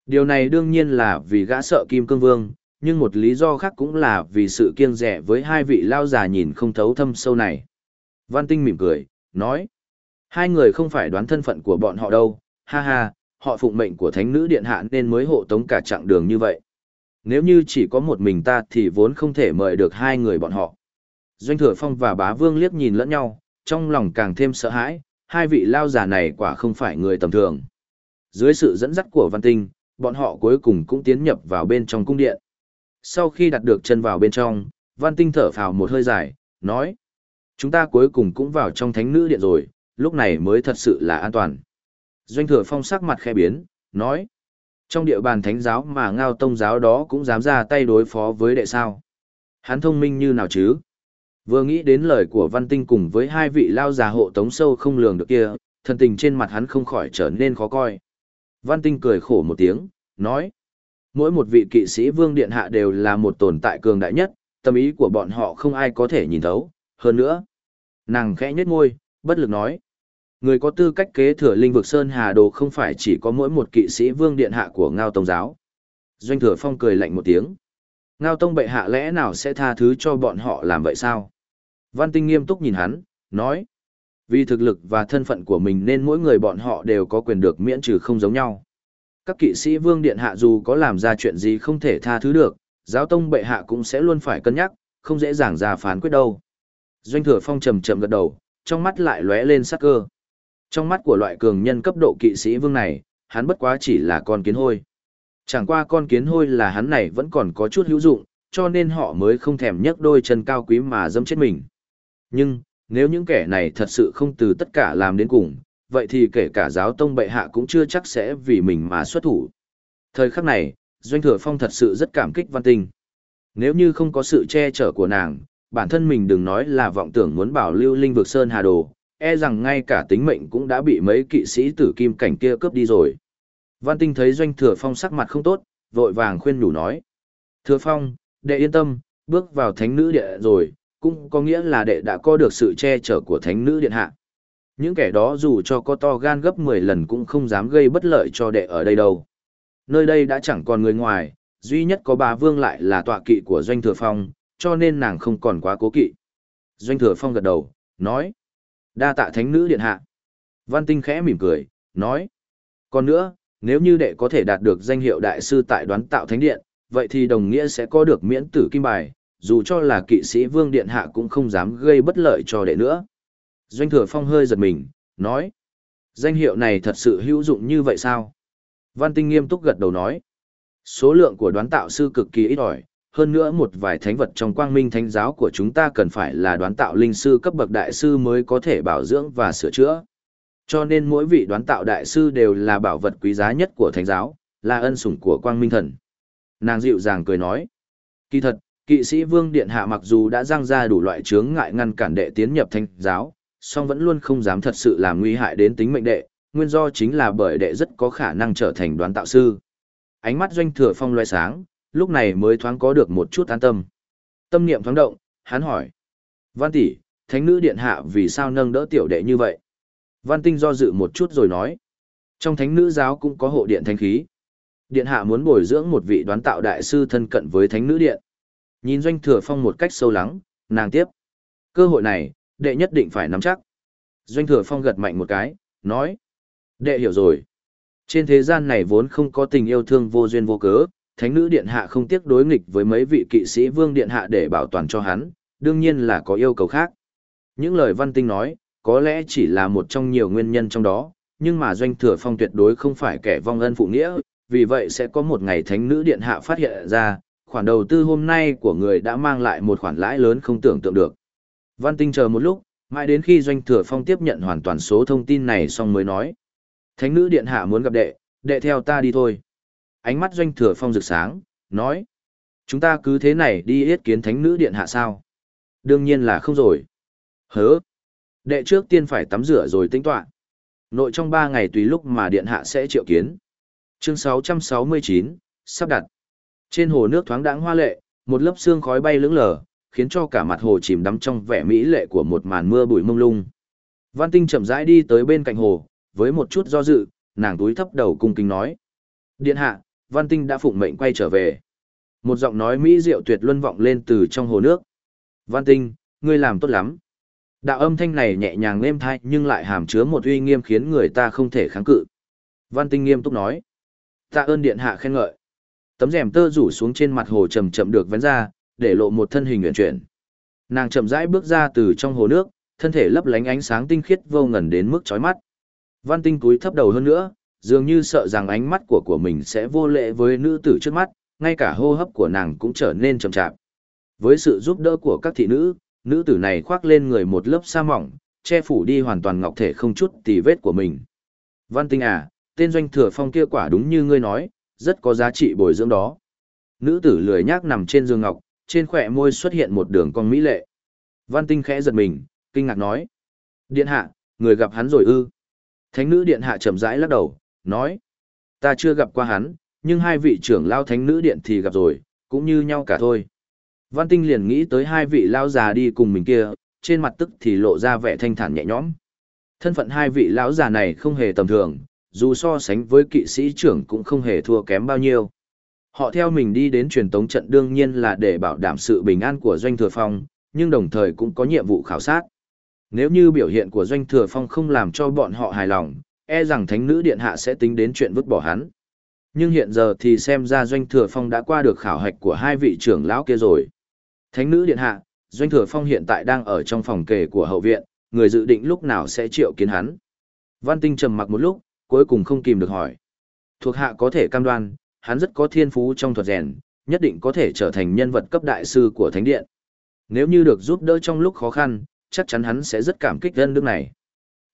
Điều này đương nhiên là vì gã sợ Kim Cương Vương, nhưng một lý do khác cũng là vì sự kiêng rẻ với hai vị lao già nhìn không thấu thâm sâu này. Văn Tinh mỉm cười, nói, hai người không phải đoán thân phận của bọn họ đâu, ha ha, họ phụng mệnh của thánh nữ điện hạ nên mới hộ tống cả chặng đường như vậy. Nếu như chỉ có một mình ta thì vốn không thể mời được hai người bọn họ. Doanh thừa phong và bá vương liếc nhìn lẫn nhau, trong lòng càng thêm sợ hãi, hai vị lao giả này quả không phải người tầm thường. Dưới sự dẫn dắt của văn tinh, bọn họ cuối cùng cũng tiến nhập vào bên trong cung điện. Sau khi đặt được chân vào bên trong, văn tinh thở phào một hơi dài, nói. Chúng ta cuối cùng cũng vào trong thánh nữ điện rồi, lúc này mới thật sự là an toàn. Doanh thừa phong sắc mặt khẽ biến, nói. Trong địa bàn thánh giáo mà ngao tông giáo đó cũng dám ra tay đối phó với đệ sao. Hắn thông minh như nào chứ? Vừa nghĩ đến lời của văn tinh cùng với hai vị lao già hộ tống sâu không lường được kia, thần tình trên mặt hắn không khỏi trở nên khó coi. Văn tinh cười khổ một tiếng, nói. Mỗi một vị kỵ sĩ vương điện hạ đều là một tồn tại cường đại nhất, tâm ý của bọn họ không ai có thể nhìn thấu. Hơn nữa, nàng khẽ nhếch môi, bất lực nói. Người có tư cách kế thừa linh vực Sơn Hà Đồ không phải chỉ có mỗi một kỵ sĩ vương điện hạ của Ngao Tông giáo. Doanh thừa phong cười lạnh một tiếng. Ngao Tông bệ hạ lẽ nào sẽ tha thứ cho bọn họ làm vậy sao? Văn Tinh nghiêm túc nhìn hắn, nói. Vì thực lực và thân phận của mình nên mỗi người bọn họ đều có quyền được miễn trừ không giống nhau. Các kỵ sĩ vương điện hạ dù có làm ra chuyện gì không thể tha thứ được, giáo tông bệ hạ cũng sẽ luôn phải cân nhắc, không dễ dàng ra phán quyết đâu. Doanh thừa phong trầm trầm gật đầu, trong mắt lại lóe lên sắc cơ. Trong mắt của loại cường nhân cấp độ kỵ sĩ vương này, hắn bất quá chỉ là con kiến hôi. Chẳng qua con kiến hôi là hắn này vẫn còn có chút hữu dụng, cho nên họ mới không thèm nhấc đôi chân cao quý mà dâm chết mình. Nhưng, nếu những kẻ này thật sự không từ tất cả làm đến cùng, vậy thì kể cả giáo tông bệ hạ cũng chưa chắc sẽ vì mình mà xuất thủ. Thời khắc này, Doanh Thừa Phong thật sự rất cảm kích Văn Tinh. Nếu như không có sự che chở của nàng, bản thân mình đừng nói là vọng tưởng muốn bảo lưu linh vực Sơn Hà Đồ, e rằng ngay cả tính mệnh cũng đã bị mấy kỵ sĩ tử kim cảnh kia cướp đi rồi. Văn Tinh thấy Doanh Thừa Phong sắc mặt không tốt, vội vàng khuyên nhủ nói. Thừa Phong, đệ yên tâm, bước vào thánh nữ địa rồi, cũng có nghĩa là đệ đã có được sự che chở của thánh nữ điện hạ. Những kẻ đó dù cho có to gan gấp 10 lần cũng không dám gây bất lợi cho đệ ở đây đâu. Nơi đây đã chẳng còn người ngoài, duy nhất có bà Vương lại là tọa kỵ của Doanh Thừa Phong, cho nên nàng không còn quá cố kỵ. Doanh thừa phong gật đầu, nói. Đa tạ thánh nữ điện hạ. Văn tinh khẽ mỉm cười, nói. Còn nữa, nếu như đệ có thể đạt được danh hiệu đại sư tại đoán tạo thánh điện, vậy thì đồng nghĩa sẽ có được miễn tử kim bài, dù cho là kỵ sĩ vương điện hạ cũng không dám gây bất lợi cho đệ nữa. Doanh thừa phong hơi giật mình, nói. Danh hiệu này thật sự hữu dụng như vậy sao? Văn tinh nghiêm túc gật đầu nói. Số lượng của đoán tạo sư cực kỳ ít ỏi, hơn nữa một vài thánh vật trong quang minh thánh giáo của chúng ta cần phải là đoán tạo linh sư cấp bậc đại sư mới có thể bảo dưỡng và sửa chữa. Cho nên mỗi vị đoán tạo đại sư đều là bảo vật quý giá nhất của thánh giáo, là ân sủng của quang minh thần. Nàng dịu dàng cười nói. Kỳ thật, kỵ sĩ vương điện hạ mặc dù đã răng ra đủ loại chướng ngại ngăn cản đệ tiến nhập thánh giáo, song vẫn luôn không dám thật sự làm nguy hại đến tính mệnh đệ, nguyên do chính là bởi đệ rất có khả năng trở thành đoán tạo sư. Ánh mắt doanh thừa phong loe sáng, lúc này mới thoáng có được một chút an tâm. Tâm niệm thoáng động, hắn hỏi. Văn tỷ, thánh nữ điện hạ vì sao nâng đỡ tiểu đệ như vậy? Văn tinh do dự một chút rồi nói. Trong thánh nữ giáo cũng có hộ điện thánh khí. Điện hạ muốn bồi dưỡng một vị đoán tạo đại sư thân cận với thánh nữ điện. Nhìn doanh thừa phong một cách sâu lắng, nàng tiếp. Cơ hội này, đệ nhất định phải nắm chắc. Doanh thừa phong gật mạnh một cái, nói. Đệ hiểu rồi. Trên thế gian này vốn không có tình yêu thương vô duyên vô cớ, thánh nữ điện hạ không tiếc đối nghịch với mấy vị kỵ sĩ vương điện hạ để bảo toàn cho hắn, đương nhiên là có yêu cầu khác. Những lời văn tinh nói, có lẽ chỉ là một trong nhiều nguyên nhân trong đó, nhưng mà doanh thừa phong tuyệt đối không phải kẻ vong ân phụ nghĩa, vì vậy sẽ có một ngày thánh nữ điện hạ phát hiện ra, khoản đầu tư hôm nay của người đã mang lại một khoản lãi lớn không tưởng tượng được. Văn tinh chờ một lúc, mãi đến khi doanh thừa phong tiếp nhận hoàn toàn số thông tin này xong mới nói. Thánh nữ điện hạ muốn gặp đệ, đệ theo ta đi thôi. Ánh mắt doanh thừa phong rực sáng, nói. Chúng ta cứ thế này đi yết kiến thánh nữ điện hạ sao? Đương nhiên là không rồi. Hớ. Đệ trước tiên phải tắm rửa rồi tính toán. Nội trong ba ngày tùy lúc mà điện hạ sẽ triệu kiến. Chương 669, sắp đặt. Trên hồ nước thoáng đãng hoa lệ, một lớp sương khói bay lững lờ, khiến cho cả mặt hồ chìm đắm trong vẻ mỹ lệ của một màn mưa bụi mông lung. Văn Tinh chậm rãi đi tới bên cạnh hồ, với một chút do dự, nàng túi thấp đầu cung kính nói: "Điện hạ, Văn Tinh đã phụng mệnh quay trở về." Một giọng nói mỹ diệu tuyệt luân vọng lên từ trong hồ nước. "Văn Tinh, ngươi làm tốt lắm." Đạo âm thanh này nhẹ nhàng êm thai nhưng lại hàm chứa một uy nghiêm khiến người ta không thể kháng cự. Văn Tinh nghiêm túc nói: "Tạ ơn điện hạ khen ngợi." Tấm rèm tơ rủ xuống trên mặt hồ chậm chậm được vén ra, để lộ một thân hình uyển chuyển. Nàng chậm rãi bước ra từ trong hồ nước, thân thể lấp lánh ánh sáng tinh khiết vô ngần đến mức chói mắt. Văn Tinh cúi thấp đầu hơn nữa, dường như sợ rằng ánh mắt của của mình sẽ vô lễ với nữ tử trước mắt, ngay cả hô hấp của nàng cũng trở nên chậm chạp. Với sự giúp đỡ của các thị nữ, nữ tử này khoác lên người một lớp sa mỏng, che phủ đi hoàn toàn ngọc thể không chút tì vết của mình. Văn Tinh à, tên doanh thừa phong kia quả đúng như ngươi nói, rất có giá trị bồi dưỡng đó. Nữ tử lười nhác nằm trên giường ngọc, trên khỏe môi xuất hiện một đường cong mỹ lệ. Văn Tinh khẽ giật mình, kinh ngạc nói. Điện hạ, người gặp hắn rồi ư. Thánh nữ điện hạ chậm rãi lắc đầu, nói. Ta chưa gặp qua hắn, nhưng hai vị trưởng lao thánh nữ điện thì gặp rồi, cũng như nhau cả thôi. Văn Tinh liền nghĩ tới hai vị lao già đi cùng mình kia, trên mặt tức thì lộ ra vẻ thanh thản nhẹ nhõm. Thân phận hai vị lão già này không hề tầm thường, dù so sánh với kỵ sĩ trưởng cũng không hề thua kém bao nhiêu. Họ theo mình đi đến truyền tống trận đương nhiên là để bảo đảm sự bình an của Doanh Thừa Phong, nhưng đồng thời cũng có nhiệm vụ khảo sát. Nếu như biểu hiện của Doanh Thừa Phong không làm cho bọn họ hài lòng, e rằng Thánh Nữ Điện Hạ sẽ tính đến chuyện vứt bỏ hắn. Nhưng hiện giờ thì xem ra Doanh Thừa Phong đã qua được khảo hạch của hai vị trưởng lão kia rồi. Thánh Nữ Điện Hạ, Doanh Thừa Phong hiện tại đang ở trong phòng kề của hậu viện, người dự định lúc nào sẽ triệu kiến hắn. Văn Tinh trầm mặc một lúc, cuối cùng không kìm được hỏi. Thuộc hạ có thể cam đoan, hắn rất có thiên phú trong thuật rèn, nhất định có thể trở thành nhân vật cấp đại sư của Thánh Điện. Nếu như được giúp đỡ trong lúc khó khăn, chắc chắn hắn sẽ rất cảm kích dân nước này.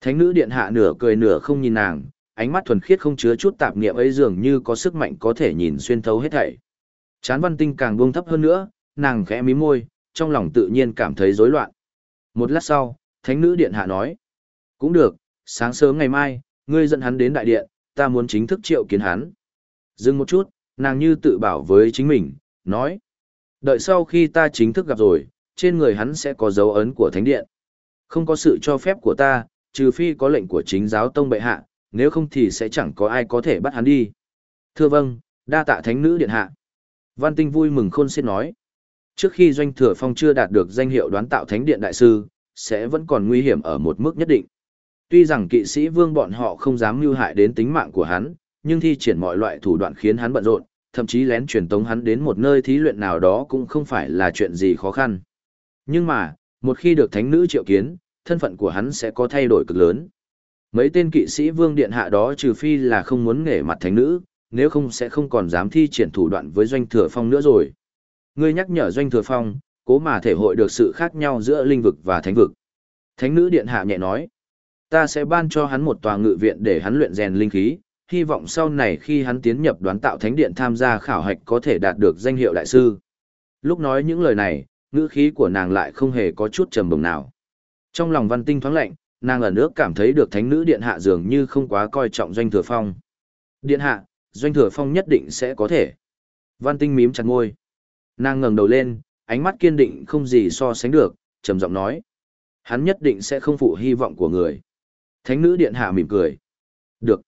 Thánh nữ điện hạ nửa cười nửa không nhìn nàng, ánh mắt thuần khiết không chứa chút tạp niệm ấy dường như có sức mạnh có thể nhìn xuyên thấu hết thảy. Chán văn tinh càng buông thấp hơn nữa, nàng khẽ mí môi, trong lòng tự nhiên cảm thấy rối loạn. Một lát sau, thánh nữ điện hạ nói. Cũng được, sáng sớm ngày mai, ngươi dẫn hắn đến đại điện, ta muốn chính thức triệu kiến hắn. Dừng một chút, nàng như tự bảo với chính mình, nói. Đợi sau khi ta chính thức gặp rồi, trên người hắn sẽ có dấu ấn của thánh điện. Không có sự cho phép của ta, trừ phi có lệnh của chính giáo tông bệ hạ, nếu không thì sẽ chẳng có ai có thể bắt hắn đi. Thưa vâng, đa tạ thánh nữ điện hạ. Văn tinh vui mừng khôn xiết nói. Trước khi Doanh Thừa Phong chưa đạt được danh hiệu đoán tạo thánh điện đại sư, sẽ vẫn còn nguy hiểm ở một mức nhất định. Tuy rằng kỵ sĩ vương bọn họ không dám mưu hại đến tính mạng của hắn, nhưng thi triển mọi loại thủ đoạn khiến hắn bận rộn, thậm chí lén truyền tống hắn đến một nơi thí luyện nào đó cũng không phải là chuyện gì khó khăn. Nhưng mà, một khi được thánh nữ triệu kiến, thân phận của hắn sẽ có thay đổi cực lớn. Mấy tên kỵ sĩ vương điện hạ đó trừ phi là không muốn nghề mặt thánh nữ, nếu không sẽ không còn dám thi triển thủ đoạn với doanh thừa phong nữa rồi. Ngươi nhắc nhở doanh thừa phong, cố mà thể hội được sự khác nhau giữa linh vực và thánh vực. Thánh nữ điện hạ nhẹ nói, ta sẽ ban cho hắn một tòa ngự viện để hắn luyện rèn linh khí, hy vọng sau này khi hắn tiến nhập đoán tạo thánh điện tham gia khảo hạch có thể đạt được danh hiệu đại sư. Lúc nói những lời này, ngữ khí của nàng lại không hề có chút trầm bồng nào. Trong lòng văn tinh thoáng lạnh, nàng ở nước cảm thấy được thánh nữ điện hạ dường như không quá coi trọng doanh thừa phong. Điện hạ, doanh thừa phong nhất định sẽ có thể. Văn tinh mím chặt ngôi. Nàng ngẩng đầu lên, ánh mắt kiên định không gì so sánh được, trầm giọng nói. Hắn nhất định sẽ không phụ hy vọng của người. Thánh nữ điện hạ mỉm cười. Được.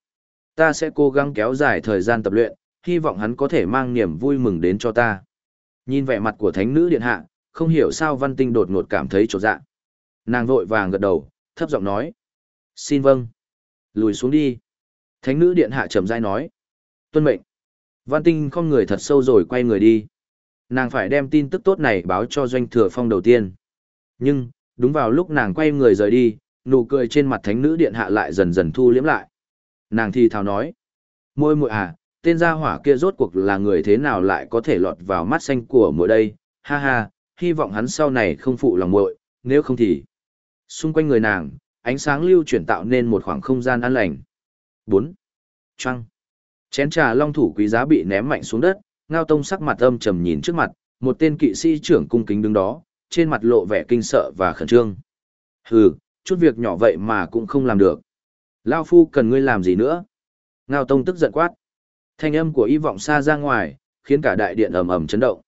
Ta sẽ cố gắng kéo dài thời gian tập luyện, hy vọng hắn có thể mang niềm vui mừng đến cho ta. Nhìn vẻ mặt của thánh nữ điện hạ, không hiểu sao văn tinh đột ngột cảm thấy trột dạ. Nàng vội vàng gật đầu, thấp giọng nói. Xin vâng. Lùi xuống đi. Thánh nữ điện hạ trầm dai nói. Tuân mệnh. Văn tinh không người thật sâu rồi quay người đi. Nàng phải đem tin tức tốt này báo cho doanh thừa phong đầu tiên. Nhưng, đúng vào lúc nàng quay người rời đi, nụ cười trên mặt thánh nữ điện hạ lại dần dần thu liếm lại. Nàng thì thào nói. Môi muội à, tên gia hỏa kia rốt cuộc là người thế nào lại có thể lọt vào mắt xanh của muội đây, ha ha, hy vọng hắn sau này không phụ lòng muội, nếu không thì... Xung quanh người nàng, ánh sáng lưu chuyển tạo nên một khoảng không gian an lành. 4. Trăng. Chén trà long thủ quý giá bị ném mạnh xuống đất, ngao tông sắc mặt âm trầm nhìn trước mặt, một tên kỵ sĩ trưởng cung kính đứng đó, trên mặt lộ vẻ kinh sợ và khẩn trương. Hừ, chút việc nhỏ vậy mà cũng không làm được. Lao phu cần ngươi làm gì nữa? Ngao tông tức giận quát. Thanh âm của y vọng xa ra ngoài, khiến cả đại điện ầm ầm chấn động.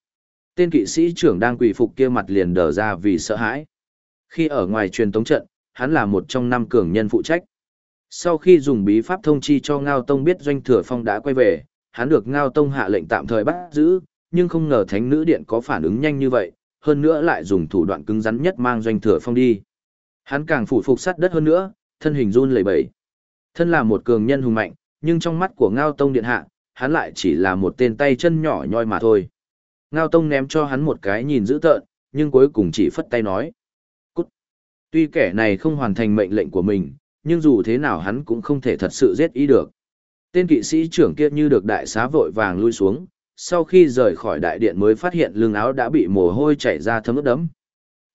Tên kỵ sĩ trưởng đang quỳ phục kia mặt liền đờ ra vì sợ hãi. Khi ở ngoài truyền tống trận, hắn là một trong năm cường nhân phụ trách. Sau khi dùng bí pháp thông chi cho Ngao Tông biết Doanh Thừa Phong đã quay về, hắn được Ngao Tông hạ lệnh tạm thời bắt giữ, nhưng không ngờ Thánh Nữ Điện có phản ứng nhanh như vậy, hơn nữa lại dùng thủ đoạn cứng rắn nhất mang Doanh Thừa Phong đi. Hắn càng phủ phục sát đất hơn nữa, thân hình run lẩy bẩy. Thân là một cường nhân hùng mạnh, nhưng trong mắt của Ngao Tông Điện Hạ, hắn lại chỉ là một tên tay chân nhỏ nhoi mà thôi. Ngao Tông ném cho hắn một cái nhìn dữ tợn, nhưng cuối cùng chỉ phất tay nói. cút. Tuy kẻ này không hoàn thành mệnh lệnh của mình, nhưng dù thế nào hắn cũng không thể thật sự giết ý được. Tên kỵ sĩ trưởng kia như được đại xá vội vàng lui xuống, sau khi rời khỏi đại điện mới phát hiện lưng áo đã bị mồ hôi chảy ra thấm ướt đẫm.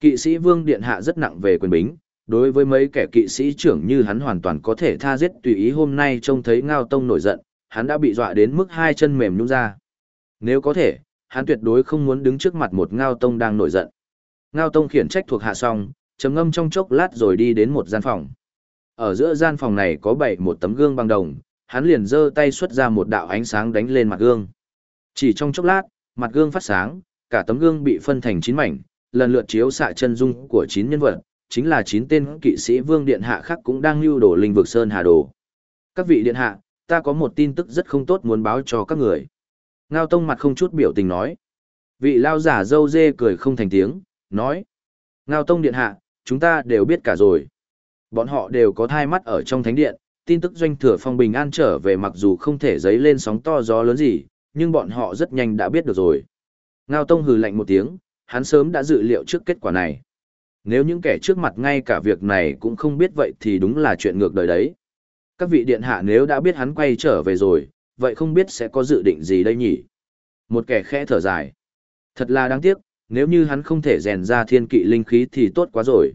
Kỵ sĩ Vương điện hạ rất nặng về quyền bính, đối với mấy kẻ kỵ sĩ trưởng như hắn hoàn toàn có thể tha giết tùy ý hôm nay trông thấy Ngao Tông nổi giận, hắn đã bị dọa đến mức hai chân mềm nhũn ra. Nếu có thể, hắn tuyệt đối không muốn đứng trước mặt một Ngao Tông đang nổi giận. Ngao Tông khiển trách thuộc hạ xong, trầm ngâm trong chốc lát rồi đi đến một gian phòng. Ở giữa gian phòng này có bảy một tấm gương bằng đồng, hắn liền giơ tay xuất ra một đạo ánh sáng đánh lên mặt gương. Chỉ trong chốc lát, mặt gương phát sáng, cả tấm gương bị phân thành chín mảnh, lần lượt chiếu xạ chân dung của chín nhân vật, chính là chín tên kỵ sĩ vương điện hạ khác cũng đang lưu đổ linh vực sơn hà đồ. Các vị điện hạ, ta có một tin tức rất không tốt muốn báo cho các người. Ngao tông mặt không chút biểu tình nói. Vị lao giả dâu dê cười không thành tiếng, nói. Ngao tông điện hạ, chúng ta đều biết cả rồi. Bọn họ đều có thai mắt ở trong thánh điện, tin tức doanh thừa phong bình an trở về mặc dù không thể giấy lên sóng to gió lớn gì, nhưng bọn họ rất nhanh đã biết được rồi. Ngao Tông hừ lạnh một tiếng, hắn sớm đã dự liệu trước kết quả này. Nếu những kẻ trước mặt ngay cả việc này cũng không biết vậy thì đúng là chuyện ngược đời đấy. Các vị điện hạ nếu đã biết hắn quay trở về rồi, vậy không biết sẽ có dự định gì đây nhỉ? Một kẻ khẽ thở dài. Thật là đáng tiếc, nếu như hắn không thể rèn ra thiên kỵ linh khí thì tốt quá rồi.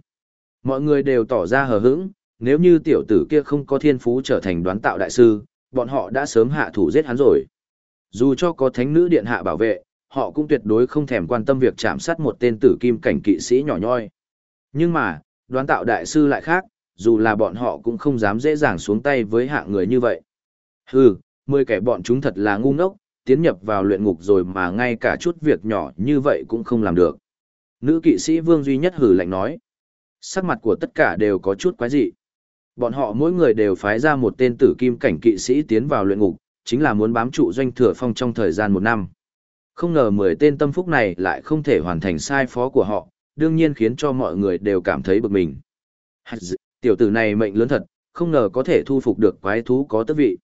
Mọi người đều tỏ ra hờ hững, nếu như tiểu tử kia không có thiên phú trở thành đoán tạo đại sư, bọn họ đã sớm hạ thủ giết hắn rồi. Dù cho có thánh nữ điện hạ bảo vệ, họ cũng tuyệt đối không thèm quan tâm việc chạm sát một tên tử kim cảnh kỵ sĩ nhỏ nhoi. Nhưng mà, đoán tạo đại sư lại khác, dù là bọn họ cũng không dám dễ dàng xuống tay với hạng người như vậy. Hừ, mười kẻ bọn chúng thật là ngu ngốc, tiến nhập vào luyện ngục rồi mà ngay cả chút việc nhỏ như vậy cũng không làm được. Nữ kỵ sĩ Vương Duy Nhất hử lạnh nói. Sắc mặt của tất cả đều có chút quái dị. Bọn họ mỗi người đều phái ra một tên tử kim cảnh kỵ sĩ tiến vào luyện ngục, chính là muốn bám trụ doanh thừa phong trong thời gian một năm. Không ngờ 10 tên tâm phúc này lại không thể hoàn thành sai phó của họ, đương nhiên khiến cho mọi người đều cảm thấy bực mình. Tiểu tử này mệnh lớn thật, không ngờ có thể thu phục được quái thú có tước vị.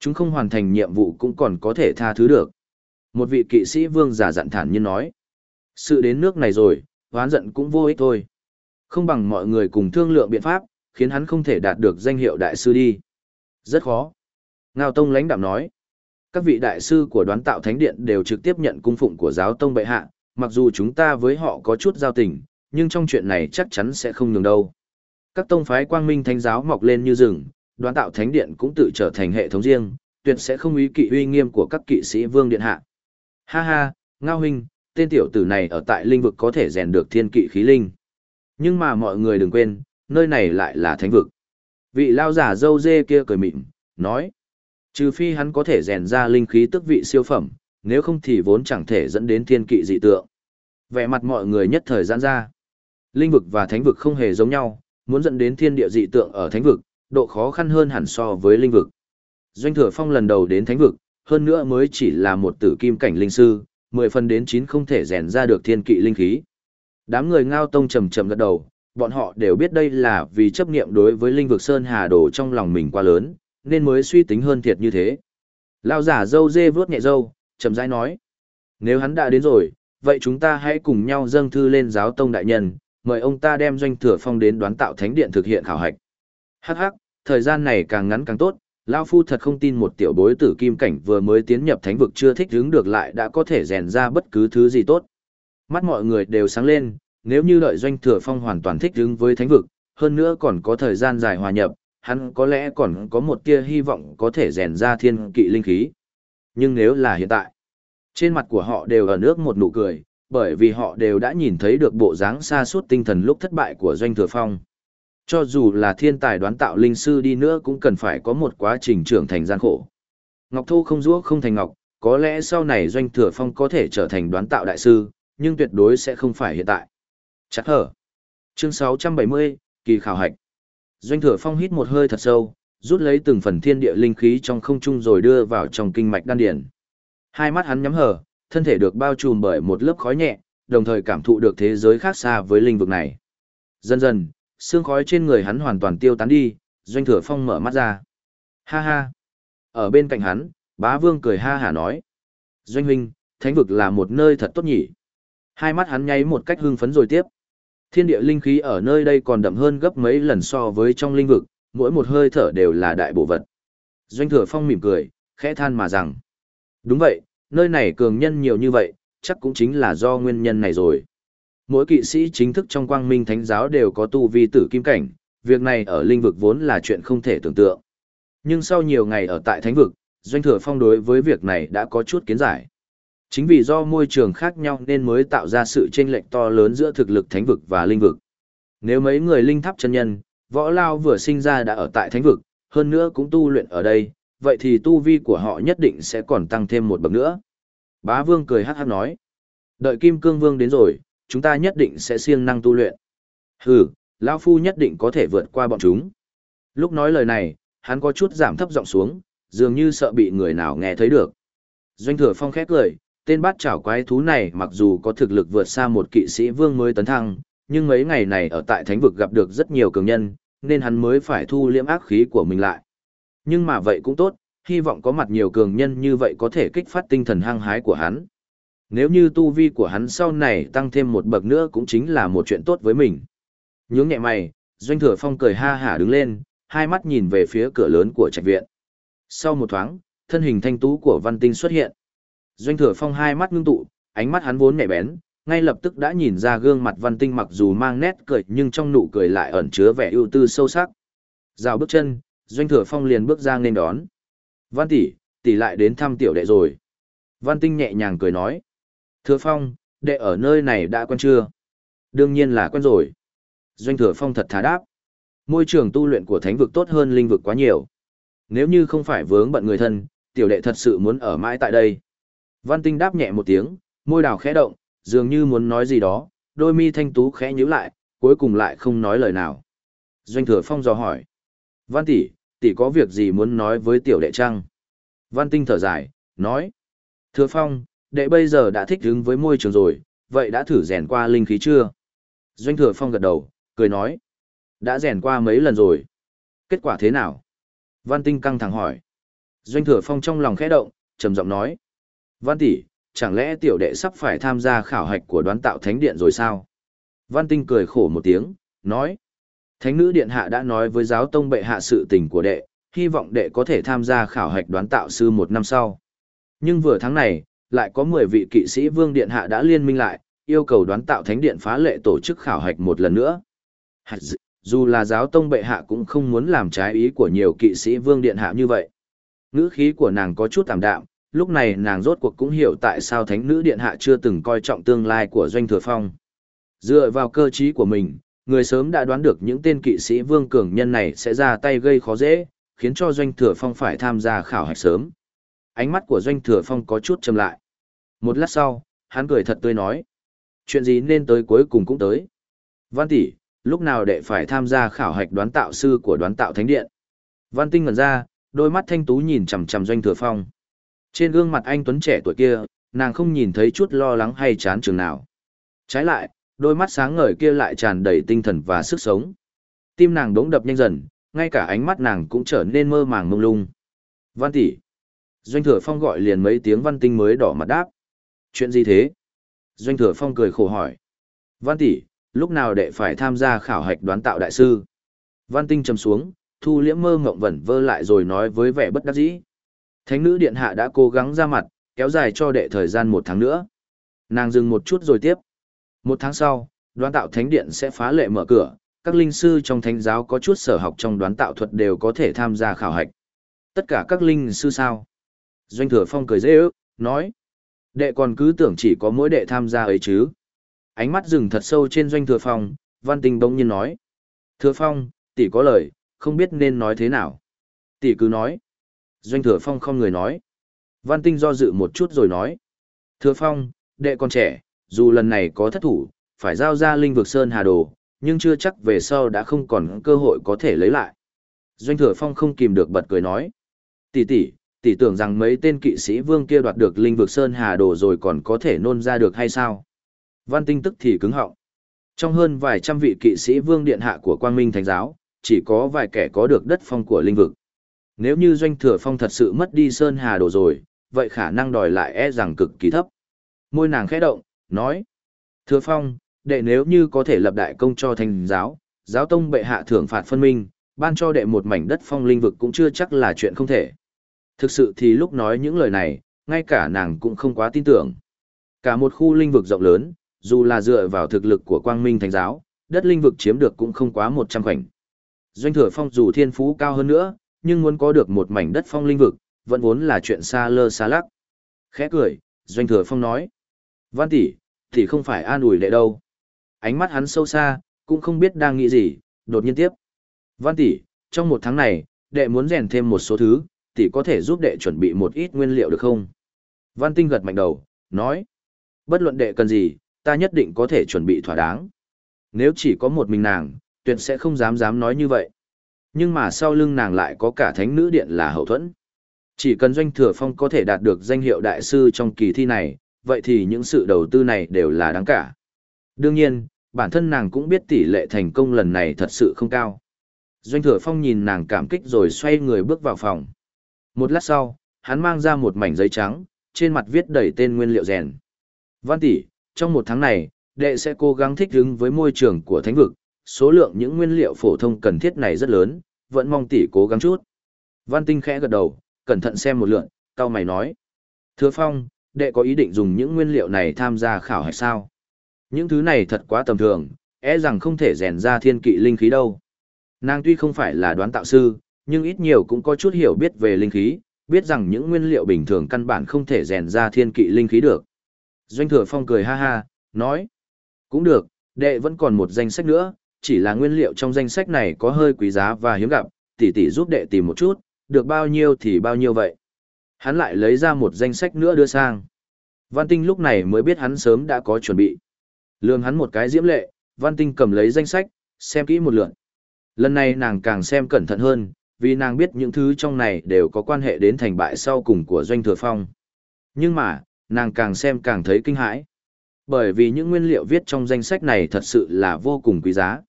Chúng không hoàn thành nhiệm vụ cũng còn có thể tha thứ được. Một vị kỵ sĩ vương giả dặn thản nhiên nói. Sự đến nước này rồi, hoán giận cũng vô ích thôi. Không bằng mọi người cùng thương lượng biện pháp, khiến hắn không thể đạt được danh hiệu đại sư đi. Rất khó. Ngao Tông lãnh đạm nói. Các vị đại sư của đoán tạo thánh điện đều trực tiếp nhận cung phụng của giáo tông bệ hạ, mặc dù chúng ta với họ có chút giao tình, nhưng trong chuyện này chắc chắn sẽ không nhường đâu. Các tông phái quang minh thánh giáo mọc lên như rừng, đoán tạo thánh điện cũng tự trở thành hệ thống riêng, tuyệt sẽ không ý kỵ uy nghiêm của các kỵ sĩ vương điện hạ. Ha ha, Ngao huynh, tên tiểu tử này ở tại linh vực có thể rèn được thiên kỵ khí linh. Nhưng mà mọi người đừng quên, nơi này lại là thánh vực. Vị lao giả dâu dê kia cười mịn, nói. Trừ phi hắn có thể rèn ra linh khí tức vị siêu phẩm, nếu không thì vốn chẳng thể dẫn đến thiên kỵ dị tượng. Vẻ mặt mọi người nhất thời giãn ra. Linh vực và thánh vực không hề giống nhau, muốn dẫn đến thiên địa dị tượng ở thánh vực, độ khó khăn hơn hẳn so với linh vực. Doanh thừa phong lần đầu đến thánh vực, hơn nữa mới chỉ là một tử kim cảnh linh sư, 10 phần đến 9 không thể rèn ra được thiên kỵ linh khí. Đám người ngao tông trầm trầm gật đầu, bọn họ đều biết đây là vì chấp niệm đối với linh vực Sơn Hà Đồ trong lòng mình quá lớn, nên mới suy tính hơn thiệt như thế. Lao giả dâu dê vướt nhẹ dâu, chậm rãi nói. Nếu hắn đã đến rồi, vậy chúng ta hãy cùng nhau dâng thư lên giáo tông đại nhân, mời ông ta đem doanh thừa phong đến đoán tạo thánh điện thực hiện khảo hạch. Hắc hắc, thời gian này càng ngắn càng tốt, Lao Phu thật không tin một tiểu bối tử kim cảnh vừa mới tiến nhập thánh vực chưa thích hướng được lại đã có thể rèn ra bất cứ thứ gì tốt. Mắt mọi người đều sáng lên, nếu như đợi doanh thừa phong hoàn toàn thích hướng với thánh vực, hơn nữa còn có thời gian dài hòa nhập, hắn có lẽ còn có một tia hy vọng có thể rèn ra thiên kỵ linh khí. Nhưng nếu là hiện tại, trên mặt của họ đều ở nước một nụ cười, bởi vì họ đều đã nhìn thấy được bộ dáng xa suốt tinh thần lúc thất bại của doanh thừa phong. Cho dù là thiên tài đoán tạo linh sư đi nữa cũng cần phải có một quá trình trưởng thành gian khổ. Ngọc Thu không rũa không thành ngọc, có lẽ sau này doanh thừa phong có thể trở thành đoán tạo đại sư, nhưng tuyệt đối sẽ không phải hiện tại. Chắc hở. Chương 670, kỳ khảo hạch. Doanh thừa phong hít một hơi thật sâu, rút lấy từng phần thiên địa linh khí trong không trung rồi đưa vào trong kinh mạch đan điển. Hai mắt hắn nhắm hờ, thân thể được bao trùm bởi một lớp khói nhẹ, đồng thời cảm thụ được thế giới khác xa với linh vực này. Dần dần, xương khói trên người hắn hoàn toàn tiêu tán đi, doanh thừa phong mở mắt ra. Ha ha. Ở bên cạnh hắn, bá vương cười ha hả nói. Doanh huynh, thánh vực là một nơi thật tốt nhỉ. Hai mắt hắn nháy một cách hưng phấn rồi tiếp. Thiên địa linh khí ở nơi đây còn đậm hơn gấp mấy lần so với trong linh vực, mỗi một hơi thở đều là đại bộ vật. Doanh thừa phong mỉm cười, khẽ than mà rằng. Đúng vậy, nơi này cường nhân nhiều như vậy, chắc cũng chính là do nguyên nhân này rồi. Mỗi kỵ sĩ chính thức trong quang minh thánh giáo đều có tu vi tử kim cảnh, việc này ở linh vực vốn là chuyện không thể tưởng tượng. Nhưng sau nhiều ngày ở tại thánh vực, doanh thừa phong đối với việc này đã có chút kiến giải. Chính vì do môi trường khác nhau nên mới tạo ra sự chênh lệch to lớn giữa thực lực thánh vực và linh vực. Nếu mấy người linh tháp chân nhân, võ lao vừa sinh ra đã ở tại thánh vực, hơn nữa cũng tu luyện ở đây, vậy thì tu vi của họ nhất định sẽ còn tăng thêm một bậc nữa. Bá vương cười hát hát nói. Đợi kim cương vương đến rồi, chúng ta nhất định sẽ siêng năng tu luyện. Hừ, lão Phu nhất định có thể vượt qua bọn chúng. Lúc nói lời này, hắn có chút giảm thấp giọng xuống, dường như sợ bị người nào nghe thấy được. Doanh thừa phong khét cười, tên bát chảo quái thú này mặc dù có thực lực vượt xa một kỵ sĩ vương mới tấn thăng, nhưng mấy ngày này ở tại thánh vực gặp được rất nhiều cường nhân, nên hắn mới phải thu liễm ác khí của mình lại. Nhưng mà vậy cũng tốt, hy vọng có mặt nhiều cường nhân như vậy có thể kích phát tinh thần hăng hái của hắn. Nếu như tu vi của hắn sau này tăng thêm một bậc nữa cũng chính là một chuyện tốt với mình. Nhướng nhẹ mày, Doanh Thừa Phong cười ha hả đứng lên, hai mắt nhìn về phía cửa lớn của trạch viện. Sau một thoáng, thân hình thanh tú của Văn Tinh xuất hiện. Doanh Thừa Phong hai mắt ngưng tụ, ánh mắt hắn vốn nhạy bén, ngay lập tức đã nhìn ra gương mặt Văn Tinh mặc dù mang nét cười nhưng trong nụ cười lại ẩn chứa vẻ ưu tư sâu sắc. Rào bước chân, Doanh Thừa Phong liền bước ra nên đón. Văn tỷ, tỷ lại đến thăm tiểu đệ rồi. Văn Tinh nhẹ nhàng cười nói. Thừa Phong, đệ ở nơi này đã quen chưa? Đương nhiên là quen rồi. Doanh Thừa Phong thật thà đáp. Môi trường tu luyện của thánh vực tốt hơn linh vực quá nhiều. Nếu như không phải vướng bận người thân, tiểu đệ thật sự muốn ở mãi tại đây. Văn Tinh đáp nhẹ một tiếng, môi đào khẽ động, dường như muốn nói gì đó, đôi mi thanh tú khẽ nhíu lại, cuối cùng lại không nói lời nào. Doanh Thừa Phong dò hỏi. Văn tỷ, tỷ có việc gì muốn nói với tiểu đệ trăng? Văn Tinh thở dài, nói. Thừa Phong, đệ bây giờ đã thích ứng với môi trường rồi, vậy đã thử rèn qua linh khí chưa? Doanh thừa phong gật đầu, cười nói. Đã rèn qua mấy lần rồi. Kết quả thế nào? Văn Tinh căng thẳng hỏi. Doanh thừa phong trong lòng khẽ động, trầm giọng nói. Văn tỷ, chẳng lẽ tiểu đệ sắp phải tham gia khảo hạch của đoán tạo thánh điện rồi sao? Văn Tinh cười khổ một tiếng, nói. Thánh nữ điện hạ đã nói với giáo tông bệ hạ sự tình của đệ, hy vọng đệ có thể tham gia khảo hạch đoán tạo sư một năm sau. Nhưng vừa tháng này, lại có 10 vị kỵ sĩ vương điện hạ đã liên minh lại, yêu cầu đoán tạo thánh điện phá lệ tổ chức khảo hạch một lần nữa. Dù là giáo tông bệ hạ cũng không muốn làm trái ý của nhiều kỵ sĩ vương điện hạ như vậy. Ngữ khí của nàng có chút tạm đạm, lúc này nàng rốt cuộc cũng hiểu tại sao thánh nữ điện hạ chưa từng coi trọng tương lai của doanh thừa phong. Dựa vào cơ trí của mình, người sớm đã đoán được những tên kỵ sĩ vương cường nhân này sẽ ra tay gây khó dễ, khiến cho doanh thừa phong phải tham gia khảo hạch sớm. Ánh mắt của doanh thừa phong có chút châm lại. Một lát sau, hắn cười thật tươi nói. Chuyện gì nên tới cuối cùng cũng tới. Văn tỷ, lúc nào đệ phải tham gia khảo hạch đoán tạo sư của đoán tạo thánh điện. Văn tinh ngẩn ra, đôi mắt thanh tú nhìn chằm chằm doanh thừa phong. Trên gương mặt anh Tuấn trẻ tuổi kia, nàng không nhìn thấy chút lo lắng hay chán trường nào. Trái lại, đôi mắt sáng ngời kia lại tràn đầy tinh thần và sức sống. Tim nàng đống đập nhanh dần, ngay cả ánh mắt nàng cũng trở nên mơ màng mông lung. Văn tỷ. Doanh thừa phong gọi liền mấy tiếng văn tinh mới đỏ mặt đáp. Chuyện gì thế? Doanh thừa phong cười khổ hỏi. Văn tỷ, lúc nào đệ phải tham gia khảo hạch đoán tạo đại sư? Văn tinh trầm xuống, thu liễm mơ ngộng vẩn vơ lại rồi nói với vẻ bất đắc dĩ. Thánh nữ điện hạ đã cố gắng ra mặt, kéo dài cho đệ thời gian một tháng nữa. Nàng dừng một chút rồi tiếp. Một tháng sau, đoán tạo thánh điện sẽ phá lệ mở cửa, các linh sư trong thánh giáo có chút sở học trong đoán tạo thuật đều có thể tham gia khảo hạch. Tất cả các linh sư sao? Doanh thừa phong cười dễ ước, nói. Đệ còn cứ tưởng chỉ có mỗi đệ tham gia ấy chứ. Ánh mắt dừng thật sâu trên doanh thừa phong, văn tinh bỗng nhiên nói. Thừa phong, tỷ có lời, không biết nên nói thế nào. Tỷ cứ nói. Doanh thừa phong không người nói. Văn tinh do dự một chút rồi nói. Thừa phong, đệ còn trẻ, dù lần này có thất thủ, phải giao ra linh vực Sơn Hà Đồ, nhưng chưa chắc về sau đã không còn cơ hội có thể lấy lại. Doanh thừa phong không kìm được bật cười nói. Tỷ tỷ, tỷ tưởng rằng mấy tên kỵ sĩ vương kia đoạt được linh vực Sơn Hà Đồ rồi còn có thể nôn ra được hay sao? Văn tinh tức thì cứng họng. Trong hơn vài trăm vị kỵ sĩ vương điện hạ của Quang Minh Thánh Giáo, chỉ có vài kẻ có được đất phong của linh vực. Nếu như doanh thừa phong thật sự mất đi Sơn Hà Đồ rồi, vậy khả năng đòi lại e rằng cực kỳ thấp. Môi nàng khẽ động, nói. Thừa phong, đệ nếu như có thể lập đại công cho thành giáo, giáo tông bệ hạ thưởng phạt phân minh, ban cho đệ một mảnh đất phong linh vực cũng chưa chắc là chuyện không thể. Thực sự thì lúc nói những lời này, ngay cả nàng cũng không quá tin tưởng. Cả một khu linh vực rộng lớn, dù là dựa vào thực lực của quang minh thánh giáo, đất linh vực chiếm được cũng không quá 100 khoảnh. Doanh thừa phong dù thiên phú cao hơn nữa, nhưng muốn có được một mảnh đất phong linh vực, vẫn vốn là chuyện xa lơ xa lắc. Khẽ cười, Doanh thừa phong nói. Văn tỷ, thì không phải an ủi đệ đâu. Ánh mắt hắn sâu xa, cũng không biết đang nghĩ gì, đột nhiên tiếp. Văn tỷ, trong một tháng này, đệ muốn rèn thêm một số thứ, tỷ có thể giúp đệ chuẩn bị một ít nguyên liệu được không? Văn tinh gật mạnh đầu, nói. Bất luận đệ cần gì, ta nhất định có thể chuẩn bị thỏa đáng. Nếu chỉ có một mình nàng, tuyệt sẽ không dám dám nói như vậy. Nhưng mà sau lưng nàng lại có cả thánh nữ điện là hậu thuẫn. Chỉ cần doanh thừa phong có thể đạt được danh hiệu đại sư trong kỳ thi này, vậy thì những sự đầu tư này đều là đáng cả. Đương nhiên, bản thân nàng cũng biết tỷ lệ thành công lần này thật sự không cao. Doanh thừa phong nhìn nàng cảm kích rồi xoay người bước vào phòng. Một lát sau, hắn mang ra một mảnh giấy trắng, trên mặt viết đầy tên nguyên liệu rèn. Văn tỷ, trong một tháng này, đệ sẽ cố gắng thích ứng với môi trường của thánh vực, số lượng những nguyên liệu phổ thông cần thiết này rất lớn, vẫn mong tỷ cố gắng chút. Văn tinh khẽ gật đầu, cẩn thận xem một lượng. cao mày nói. Thưa Phong, đệ có ý định dùng những nguyên liệu này tham gia khảo hạch sao? Những thứ này thật quá tầm thường, e rằng không thể rèn ra thiên kỵ linh khí đâu. Nàng tuy không phải là đoán tạo sư, nhưng ít nhiều cũng có chút hiểu biết về linh khí, biết rằng những nguyên liệu bình thường căn bản không thể rèn ra thiên kỵ linh khí được. Doanh thừa phong cười ha ha, nói, cũng được, đệ vẫn còn một danh sách nữa, chỉ là nguyên liệu trong danh sách này có hơi quý giá và hiếm gặp, tỷ tỷ giúp đệ tìm một chút, được bao nhiêu thì bao nhiêu vậy. Hắn lại lấy ra một danh sách nữa đưa sang. Văn Tinh lúc này mới biết hắn sớm đã có chuẩn bị. Lương hắn một cái diễm lệ, Văn Tinh cầm lấy danh sách, xem kỹ một lượt. Lần này nàng càng xem cẩn thận hơn, vì nàng biết những thứ trong này đều có quan hệ đến thành bại sau cùng của Doanh Thừa Phong. Nhưng mà, nàng càng xem càng thấy kinh hãi. Bởi vì những nguyên liệu viết trong danh sách này thật sự là vô cùng quý giá.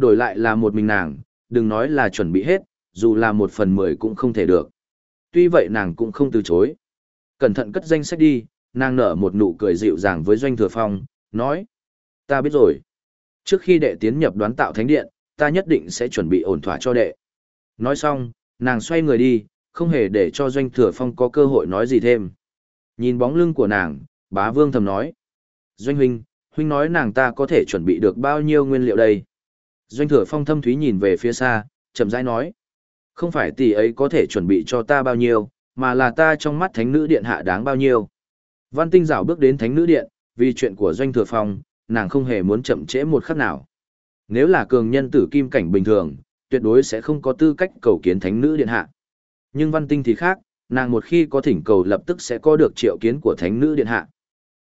Đổi lại là một mình nàng, đừng nói là chuẩn bị hết, dù là một phần mười cũng không thể được. Tuy vậy nàng cũng không từ chối. Cẩn thận cất danh sách đi, nàng nở một nụ cười dịu dàng với Doanh Thừa Phong, nói. Ta biết rồi. Trước khi đệ tiến nhập đoán tạo thánh điện, ta nhất định sẽ chuẩn bị ổn thỏa cho đệ. Nói xong, nàng xoay người đi, không hề để cho Doanh Thừa Phong có cơ hội nói gì thêm. Nhìn bóng lưng của nàng, bá vương thầm nói. Doanh huynh, huynh nói nàng ta có thể chuẩn bị được bao nhiêu nguyên liệu đây? Doanh Thừa Phong thâm thúy nhìn về phía xa, chậm rãi nói. Không phải tỷ ấy có thể chuẩn bị cho ta bao nhiêu, mà là ta trong mắt thánh nữ điện hạ đáng bao nhiêu. Văn Tinh rảo bước đến thánh nữ điện, vì chuyện của Doanh Thừa Phong, nàng không hề muốn chậm trễ một khắc nào. Nếu là cường nhân tử kim cảnh bình thường, tuyệt đối sẽ không có tư cách cầu kiến thánh nữ điện hạ. Nhưng Văn Tinh thì khác, nàng một khi có thỉnh cầu lập tức sẽ có được triệu kiến của thánh nữ điện hạ.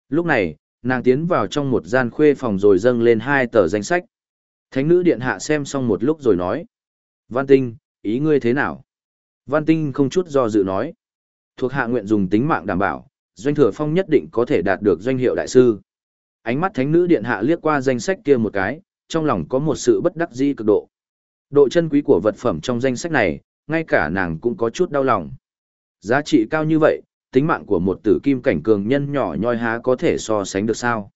Lúc này, nàng tiến vào trong một gian khuê phòng rồi dâng lên hai tờ danh sách. Thánh nữ điện hạ xem xong một lúc rồi nói. Văn Tinh, ý ngươi thế nào? Văn Tinh không chút do dự nói. Thuộc hạ nguyện dùng tính mạng đảm bảo, doanh thừa phong nhất định có thể đạt được doanh hiệu đại sư. Ánh mắt thánh nữ điện hạ liếc qua danh sách kia một cái, trong lòng có một sự bất đắc dĩ cực độ. Độ chân quý của vật phẩm trong danh sách này, ngay cả nàng cũng có chút đau lòng. Giá trị cao như vậy, tính mạng của một tử kim cảnh cường nhân nhỏ nhoi há có thể so sánh được sao.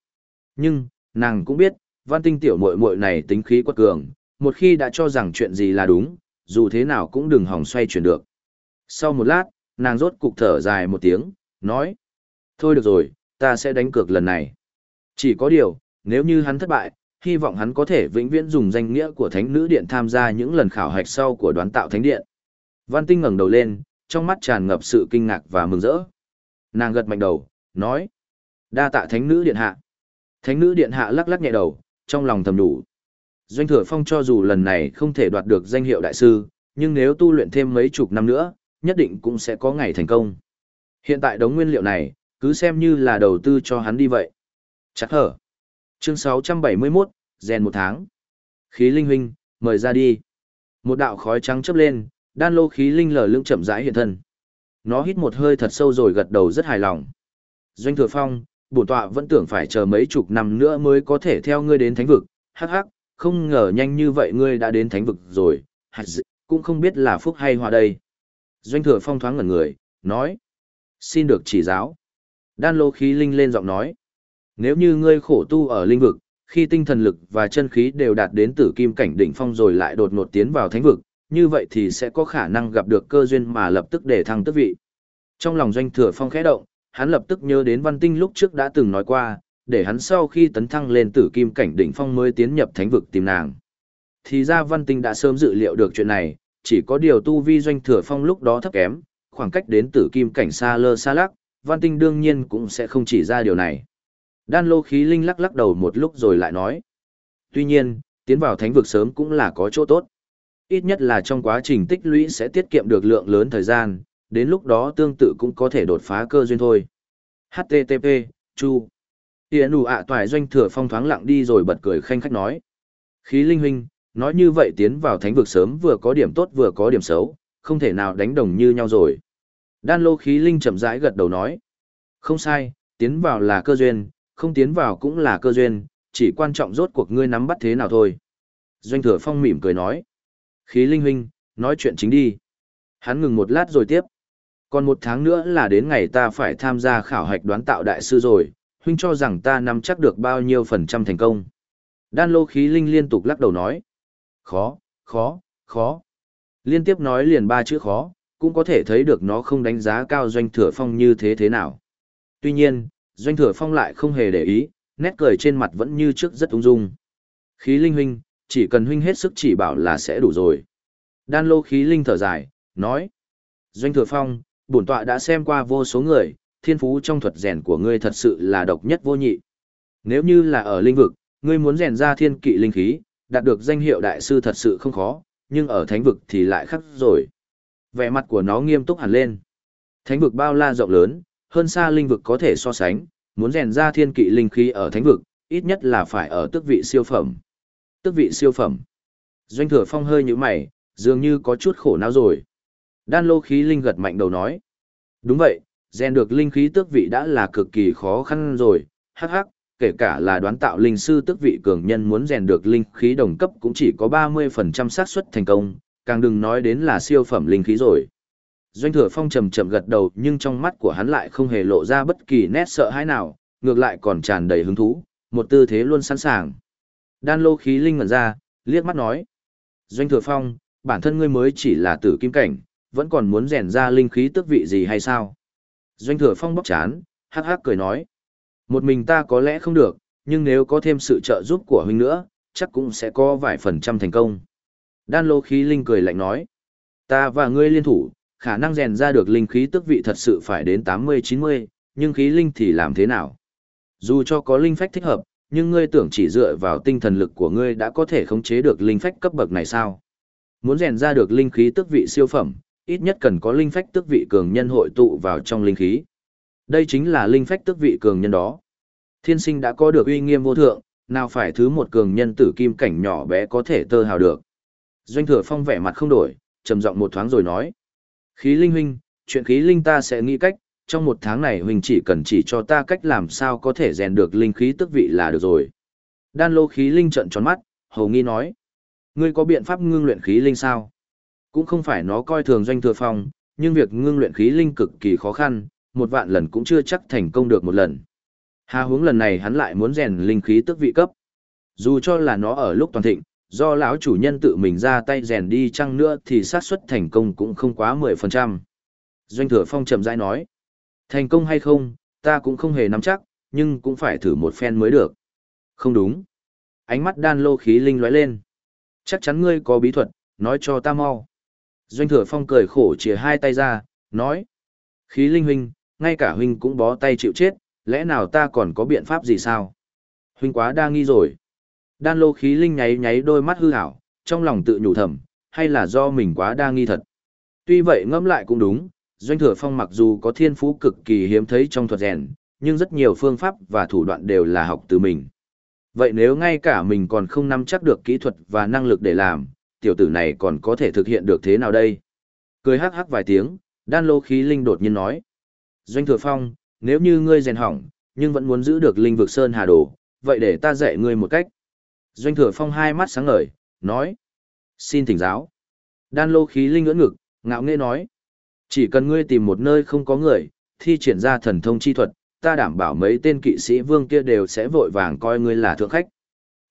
Nhưng, nàng cũng biết, văn tinh tiểu muội muội này tính khí quật cường, một khi đã cho rằng chuyện gì là đúng, dù thế nào cũng đừng hòng xoay chuyển được. Sau một lát, nàng rốt cục thở dài một tiếng, nói. Thôi được rồi, ta sẽ đánh cược lần này. Chỉ có điều, nếu như hắn thất bại, hy vọng hắn có thể vĩnh viễn dùng danh nghĩa của Thánh Nữ Điện tham gia những lần khảo hạch sau của đoán tạo Thánh Điện. Văn Tinh ngẩng đầu lên, trong mắt tràn ngập sự kinh ngạc và mừng rỡ. Nàng gật mạnh đầu, nói. Đa tạ Thánh Nữ Điện Hạ. Thánh Nữ Điện Hạ lắc lắc nhẹ đầu, trong lòng thầm đủ. Doanh Thừa Phong cho dù lần này không thể đoạt được danh hiệu đại sư, nhưng nếu tu luyện thêm mấy chục năm nữa, nhất định cũng sẽ có ngày thành công. Hiện tại đống nguyên liệu này, cứ xem như là đầu tư cho hắn đi vậy. Chắc hở. Chương 671, rèn một tháng. Khí linh huynh, mời ra đi. Một đạo khói trắng chớp lên, đan lô khí linh lờ lưng chậm rãi hiện thân. Nó hít một hơi thật sâu rồi gật đầu rất hài lòng. Doanh thừa phong, bổn tọa vẫn tưởng phải chờ mấy chục năm nữa mới có thể theo ngươi đến thánh vực. Hắc hắc, không ngờ nhanh như vậy ngươi đã đến thánh vực rồi. Hạt dị, cũng không biết là phúc hay họa đây. Doanh thừa phong thoáng ngẩn người, nói. Xin được chỉ giáo. Đan lô khí linh lên giọng nói. Nếu như ngươi khổ tu ở linh vực, khi tinh thần lực và chân khí đều đạt đến tử kim cảnh đỉnh phong rồi lại đột ngột tiến vào thánh vực, như vậy thì sẽ có khả năng gặp được cơ duyên mà lập tức để thăng tước vị. Trong lòng doanh thừa phong khẽ động, hắn lập tức nhớ đến văn tinh lúc trước đã từng nói qua, để hắn sau khi tấn thăng lên tử kim cảnh đỉnh phong mới tiến nhập thánh vực tìm nàng. Thì ra văn tinh đã sớm dự liệu được chuyện này, chỉ có điều tu vi doanh thừa phong lúc đó thấp kém, khoảng cách đến tử kim cảnh xa lơ xa lắc, văn tinh đương nhiên cũng sẽ không chỉ ra điều này. Đan lô khí linh lắc lắc đầu một lúc rồi lại nói. Tuy nhiên, tiến vào thánh vực sớm cũng là có chỗ tốt. Ít nhất là trong quá trình tích lũy sẽ tiết kiệm được lượng lớn thời gian, đến lúc đó tương tự cũng có thể đột phá cơ duyên thôi. HTTP, Chu. Tiễn ủ ạ toài doanh thừa phong thoáng lặng đi rồi bật cười khanh khách nói. Khí linh huynh, nói như vậy tiến vào thánh vực sớm vừa có điểm tốt vừa có điểm xấu, không thể nào đánh đồng như nhau rồi. Đan lô khí linh chậm rãi gật đầu nói. Không sai, tiến vào là cơ duyên, không tiến vào cũng là cơ duyên, chỉ quan trọng rốt cuộc ngươi nắm bắt thế nào thôi. Doanh thừa phong mỉm cười nói. Khí linh huynh, nói chuyện chính đi. Hắn ngừng một lát rồi tiếp. Còn một tháng nữa là đến ngày ta phải tham gia khảo hạch đoán tạo đại sư rồi, huynh cho rằng ta nắm chắc được bao nhiêu phần trăm thành công. Đan lô khí linh liên tục lắc đầu nói. Khó, khó, khó. Liên tiếp nói liền ba chữ khó, cũng có thể thấy được nó không đánh giá cao doanh thừa phong như thế thế nào. Tuy nhiên, doanh thừa phong lại không hề để ý, nét cười trên mặt vẫn như trước rất ung dung. Khí linh huynh, chỉ cần huynh hết sức chỉ bảo là sẽ đủ rồi. Đan lô khí linh thở dài, nói. Doanh thừa phong, bổn tọa đã xem qua vô số người, thiên phú trong thuật rèn của ngươi thật sự là độc nhất vô nhị. Nếu như là ở linh vực, ngươi muốn rèn ra thiên kỵ linh khí, đạt được danh hiệu đại sư thật sự không khó, nhưng ở thánh vực thì lại khác rồi. Vẻ mặt của nó nghiêm túc hẳn lên. Thánh vực bao la rộng lớn, hơn xa linh vực có thể so sánh, muốn rèn ra thiên kỵ linh khí ở thánh vực, ít nhất là phải ở tước vị siêu phẩm. Tước vị siêu phẩm. Doanh thừa phong hơi như mày, dường như có chút khổ não rồi. Đan lô khí linh gật mạnh đầu nói. Đúng vậy, rèn được linh khí tước vị đã là cực kỳ khó khăn rồi, hắc hắc, kể cả là đoán tạo linh sư tước vị cường nhân muốn rèn được linh khí đồng cấp cũng chỉ có 30% xác suất thành công, càng đừng nói đến là siêu phẩm linh khí rồi. Doanh thừa phong trầm chậm gật đầu nhưng trong mắt của hắn lại không hề lộ ra bất kỳ nét sợ hãi nào, ngược lại còn tràn đầy hứng thú, một tư thế luôn sẵn sàng. Đan lô khí linh ngẩn ra, liếc mắt nói. Doanh thừa phong, bản thân ngươi mới chỉ là tử kim cảnh, vẫn còn muốn rèn ra linh khí tức vị gì hay sao? Doanh thừa phong bóc chán, hắc hắc cười nói. Một mình ta có lẽ không được, nhưng nếu có thêm sự trợ giúp của huynh nữa, chắc cũng sẽ có vài phần trăm thành công. Đan lô khí linh cười lạnh nói. Ta và ngươi liên thủ, khả năng rèn ra được linh khí tức vị thật sự phải đến 80-90, nhưng khí linh thì làm thế nào? Dù cho có linh phách thích hợp, nhưng ngươi tưởng chỉ dựa vào tinh thần lực của ngươi đã có thể khống chế được linh phách cấp bậc này sao? Muốn rèn ra được linh khí tức vị siêu phẩm, ít nhất cần có linh phách tức vị cường nhân hội tụ vào trong linh khí. Đây chính là linh phách tức vị cường nhân đó. Thiên sinh đã có được uy nghiêm vô thượng, nào phải thứ một cường nhân tử kim cảnh nhỏ bé có thể tơ hào được. Doanh thừa phong vẻ mặt không đổi, trầm giọng một thoáng rồi nói. Khí linh huynh, chuyện khí linh ta sẽ nghĩ cách, trong một tháng này huynh chỉ cần chỉ cho ta cách làm sao có thể rèn được linh khí tức vị là được rồi. Đan lô khí linh trận tròn mắt, hầu nghi nói. Ngươi có biện pháp ngưng luyện khí linh sao? Cũng không phải nó coi thường doanh thừa phong, nhưng việc ngưng luyện khí linh cực kỳ khó khăn, một vạn lần cũng chưa chắc thành công được một lần. Hà hướng lần này hắn lại muốn rèn linh khí tức vị cấp. Dù cho là nó ở lúc toàn thịnh, do lão chủ nhân tự mình ra tay rèn đi chăng nữa thì xác suất thành công cũng không quá 10%. Doanh thừa phong chậm rãi nói, thành công hay không, ta cũng không hề nắm chắc, nhưng cũng phải thử một phen mới được. Không đúng. Ánh mắt đan lô khí linh lóe lên. Chắc chắn ngươi có bí thuật, nói cho ta mau. Doanh thừa phong cười khổ chìa hai tay ra, nói. Khí linh huynh, ngay cả huynh cũng bó tay chịu chết, lẽ nào ta còn có biện pháp gì sao? Huynh quá đa nghi rồi. Đan lô khí linh nháy nháy đôi mắt hư hảo, trong lòng tự nhủ thầm, hay là do mình quá đa nghi thật. Tuy vậy ngẫm lại cũng đúng, doanh thừa phong mặc dù có thiên phú cực kỳ hiếm thấy trong thuật rèn, nhưng rất nhiều phương pháp và thủ đoạn đều là học từ mình. Vậy nếu ngay cả mình còn không nắm chắc được kỹ thuật và năng lực để làm, tiểu tử này còn có thể thực hiện được thế nào đây? Cười hắc hắc vài tiếng, đan lô khí linh đột nhiên nói. Doanh thừa phong, nếu như ngươi rèn hỏng, nhưng vẫn muốn giữ được linh vực sơn hà đồ, vậy để ta dạy ngươi một cách. Doanh thừa phong hai mắt sáng ngời, nói. Xin thỉnh giáo. Đan lô khí linh ngưỡng ngực, ngạo nghễ nói. Chỉ cần ngươi tìm một nơi không có người, thi triển ra thần thông chi thuật, ta đảm bảo mấy tên kỵ sĩ vương kia đều sẽ vội vàng coi ngươi là thượng khách.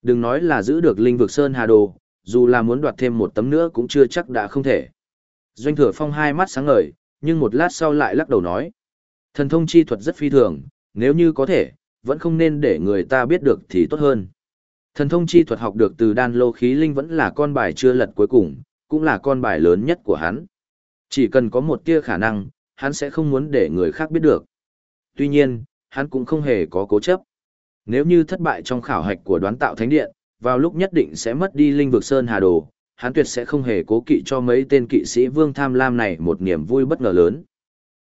Đừng nói là giữ được linh vực sơn hà đồ, dù là muốn đoạt thêm một tấm nữa cũng chưa chắc đã không thể. Doanh thừa phong hai mắt sáng ngời, nhưng một lát sau lại lắc đầu nói. Thần thông chi thuật rất phi thường, nếu như có thể, vẫn không nên để người ta biết được thì tốt hơn. Thần thông chi thuật học được từ đan lô khí linh vẫn là con bài chưa lật cuối cùng, cũng là con bài lớn nhất của hắn. Chỉ cần có một tia khả năng, hắn sẽ không muốn để người khác biết được. Tuy nhiên, hắn cũng không hề có cố chấp. Nếu như thất bại trong khảo hạch của đoán tạo thánh điện, vào lúc nhất định sẽ mất đi linh vực Sơn Hà Đồ, hắn tuyệt sẽ không hề cố kỵ cho mấy tên kỵ sĩ vương tham lam này một niềm vui bất ngờ lớn.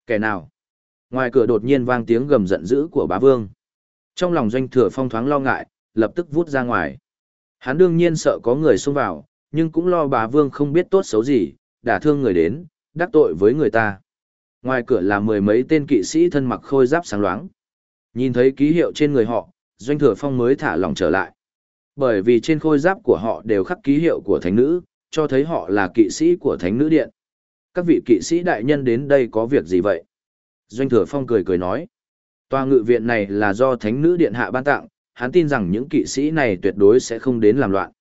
Kẻ nào? Ngoài cửa đột nhiên vang tiếng gầm giận dữ của bá vương. Trong lòng doanh thừa phong thoáng lo ngại, lập tức vút ra ngoài. Hắn đương nhiên sợ có người xông vào, nhưng cũng lo bá vương không biết tốt xấu gì, đả thương người đến, đắc tội với người ta. Ngoài cửa là mười mấy tên kỵ sĩ thân mặc khôi giáp sáng loáng. Nhìn thấy ký hiệu trên người họ, doanh thừa phong mới thả lòng trở lại. Bởi vì trên khôi giáp của họ đều khắc ký hiệu của thánh nữ, cho thấy họ là kỵ sĩ của thánh nữ điện. Các vị kỵ sĩ đại nhân đến đây có việc gì vậy? Doanh thừa phong cười cười nói. Tòa ngự viện này là do thánh nữ điện hạ ban tặng, hắn tin rằng những kỵ sĩ này tuyệt đối sẽ không đến làm loạn.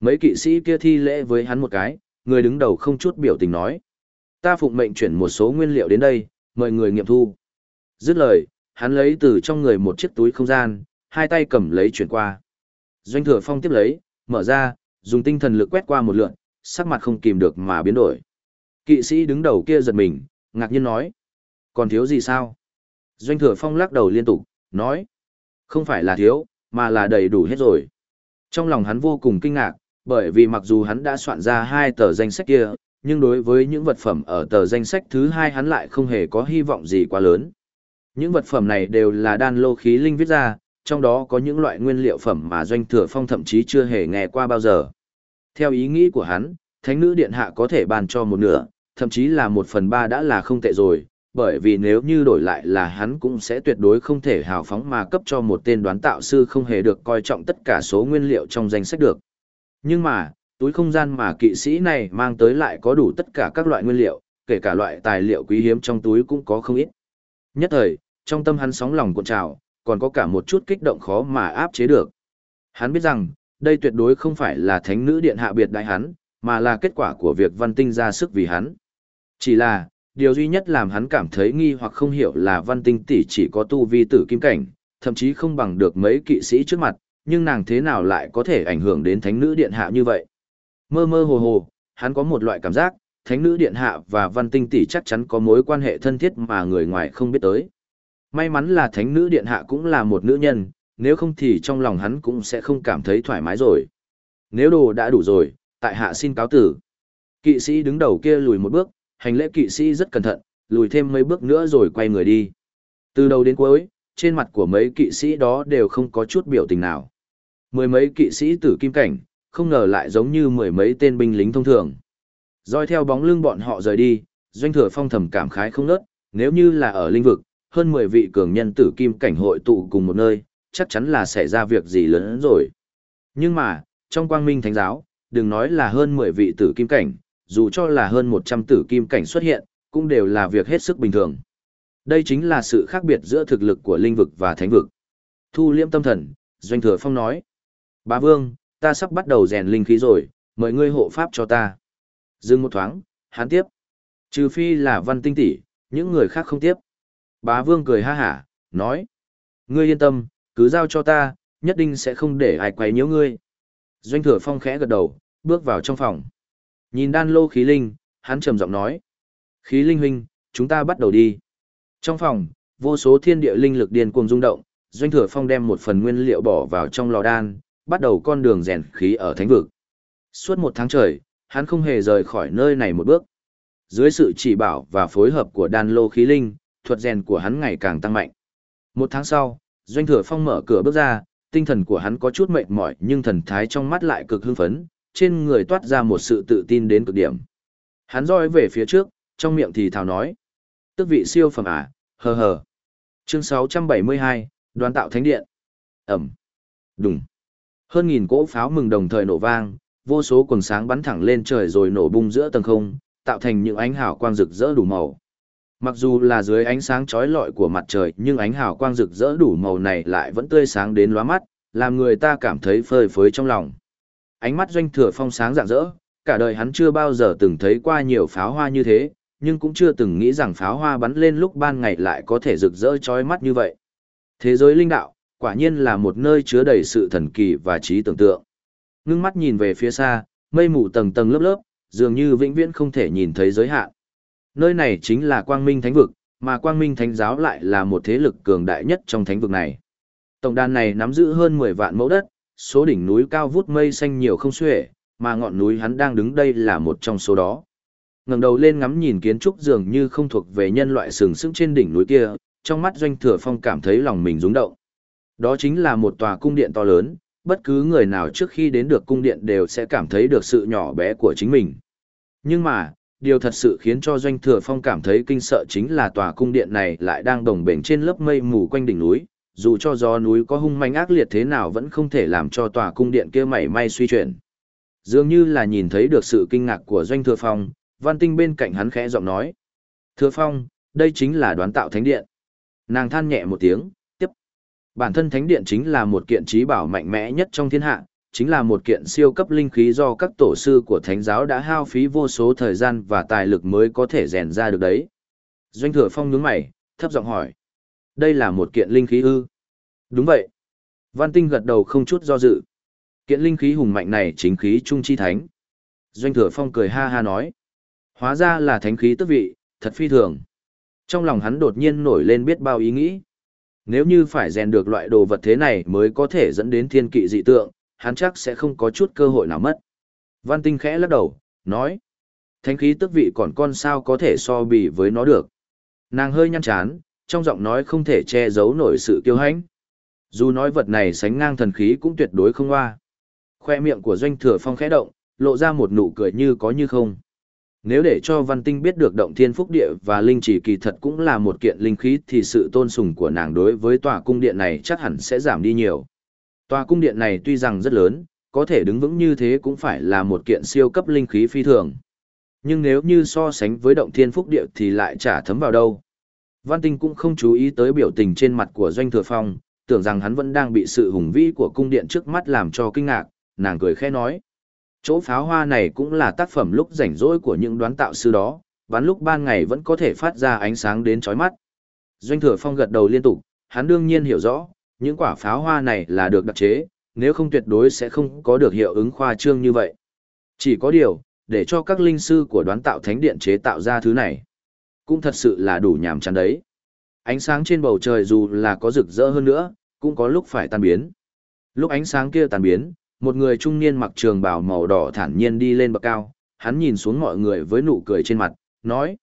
Mấy kỵ sĩ kia thi lễ với hắn một cái, người đứng đầu không chút biểu tình nói. Ta phụng mệnh chuyển một số nguyên liệu đến đây, mời người nghiệm thu. Dứt lời, hắn lấy từ trong người một chiếc túi không gian, hai tay cầm lấy chuyển qua. Doanh thừa phong tiếp lấy, mở ra, dùng tinh thần lực quét qua một lượn, sắc mặt không kìm được mà biến đổi. Kỵ sĩ đứng đầu kia giật mình, ngạc nhiên nói. Còn thiếu gì sao? Doanh thừa phong lắc đầu liên tục, nói. Không phải là thiếu, mà là đầy đủ hết rồi. Trong lòng hắn vô cùng kinh ngạc, bởi vì mặc dù hắn đã soạn ra hai tờ danh sách kia, nhưng đối với những vật phẩm ở tờ danh sách thứ hai hắn lại không hề có hy vọng gì quá lớn. Những vật phẩm này đều là đan lô khí linh viết ra, trong đó có những loại nguyên liệu phẩm mà doanh thừa phong thậm chí chưa hề nghe qua bao giờ. Theo ý nghĩ của hắn, thánh nữ điện hạ có thể bàn cho một nửa, thậm chí là một phần ba đã là không tệ rồi, bởi vì nếu như đổi lại là hắn cũng sẽ tuyệt đối không thể hào phóng mà cấp cho một tên đoán tạo sư không hề được coi trọng tất cả số nguyên liệu trong danh sách được. Nhưng mà, túi không gian mà kỵ sĩ này mang tới lại có đủ tất cả các loại nguyên liệu, kể cả loại tài liệu quý hiếm trong túi cũng có không ít. Nhất thời, trong tâm hắn sóng lòng cuộn trào, còn có cả một chút kích động khó mà áp chế được. Hắn biết rằng, đây tuyệt đối không phải là thánh nữ điện hạ biệt đại hắn, mà là kết quả của việc văn tinh ra sức vì hắn. Chỉ là, điều duy nhất làm hắn cảm thấy nghi hoặc không hiểu là văn tinh tỷ chỉ có tu vi tử kim cảnh, thậm chí không bằng được mấy kỵ sĩ trước mặt, nhưng nàng thế nào lại có thể ảnh hưởng đến thánh nữ điện hạ như vậy. Mơ mơ hồ hồ, hắn có một loại cảm giác, thánh nữ điện hạ và văn tinh tỷ chắc chắn có mối quan hệ thân thiết mà người ngoài không biết tới. May mắn là thánh nữ điện hạ cũng là một nữ nhân, nếu không thì trong lòng hắn cũng sẽ không cảm thấy thoải mái rồi. Nếu đồ đã đủ rồi, tại hạ xin cáo tử. Kỵ sĩ đứng đầu kia lùi một bước, hành lễ kỵ sĩ rất cẩn thận, lùi thêm mấy bước nữa rồi quay người đi. Từ đầu đến cuối, trên mặt của mấy kỵ sĩ đó đều không có chút biểu tình nào. Mười mấy kỵ sĩ tử kim cảnh, không ngờ lại giống như mười mấy tên binh lính thông thường. Doi theo bóng lưng bọn họ rời đi, doanh thừa phong thầm cảm khái không nớt, nếu như là ở linh vực, hơn 10 vị cường nhân tử kim cảnh hội tụ cùng một nơi, chắc chắn là xảy ra việc gì lớn hơn rồi. Nhưng mà, trong quang minh thánh giáo, đừng nói là hơn 10 vị tử kim cảnh, dù cho là hơn 100 tử kim cảnh xuất hiện, cũng đều là việc hết sức bình thường. Đây chính là sự khác biệt giữa thực lực của linh vực và thánh vực. Thu liễm tâm thần, Doanh Thừa Phong nói. Bá Vương, ta sắp bắt đầu rèn linh khí rồi, mời ngươi hộ pháp cho ta. Dừng một thoáng, hắn tiếp. Trừ phi là văn tinh tỷ, những người khác không tiếp. Bá Vương cười ha hả, nói. Ngươi yên tâm, cứ giao cho ta, nhất định sẽ không để ai quấy nhiễu ngươi. Doanh Thừa Phong khẽ gật đầu, bước vào trong phòng. Nhìn đan lô khí linh, hắn trầm giọng nói. Khí linh huynh, chúng ta bắt đầu đi. Trong phòng, vô số thiên địa linh lực điên cuồng rung động, Doanh Thừa Phong đem một phần nguyên liệu bỏ vào trong lò đan, bắt đầu con đường rèn khí ở thánh vực. Suốt một tháng trời, hắn không hề rời khỏi nơi này một bước. Dưới sự chỉ bảo và phối hợp của đan lô khí linh, thuật rèn của hắn ngày càng tăng mạnh. Một tháng sau, Doanh Thừa Phong mở cửa bước ra, tinh thần của hắn có chút mệt mỏi nhưng thần thái trong mắt lại cực hưng phấn, trên người toát ra một sự tự tin đến cực điểm. Hắn roi về phía trước, trong miệng thì thào nói. Tức vị siêu phẩm à, hờ hờ. Chương 672, đoàn tạo thánh điện. Ẩm. Đùng. Hơn nghìn cỗ pháo mừng đồng thời nổ vang, vô số quần sáng bắn thẳng lên trời rồi nổ bung giữa tầng không, tạo thành những ánh hào quang rực rỡ đủ màu. Mặc dù là dưới ánh sáng chói lọi của mặt trời, nhưng ánh hào quang rực rỡ đủ màu này lại vẫn tươi sáng đến lóa mắt, làm người ta cảm thấy phơi phới trong lòng. Ánh mắt doanh thừa phong sáng rạng rỡ, cả đời hắn chưa bao giờ từng thấy qua nhiều pháo hoa như thế, nhưng cũng chưa từng nghĩ rằng pháo hoa bắn lên lúc ban ngày lại có thể rực rỡ chói mắt như vậy. Thế giới linh đạo, quả nhiên là một nơi chứa đầy sự thần kỳ và trí tưởng tượng. Ngưng mắt nhìn về phía xa, mây mù tầng tầng lớp lớp, dường như vĩnh viễn không thể nhìn thấy giới hạn. Nơi này chính là Quang Minh Thánh vực, mà Quang Minh Thánh giáo lại là một thế lực cường đại nhất trong thánh vực này. Tổng đàn này nắm giữ hơn 10 vạn mẫu đất, số đỉnh núi cao vút mây xanh nhiều không xuể, mà ngọn núi hắn đang đứng đây là một trong số đó. Ngẩng đầu lên ngắm nhìn kiến trúc dường như không thuộc về nhân loại sừng sững trên đỉnh núi kia, trong mắt Doanh Thừa Phong cảm thấy lòng mình rung động. Đó chính là một tòa cung điện to lớn, bất cứ người nào trước khi đến được cung điện đều sẽ cảm thấy được sự nhỏ bé của chính mình. Nhưng mà, điều thật sự khiến cho Doanh Thừa Phong cảm thấy kinh sợ chính là tòa cung điện này lại đang đồng bền trên lớp mây mù quanh đỉnh núi, dù cho gió núi có hung manh ác liệt thế nào vẫn không thể làm cho tòa cung điện kia mảy may suy chuyển. Dường như là nhìn thấy được sự kinh ngạc của Doanh Thừa Phong, Văn Tinh bên cạnh hắn khẽ giọng nói. Thừa Phong, đây chính là đoán tạo thánh điện. Nàng than nhẹ một tiếng, tiếp. Bản thân thánh điện chính là một kiện trí bảo mạnh mẽ nhất trong thiên hạ, chính là một kiện siêu cấp linh khí do các tổ sư của thánh giáo đã hao phí vô số thời gian và tài lực mới có thể rèn ra được đấy. Doanh thừa phong nhướng mày, thấp giọng hỏi. Đây là một kiện linh khí ư? Đúng vậy. Văn tinh gật đầu không chút do dự. Kiện linh khí hùng mạnh này chính khí trung chi thánh. Doanh thừa phong cười ha ha nói. Hóa ra là thánh khí tức vị, thật phi thường. Trong lòng hắn đột nhiên nổi lên biết bao ý nghĩ. Nếu như phải rèn được loại đồ vật thế này mới có thể dẫn đến thiên kỵ dị tượng, hắn chắc sẽ không có chút cơ hội nào mất. Văn Tinh khẽ lắc đầu, nói. Thánh khí tức vị còn con sao có thể so bì với nó được. Nàng hơi nhăn chán, trong giọng nói không thể che giấu nổi sự kiêu hãnh. Dù nói vật này sánh ngang thần khí cũng tuyệt đối không hoa. Khoe miệng của doanh thừa phong khẽ động, lộ ra một nụ cười như có như không. Nếu để cho Văn Tinh biết được động thiên phúc địa và linh chỉ kỳ thật cũng là một kiện linh khí thì sự tôn sùng của nàng đối với tòa cung điện này chắc hẳn sẽ giảm đi nhiều. Tòa cung điện này tuy rằng rất lớn, có thể đứng vững như thế cũng phải là một kiện siêu cấp linh khí phi thường. Nhưng nếu như so sánh với động thiên phúc địa thì lại chả thấm vào đâu. Văn Tinh cũng không chú ý tới biểu tình trên mặt của Doanh Thừa Phong, tưởng rằng hắn vẫn đang bị sự hùng vĩ của cung điện trước mắt làm cho kinh ngạc, nàng cười khẽ nói. Chỗ pháo hoa này cũng là tác phẩm lúc rảnh rỗi của những đoán tạo sư đó, bắn lúc ban ngày vẫn có thể phát ra ánh sáng đến chói mắt. Doanh Thừa Phong gật đầu liên tục, hắn đương nhiên hiểu rõ, những quả pháo hoa này là được đặc chế, nếu không tuyệt đối sẽ không có được hiệu ứng khoa trương như vậy. Chỉ có điều, để cho các linh sư của đoán tạo thánh điện chế tạo ra thứ này, cũng thật sự là đủ nhàm chán đấy. Ánh sáng trên bầu trời dù là có rực rỡ hơn nữa, cũng có lúc phải tan biến. Lúc ánh sáng kia tan biến, một người trung niên mặc trường bào màu đỏ thản nhiên đi lên bậc cao, hắn nhìn xuống mọi người với nụ cười trên mặt, nói: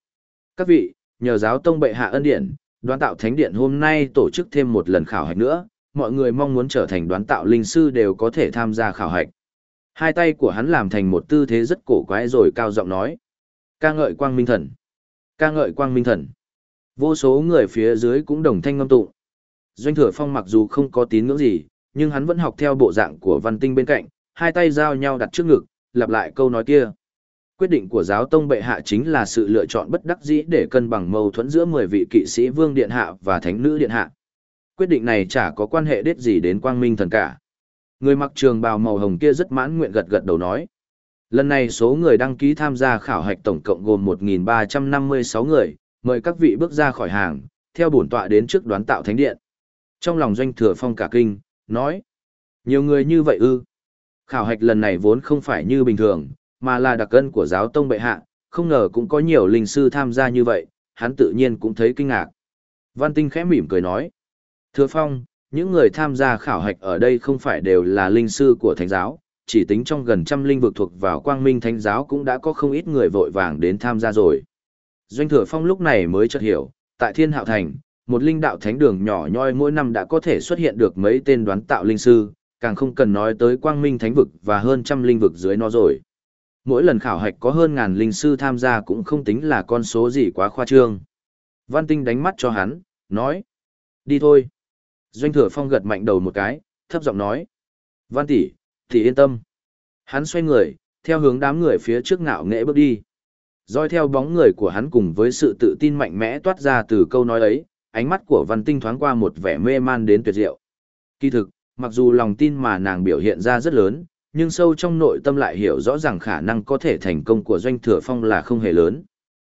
"Các vị, nhờ giáo tông bệ hạ ân điển, đoán tạo thánh điện hôm nay tổ chức thêm một lần khảo hạch nữa, mọi người mong muốn trở thành đoán tạo linh sư đều có thể tham gia khảo hạch." Hai tay của hắn làm thành một tư thế rất cổ quái rồi cao giọng nói: "Ca ngợi Quang Minh Thần, ca ngợi Quang Minh Thần." Vô số người phía dưới cũng đồng thanh ngâm tụng. Doanh Thừa Phong mặc dù không có tín ngưỡng gì, nhưng hắn vẫn học theo bộ dạng của văn tinh bên cạnh, hai tay giao nhau đặt trước ngực, lặp lại câu nói kia. Quyết định của giáo tông bệ hạ chính là sự lựa chọn bất đắc dĩ để cân bằng mâu thuẫn giữa 10 vị kỵ sĩ vương điện hạ và thánh nữ điện hạ. Quyết định này chả có quan hệ đết gì đến quang minh thần cả. Người mặc trường bào màu hồng kia rất mãn nguyện gật gật đầu nói. Lần này số người đăng ký tham gia khảo hạch tổng cộng gồm 1.356 người, mời các vị bước ra khỏi hàng, theo bổn tọa đến trước đoán tạo thánh điện. Trong lòng doanh thừa phong cả kinh, nói. Nhiều người như vậy ư. Khảo hạch lần này vốn không phải như bình thường, mà là đặc ân của giáo tông bệ hạ, không ngờ cũng có nhiều linh sư tham gia như vậy, hắn tự nhiên cũng thấy kinh ngạc. Văn Tinh khẽ mỉm cười nói. Thừa phong, những người tham gia khảo hạch ở đây không phải đều là linh sư của thánh giáo, chỉ tính trong gần trăm linh vực thuộc vào quang minh thánh giáo cũng đã có không ít người vội vàng đến tham gia rồi. Doanh thừa phong lúc này mới chợt hiểu, tại thiên hạo thành, một linh đạo thánh đường nhỏ nhoi mỗi năm đã có thể xuất hiện được mấy tên đoán tạo linh sư, càng không cần nói tới quang minh thánh vực và hơn trăm linh vực dưới nó rồi. Mỗi lần khảo hạch có hơn ngàn linh sư tham gia cũng không tính là con số gì quá khoa trương. Văn Tinh đánh mắt cho hắn, nói. Đi thôi. Doanh thừa phong gật mạnh đầu một cái, thấp giọng nói. Văn tỷ, tỷ yên tâm. Hắn xoay người, theo hướng đám người phía trước ngạo nghễ bước đi. Doi theo bóng người của hắn cùng với sự tự tin mạnh mẽ toát ra từ câu nói ấy, ánh mắt của văn tinh thoáng qua một vẻ mê man đến tuyệt diệu. Kỳ thực, mặc dù lòng tin mà nàng biểu hiện ra rất lớn, nhưng sâu trong nội tâm lại hiểu rõ ràng khả năng có thể thành công của doanh thừa phong là không hề lớn.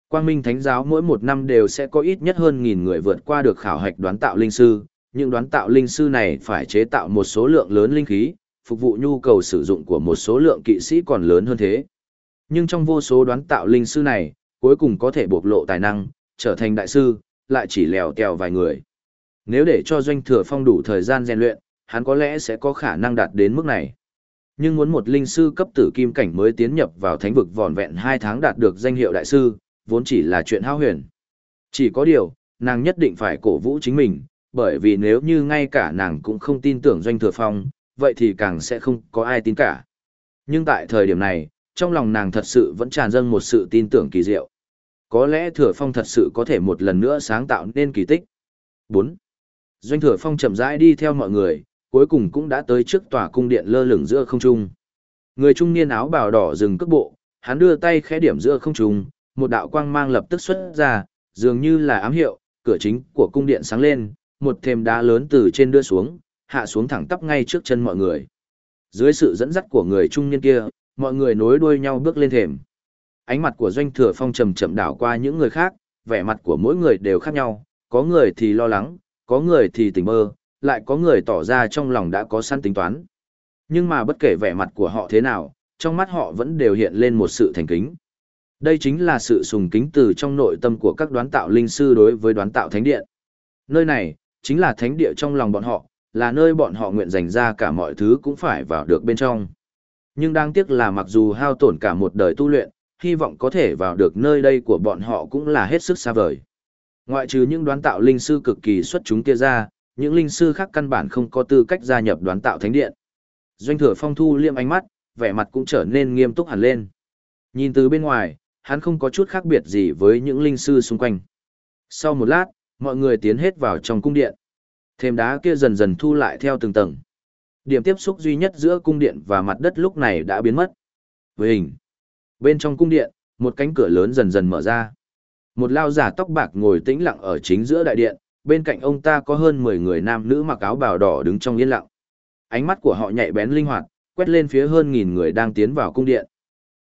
Quang Minh Thánh giáo mỗi một năm đều sẽ có ít nhất hơn nghìn người vượt qua được khảo hạch đoán tạo linh sư, những đoán tạo linh sư này phải chế tạo một số lượng lớn linh khí, phục vụ nhu cầu sử dụng của một số lượng kỵ sĩ còn lớn hơn thế. Nhưng trong vô số đoán tạo linh sư này, cuối cùng có thể bộc lộ tài năng, trở thành đại sư, lại chỉ lèo tèo vài người. Nếu để cho doanh thừa phong đủ thời gian rèn luyện, hắn có lẽ sẽ có khả năng đạt đến mức này. Nhưng muốn một linh sư cấp tử kim cảnh mới tiến nhập vào thánh vực vòn vẹn hai tháng đạt được danh hiệu đại sư, vốn chỉ là chuyện hao huyền. Chỉ có điều, nàng nhất định phải cổ vũ chính mình, bởi vì nếu như ngay cả nàng cũng không tin tưởng doanh thừa phong, vậy thì càng sẽ không có ai tin cả. Nhưng tại thời điểm này, trong lòng nàng thật sự vẫn tràn dâng một sự tin tưởng kỳ diệu. Có lẽ thừa phong thật sự có thể một lần nữa sáng tạo nên kỳ tích. 4. Doanh thừa phong chậm rãi đi theo mọi người, cuối cùng cũng đã tới trước tòa cung điện lơ lửng giữa không trung. Người trung niên áo bào đỏ dừng cước bộ, hắn đưa tay khẽ điểm giữa không trung, một đạo quang mang lập tức xuất ra, dường như là ám hiệu, cửa chính của cung điện sáng lên, một thềm đá lớn từ trên đưa xuống, hạ xuống thẳng tắp ngay trước chân mọi người. Dưới sự dẫn dắt của người trung niên kia, mọi người nối đuôi nhau bước lên thềm. Ánh mặt của doanh thừa phong trầm chậm đảo qua những người khác, vẻ mặt của mỗi người đều khác nhau, có người thì lo lắng, có người thì tỉnh mơ, lại có người tỏ ra trong lòng đã có săn tính toán. Nhưng mà bất kể vẻ mặt của họ thế nào, trong mắt họ vẫn đều hiện lên một sự thành kính. Đây chính là sự sùng kính từ trong nội tâm của các đoán tạo linh sư đối với đoán tạo thánh điện. Nơi này, chính là thánh địa trong lòng bọn họ, là nơi bọn họ nguyện dành ra cả mọi thứ cũng phải vào được bên trong. Nhưng đáng tiếc là mặc dù hao tổn cả một đời tu luyện, hy vọng có thể vào được nơi đây của bọn họ cũng là hết sức xa vời. Ngoại trừ những đoán tạo linh sư cực kỳ xuất chúng kia ra, những linh sư khác căn bản không có tư cách gia nhập đoán tạo thánh điện. Doanh thừa phong thu liêm ánh mắt, vẻ mặt cũng trở nên nghiêm túc hẳn lên. Nhìn từ bên ngoài, hắn không có chút khác biệt gì với những linh sư xung quanh. Sau một lát, mọi người tiến hết vào trong cung điện. Thêm đá kia dần dần thu lại theo từng tầng. Điểm tiếp xúc duy nhất giữa cung điện và mặt đất lúc này đã biến mất. Với hình, bên trong cung điện, một cánh cửa lớn dần dần mở ra. Một lao giả tóc bạc ngồi tĩnh lặng ở chính giữa đại điện, bên cạnh ông ta có hơn 10 người nam nữ mặc áo bào đỏ đứng trong yên lặng. Ánh mắt của họ nhạy bén linh hoạt, quét lên phía hơn nghìn người đang tiến vào cung điện.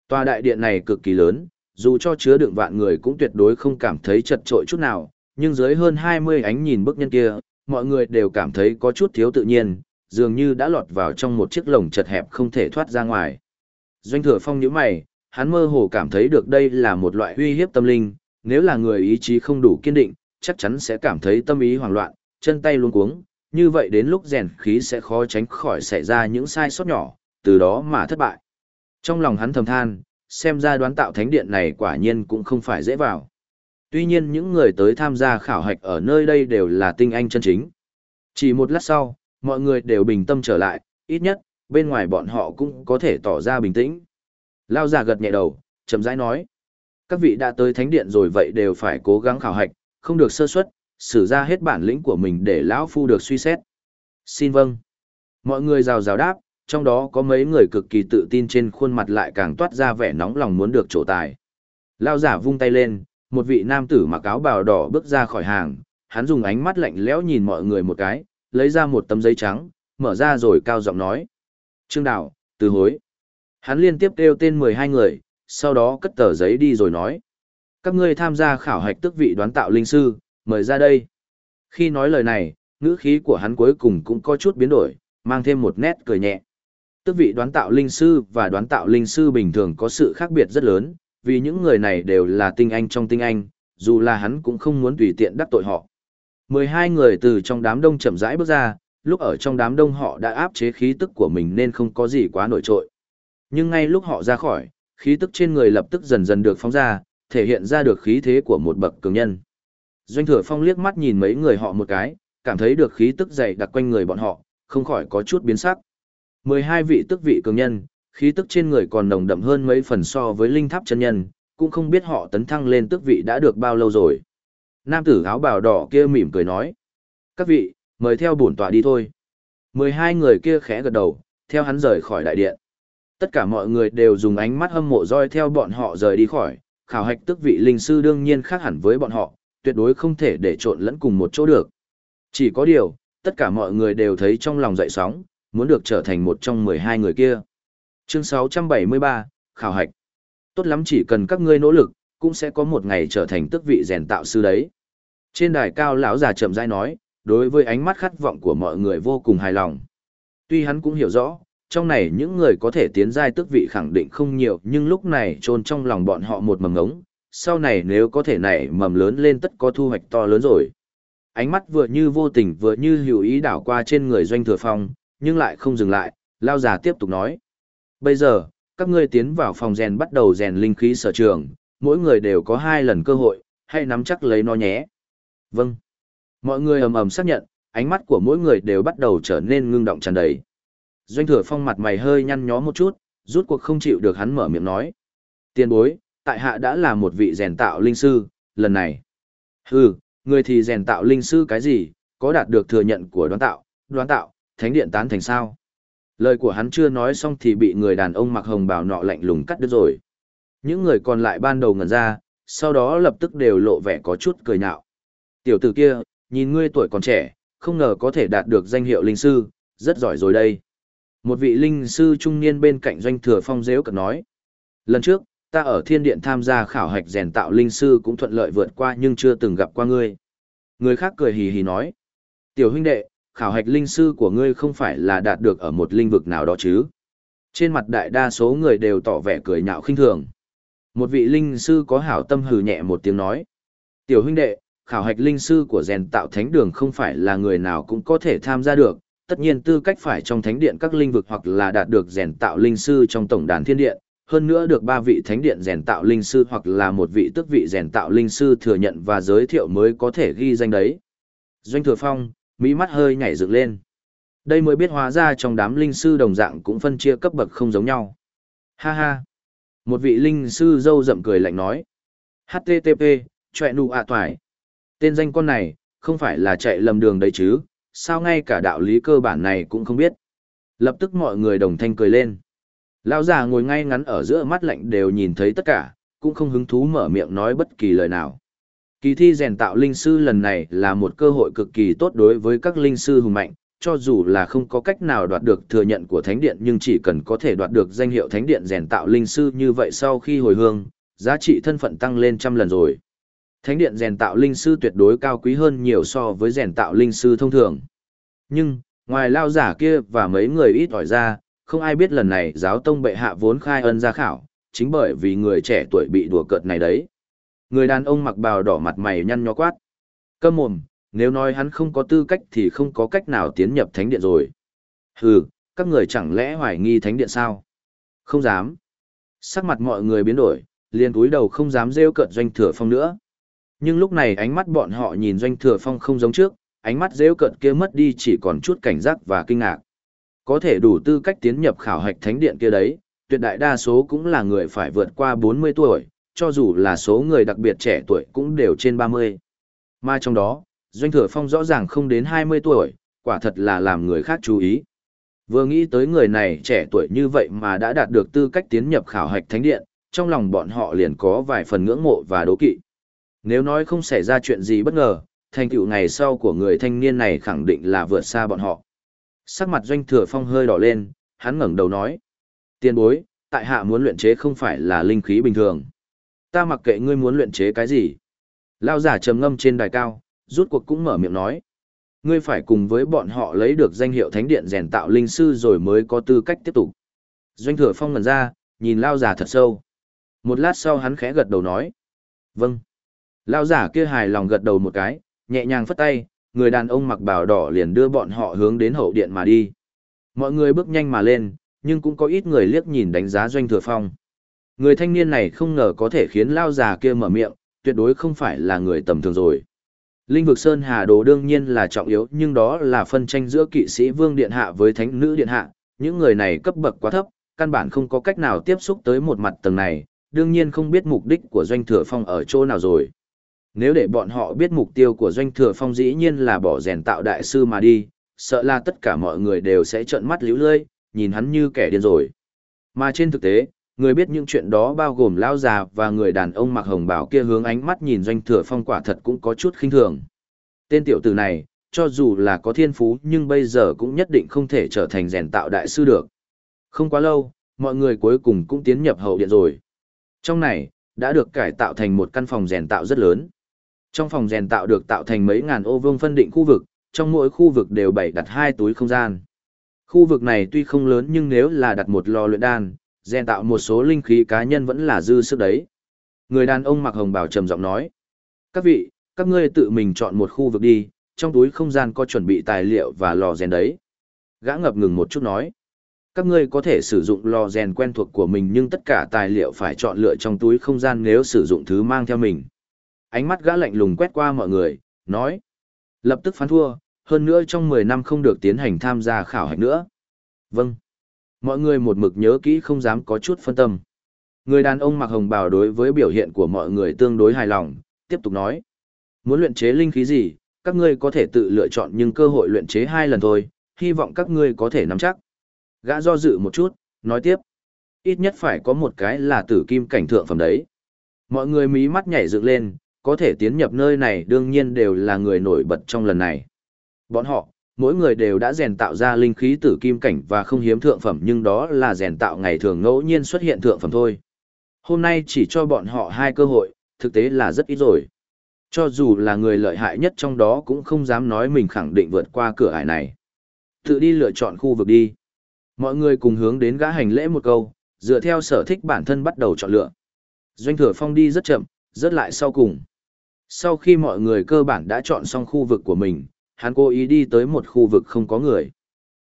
Tòa đại điện này cực kỳ lớn, dù cho chứa đựng vạn người cũng tuyệt đối không cảm thấy chật trội chút nào, nhưng dưới hơn 20 ánh nhìn bức nhân kia, mọi người đều cảm thấy có chút thiếu tự nhiên, dường như đã lọt vào trong một chiếc lồng chật hẹp không thể thoát ra ngoài. Doanh thừa phong nhíu mày, hắn mơ hồ cảm thấy được đây là một loại uy hiếp tâm linh, nếu là người ý chí không đủ kiên định, chắc chắn sẽ cảm thấy tâm ý hoảng loạn, chân tay luống cuống, như vậy đến lúc rèn khí sẽ khó tránh khỏi xảy ra những sai sót nhỏ, từ đó mà thất bại. Trong lòng hắn thầm than, xem ra đoán tạo thánh điện này quả nhiên cũng không phải dễ vào. Tuy nhiên những người tới tham gia khảo hạch ở nơi đây đều là tinh anh chân chính. Chỉ một lát sau, mọi người đều bình tâm trở lại, ít nhất, bên ngoài bọn họ cũng có thể tỏ ra bình tĩnh. Lao già gật nhẹ đầu, chậm rãi nói. Các vị đã tới thánh điện rồi vậy đều phải cố gắng khảo hạch, không được sơ suất, sử ra hết bản lĩnh của mình để lão phu được suy xét. Xin vâng. Mọi người rào rào đáp, trong đó có mấy người cực kỳ tự tin trên khuôn mặt lại càng toát ra vẻ nóng lòng muốn được trổ tài. Lao giả vung tay lên, một vị nam tử mặc áo bào đỏ bước ra khỏi hàng, hắn dùng ánh mắt lạnh lẽo nhìn mọi người một cái, lấy ra một tấm giấy trắng, mở ra rồi cao giọng nói. Trương Đạo, từ hối. Hắn liên tiếp kêu tên 12 người, sau đó cất tờ giấy đi rồi nói. Các ngươi tham gia khảo hạch tức vị đoán tạo linh sư, mời ra đây. Khi nói lời này, ngữ khí của hắn cuối cùng cũng có chút biến đổi, mang thêm một nét cười nhẹ. Tức vị đoán tạo linh sư và đoán tạo linh sư bình thường có sự khác biệt rất lớn, vì những người này đều là tinh anh trong tinh anh, dù là hắn cũng không muốn tùy tiện đắc tội họ. 12 người từ trong đám đông chậm rãi bước ra, lúc ở trong đám đông họ đã áp chế khí tức của mình nên không có gì quá nổi trội. Nhưng ngay lúc họ ra khỏi, khí tức trên người lập tức dần dần được phóng ra, thể hiện ra được khí thế của một bậc cường nhân. Doanh thừa phong liếc mắt nhìn mấy người họ một cái, cảm thấy được khí tức dày đặc quanh người bọn họ, không khỏi có chút biến sắc. 12 vị tức vị cường nhân, khí tức trên người còn nồng đậm hơn mấy phần so với linh tháp chân nhân, cũng không biết họ tấn thăng lên tức vị đã được bao lâu rồi. Nam tử áo bào đỏ kia mỉm cười nói. Các vị, mời theo bổn tọa đi thôi. 12 người kia khẽ gật đầu, theo hắn rời khỏi đại điện. Tất cả mọi người đều dùng ánh mắt hâm mộ roi theo bọn họ rời đi khỏi, khảo hạch tức vị linh sư đương nhiên khác hẳn với bọn họ, tuyệt đối không thể để trộn lẫn cùng một chỗ được. Chỉ có điều, tất cả mọi người đều thấy trong lòng dậy sóng, muốn được trở thành một trong 12 người kia. Chương 673, Khảo hạch. Tốt lắm chỉ cần các ngươi nỗ lực, cũng sẽ có một ngày trở thành tước vị rèn tạo sư đấy. Trên đài cao lão già chậm rãi nói, đối với ánh mắt khát vọng của mọi người vô cùng hài lòng. Tuy hắn cũng hiểu rõ, trong này những người có thể tiến giai tước vị khẳng định không nhiều, nhưng lúc này trôn trong lòng bọn họ một mầm ngống, sau này nếu có thể nảy mầm lớn lên tất có thu hoạch to lớn rồi. Ánh mắt vừa như vô tình vừa như hữu ý đảo qua trên người doanh thừa phong, nhưng lại không dừng lại, lao già tiếp tục nói. Bây giờ, các ngươi tiến vào phòng rèn bắt đầu rèn linh khí sở trường, mỗi người đều có hai lần cơ hội, hãy nắm chắc lấy nó nhé. Vâng. Mọi người ầm ầm xác nhận, ánh mắt của mỗi người đều bắt đầu trở nên ngưng động tràn đầy. Doanh thừa phong mặt mày hơi nhăn nhó một chút, rút cuộc không chịu được hắn mở miệng nói. Tiên bối, tại hạ đã là một vị rèn tạo linh sư, lần này. Hừ, người thì rèn tạo linh sư cái gì, có đạt được thừa nhận của đoán tạo, đoán tạo, thánh điện tán thành sao? Lời của hắn chưa nói xong thì bị người đàn ông mặc hồng bào nọ lạnh lùng cắt đứt rồi. Những người còn lại ban đầu ngẩn ra, sau đó lập tức đều lộ vẻ có chút cười nhạo. Tiểu tử kia, nhìn ngươi tuổi còn trẻ, không ngờ có thể đạt được danh hiệu linh sư, rất giỏi rồi đây. Một vị linh sư trung niên bên cạnh doanh thừa phong dễu cật nói. Lần trước, ta ở thiên điện tham gia khảo hạch rèn tạo linh sư cũng thuận lợi vượt qua nhưng chưa từng gặp qua ngươi. Người khác cười hì hì nói. Tiểu huynh đệ, khảo hạch linh sư của ngươi không phải là đạt được ở một linh vực nào đó chứ. Trên mặt đại đa số người đều tỏ vẻ cười nhạo khinh thường. Một vị linh sư có hảo tâm hừ nhẹ một tiếng nói. Tiểu huynh đệ, khảo hạch linh sư của rèn tạo thánh đường không phải là người nào cũng có thể tham gia được, tất nhiên tư cách phải trong thánh điện các linh vực hoặc là đạt được rèn tạo linh sư trong tổng đàn thiên điện, hơn nữa được ba vị thánh điện rèn tạo linh sư hoặc là một vị tước vị rèn tạo linh sư thừa nhận và giới thiệu mới có thể ghi danh đấy. Doanh Thừa Phong, mỹ mắt hơi nhảy dựng lên. Đây mới biết hóa ra trong đám linh sư đồng dạng cũng phân chia cấp bậc không giống nhau. Ha ha. Một vị linh sư dâu rậm cười lạnh nói. HTTP, chọe nụ ạ toài. Tên danh con này, không phải là chạy lầm đường đấy chứ, sao ngay cả đạo lý cơ bản này cũng không biết. Lập tức mọi người đồng thanh cười lên. Lão già ngồi ngay ngắn ở giữa mắt lạnh đều nhìn thấy tất cả, cũng không hứng thú mở miệng nói bất kỳ lời nào. Kỳ thi rèn tạo linh sư lần này là một cơ hội cực kỳ tốt đối với các linh sư hùng mạnh, cho dù là không có cách nào đoạt được thừa nhận của thánh điện nhưng chỉ cần có thể đoạt được danh hiệu thánh điện rèn tạo linh sư như vậy sau khi hồi hương, giá trị thân phận tăng lên trăm lần rồi. Thánh điện rèn tạo linh sư tuyệt đối cao quý hơn nhiều so với rèn tạo linh sư thông thường. Nhưng, ngoài lao giả kia và mấy người ít ỏi ra, không ai biết lần này giáo tông bệ hạ vốn khai ân ra khảo, chính bởi vì người trẻ tuổi bị đùa cợt này đấy. Người đàn ông mặc bào đỏ mặt mày nhăn nhó quát. Câm mồm, nếu nói hắn không có tư cách thì không có cách nào tiến nhập thánh điện rồi. Hừ, các người chẳng lẽ hoài nghi thánh điện sao? Không dám. Sắc mặt mọi người biến đổi, liền cúi đầu không dám rêu cợt doanh thừa phong nữa. Nhưng lúc này ánh mắt bọn họ nhìn doanh thừa phong không giống trước, ánh mắt rêu cợt kia mất đi chỉ còn chút cảnh giác và kinh ngạc. Có thể đủ tư cách tiến nhập khảo hạch thánh điện kia đấy, tuyệt đại đa số cũng là người phải vượt qua 40 tuổi, cho dù là số người đặc biệt trẻ tuổi cũng đều trên 30. Mà trong đó, Doanh Thừa Phong rõ ràng không đến 20 tuổi, quả thật là làm người khác chú ý. Vừa nghĩ tới người này trẻ tuổi như vậy mà đã đạt được tư cách tiến nhập khảo hạch thánh điện, trong lòng bọn họ liền có vài phần ngưỡng mộ và đố kỵ. Nếu nói không xảy ra chuyện gì bất ngờ, thành tựu ngày sau của người thanh niên này khẳng định là vượt xa bọn họ. Sắc mặt Doanh Thừa Phong hơi đỏ lên, hắn ngẩng đầu nói. Tiên bối, tại hạ muốn luyện chế không phải là linh khí bình thường. Ta mặc kệ ngươi muốn luyện chế cái gì. Lao giả trầm ngâm trên đài cao, rút cuộc cũng mở miệng nói. Ngươi phải cùng với bọn họ lấy được danh hiệu thánh điện rèn tạo linh sư rồi mới có tư cách tiếp tục. Doanh thừa phong ngần ra, nhìn lao giả thật sâu. Một lát sau hắn khẽ gật đầu nói. Vâng. Lao giả kia hài lòng gật đầu một cái, nhẹ nhàng phất tay, người đàn ông mặc bào đỏ liền đưa bọn họ hướng đến hậu điện mà đi. Mọi người bước nhanh mà lên, nhưng cũng có ít người liếc nhìn đánh giá doanh thừa phong. Người thanh niên này không ngờ có thể khiến lao già kia mở miệng, tuyệt đối không phải là người tầm thường rồi. Linh vực Sơn Hà Đồ đương nhiên là trọng yếu nhưng đó là phân tranh giữa kỵ sĩ Vương Điện Hạ với Thánh Nữ Điện Hạ, những người này cấp bậc quá thấp, căn bản không có cách nào tiếp xúc tới một mặt tầng này, đương nhiên không biết mục đích của Doanh Thừa Phong ở chỗ nào rồi. Nếu để bọn họ biết mục tiêu của Doanh Thừa Phong dĩ nhiên là bỏ rèn tạo đại sư mà đi, sợ là tất cả mọi người đều sẽ trợn mắt liễu lơi, nhìn hắn như kẻ điên rồi. Mà trên thực tế, người biết những chuyện đó bao gồm lão già và người đàn ông mặc hồng bào kia hướng ánh mắt nhìn doanh thừa phong quả thật cũng có chút khinh thường. Tên tiểu tử này, cho dù là có thiên phú nhưng bây giờ cũng nhất định không thể trở thành rèn tạo đại sư được. Không quá lâu, mọi người cuối cùng cũng tiến nhập hậu điện rồi. Trong này, đã được cải tạo thành một căn phòng rèn tạo rất lớn. Trong phòng rèn tạo được tạo thành mấy ngàn ô vương phân định khu vực, trong mỗi khu vực đều bày đặt hai túi không gian. Khu vực này tuy không lớn nhưng nếu là đặt một lò luyện đan, rèn tạo một số linh khí cá nhân vẫn là dư sức đấy. Người đàn ông mặc hồng bào trầm giọng nói. Các vị, các ngươi tự mình chọn một khu vực đi, trong túi không gian có chuẩn bị tài liệu và lò rèn đấy. Gã ngập ngừng một chút nói. Các ngươi có thể sử dụng lò rèn quen thuộc của mình nhưng tất cả tài liệu phải chọn lựa trong túi không gian nếu sử dụng thứ mang theo mình. Ánh mắt gã lạnh lùng quét qua mọi người, nói. Lập tức phán thua, hơn nữa trong 10 năm không được tiến hành tham gia khảo hạch nữa. Vâng. Mọi người một mực nhớ kỹ không dám có chút phân tâm. Người đàn ông mặc hồng bào đối với biểu hiện của mọi người tương đối hài lòng, tiếp tục nói. Muốn luyện chế linh khí gì, các ngươi có thể tự lựa chọn nhưng cơ hội luyện chế hai lần thôi, hy vọng các ngươi có thể nắm chắc. Gã do dự một chút, nói tiếp. Ít nhất phải có một cái là tử kim cảnh thượng phẩm đấy. Mọi người mí mắt nhảy dựng lên, có thể tiến nhập nơi này đương nhiên đều là người nổi bật trong lần này. Bọn họ, mỗi người đều đã rèn tạo ra linh khí tử kim cảnh và không hiếm thượng phẩm nhưng đó là rèn tạo ngày thường ngẫu nhiên xuất hiện thượng phẩm thôi. Hôm nay chỉ cho bọn họ hai cơ hội, thực tế là rất ít rồi. Cho dù là người lợi hại nhất trong đó cũng không dám nói mình khẳng định vượt qua cửa ải này. Tự đi lựa chọn khu vực đi. Mọi người cùng hướng đến gã hành lễ một câu, dựa theo sở thích bản thân bắt đầu chọn lựa. Doanh thừa phong đi rất chậm, rất lại sau cùng. Sau khi mọi người cơ bản đã chọn xong khu vực của mình, hắn cố ý đi tới một khu vực không có người.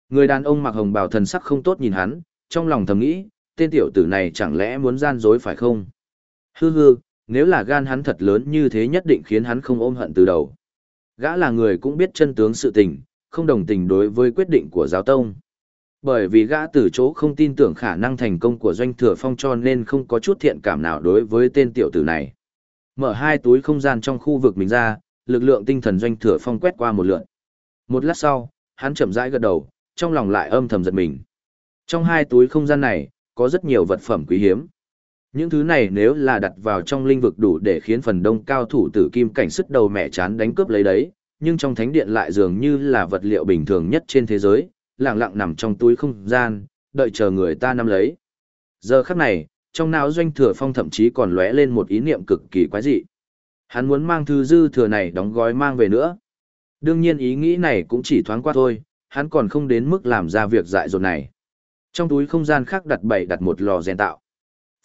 Người đàn ông mặc hồng bào thần sắc không tốt nhìn hắn, trong lòng thầm nghĩ, tên tiểu tử này chẳng lẽ muốn gian dối phải không? Hư hư, nếu là gan hắn thật lớn như thế nhất định khiến hắn không ôm hận từ đầu. Gã là người cũng biết chân tướng sự tình, không đồng tình đối với quyết định của giáo tông. Bởi vì gã từ chỗ không tin tưởng khả năng thành công của doanh thừa phong cho nên không có chút thiện cảm nào đối với tên tiểu tử này. Mở hai túi không gian trong khu vực mình ra, lực lượng tinh thần doanh thừa phong quét qua một lượt. Một lát sau, hắn chậm rãi gật đầu, trong lòng lại âm thầm giật mình. Trong hai túi không gian này, có rất nhiều vật phẩm quý hiếm. Những thứ này nếu là đặt vào trong linh vực đủ để khiến phần đông cao thủ tử kim cảnh sức đầu mẹ chán đánh cướp lấy đấy, nhưng trong thánh điện lại dường như là vật liệu bình thường nhất trên thế giới, lặng lặng nằm trong túi không gian, đợi chờ người ta nắm lấy. Giờ khắc này, trong não doanh thừa phong thậm chí còn lóe lên một ý niệm cực kỳ quái dị. Hắn muốn mang thư dư thừa này đóng gói mang về nữa. Đương nhiên ý nghĩ này cũng chỉ thoáng qua thôi, hắn còn không đến mức làm ra việc dại dột này. Trong túi không gian khác đặt bảy đặt một lò rèn tạo.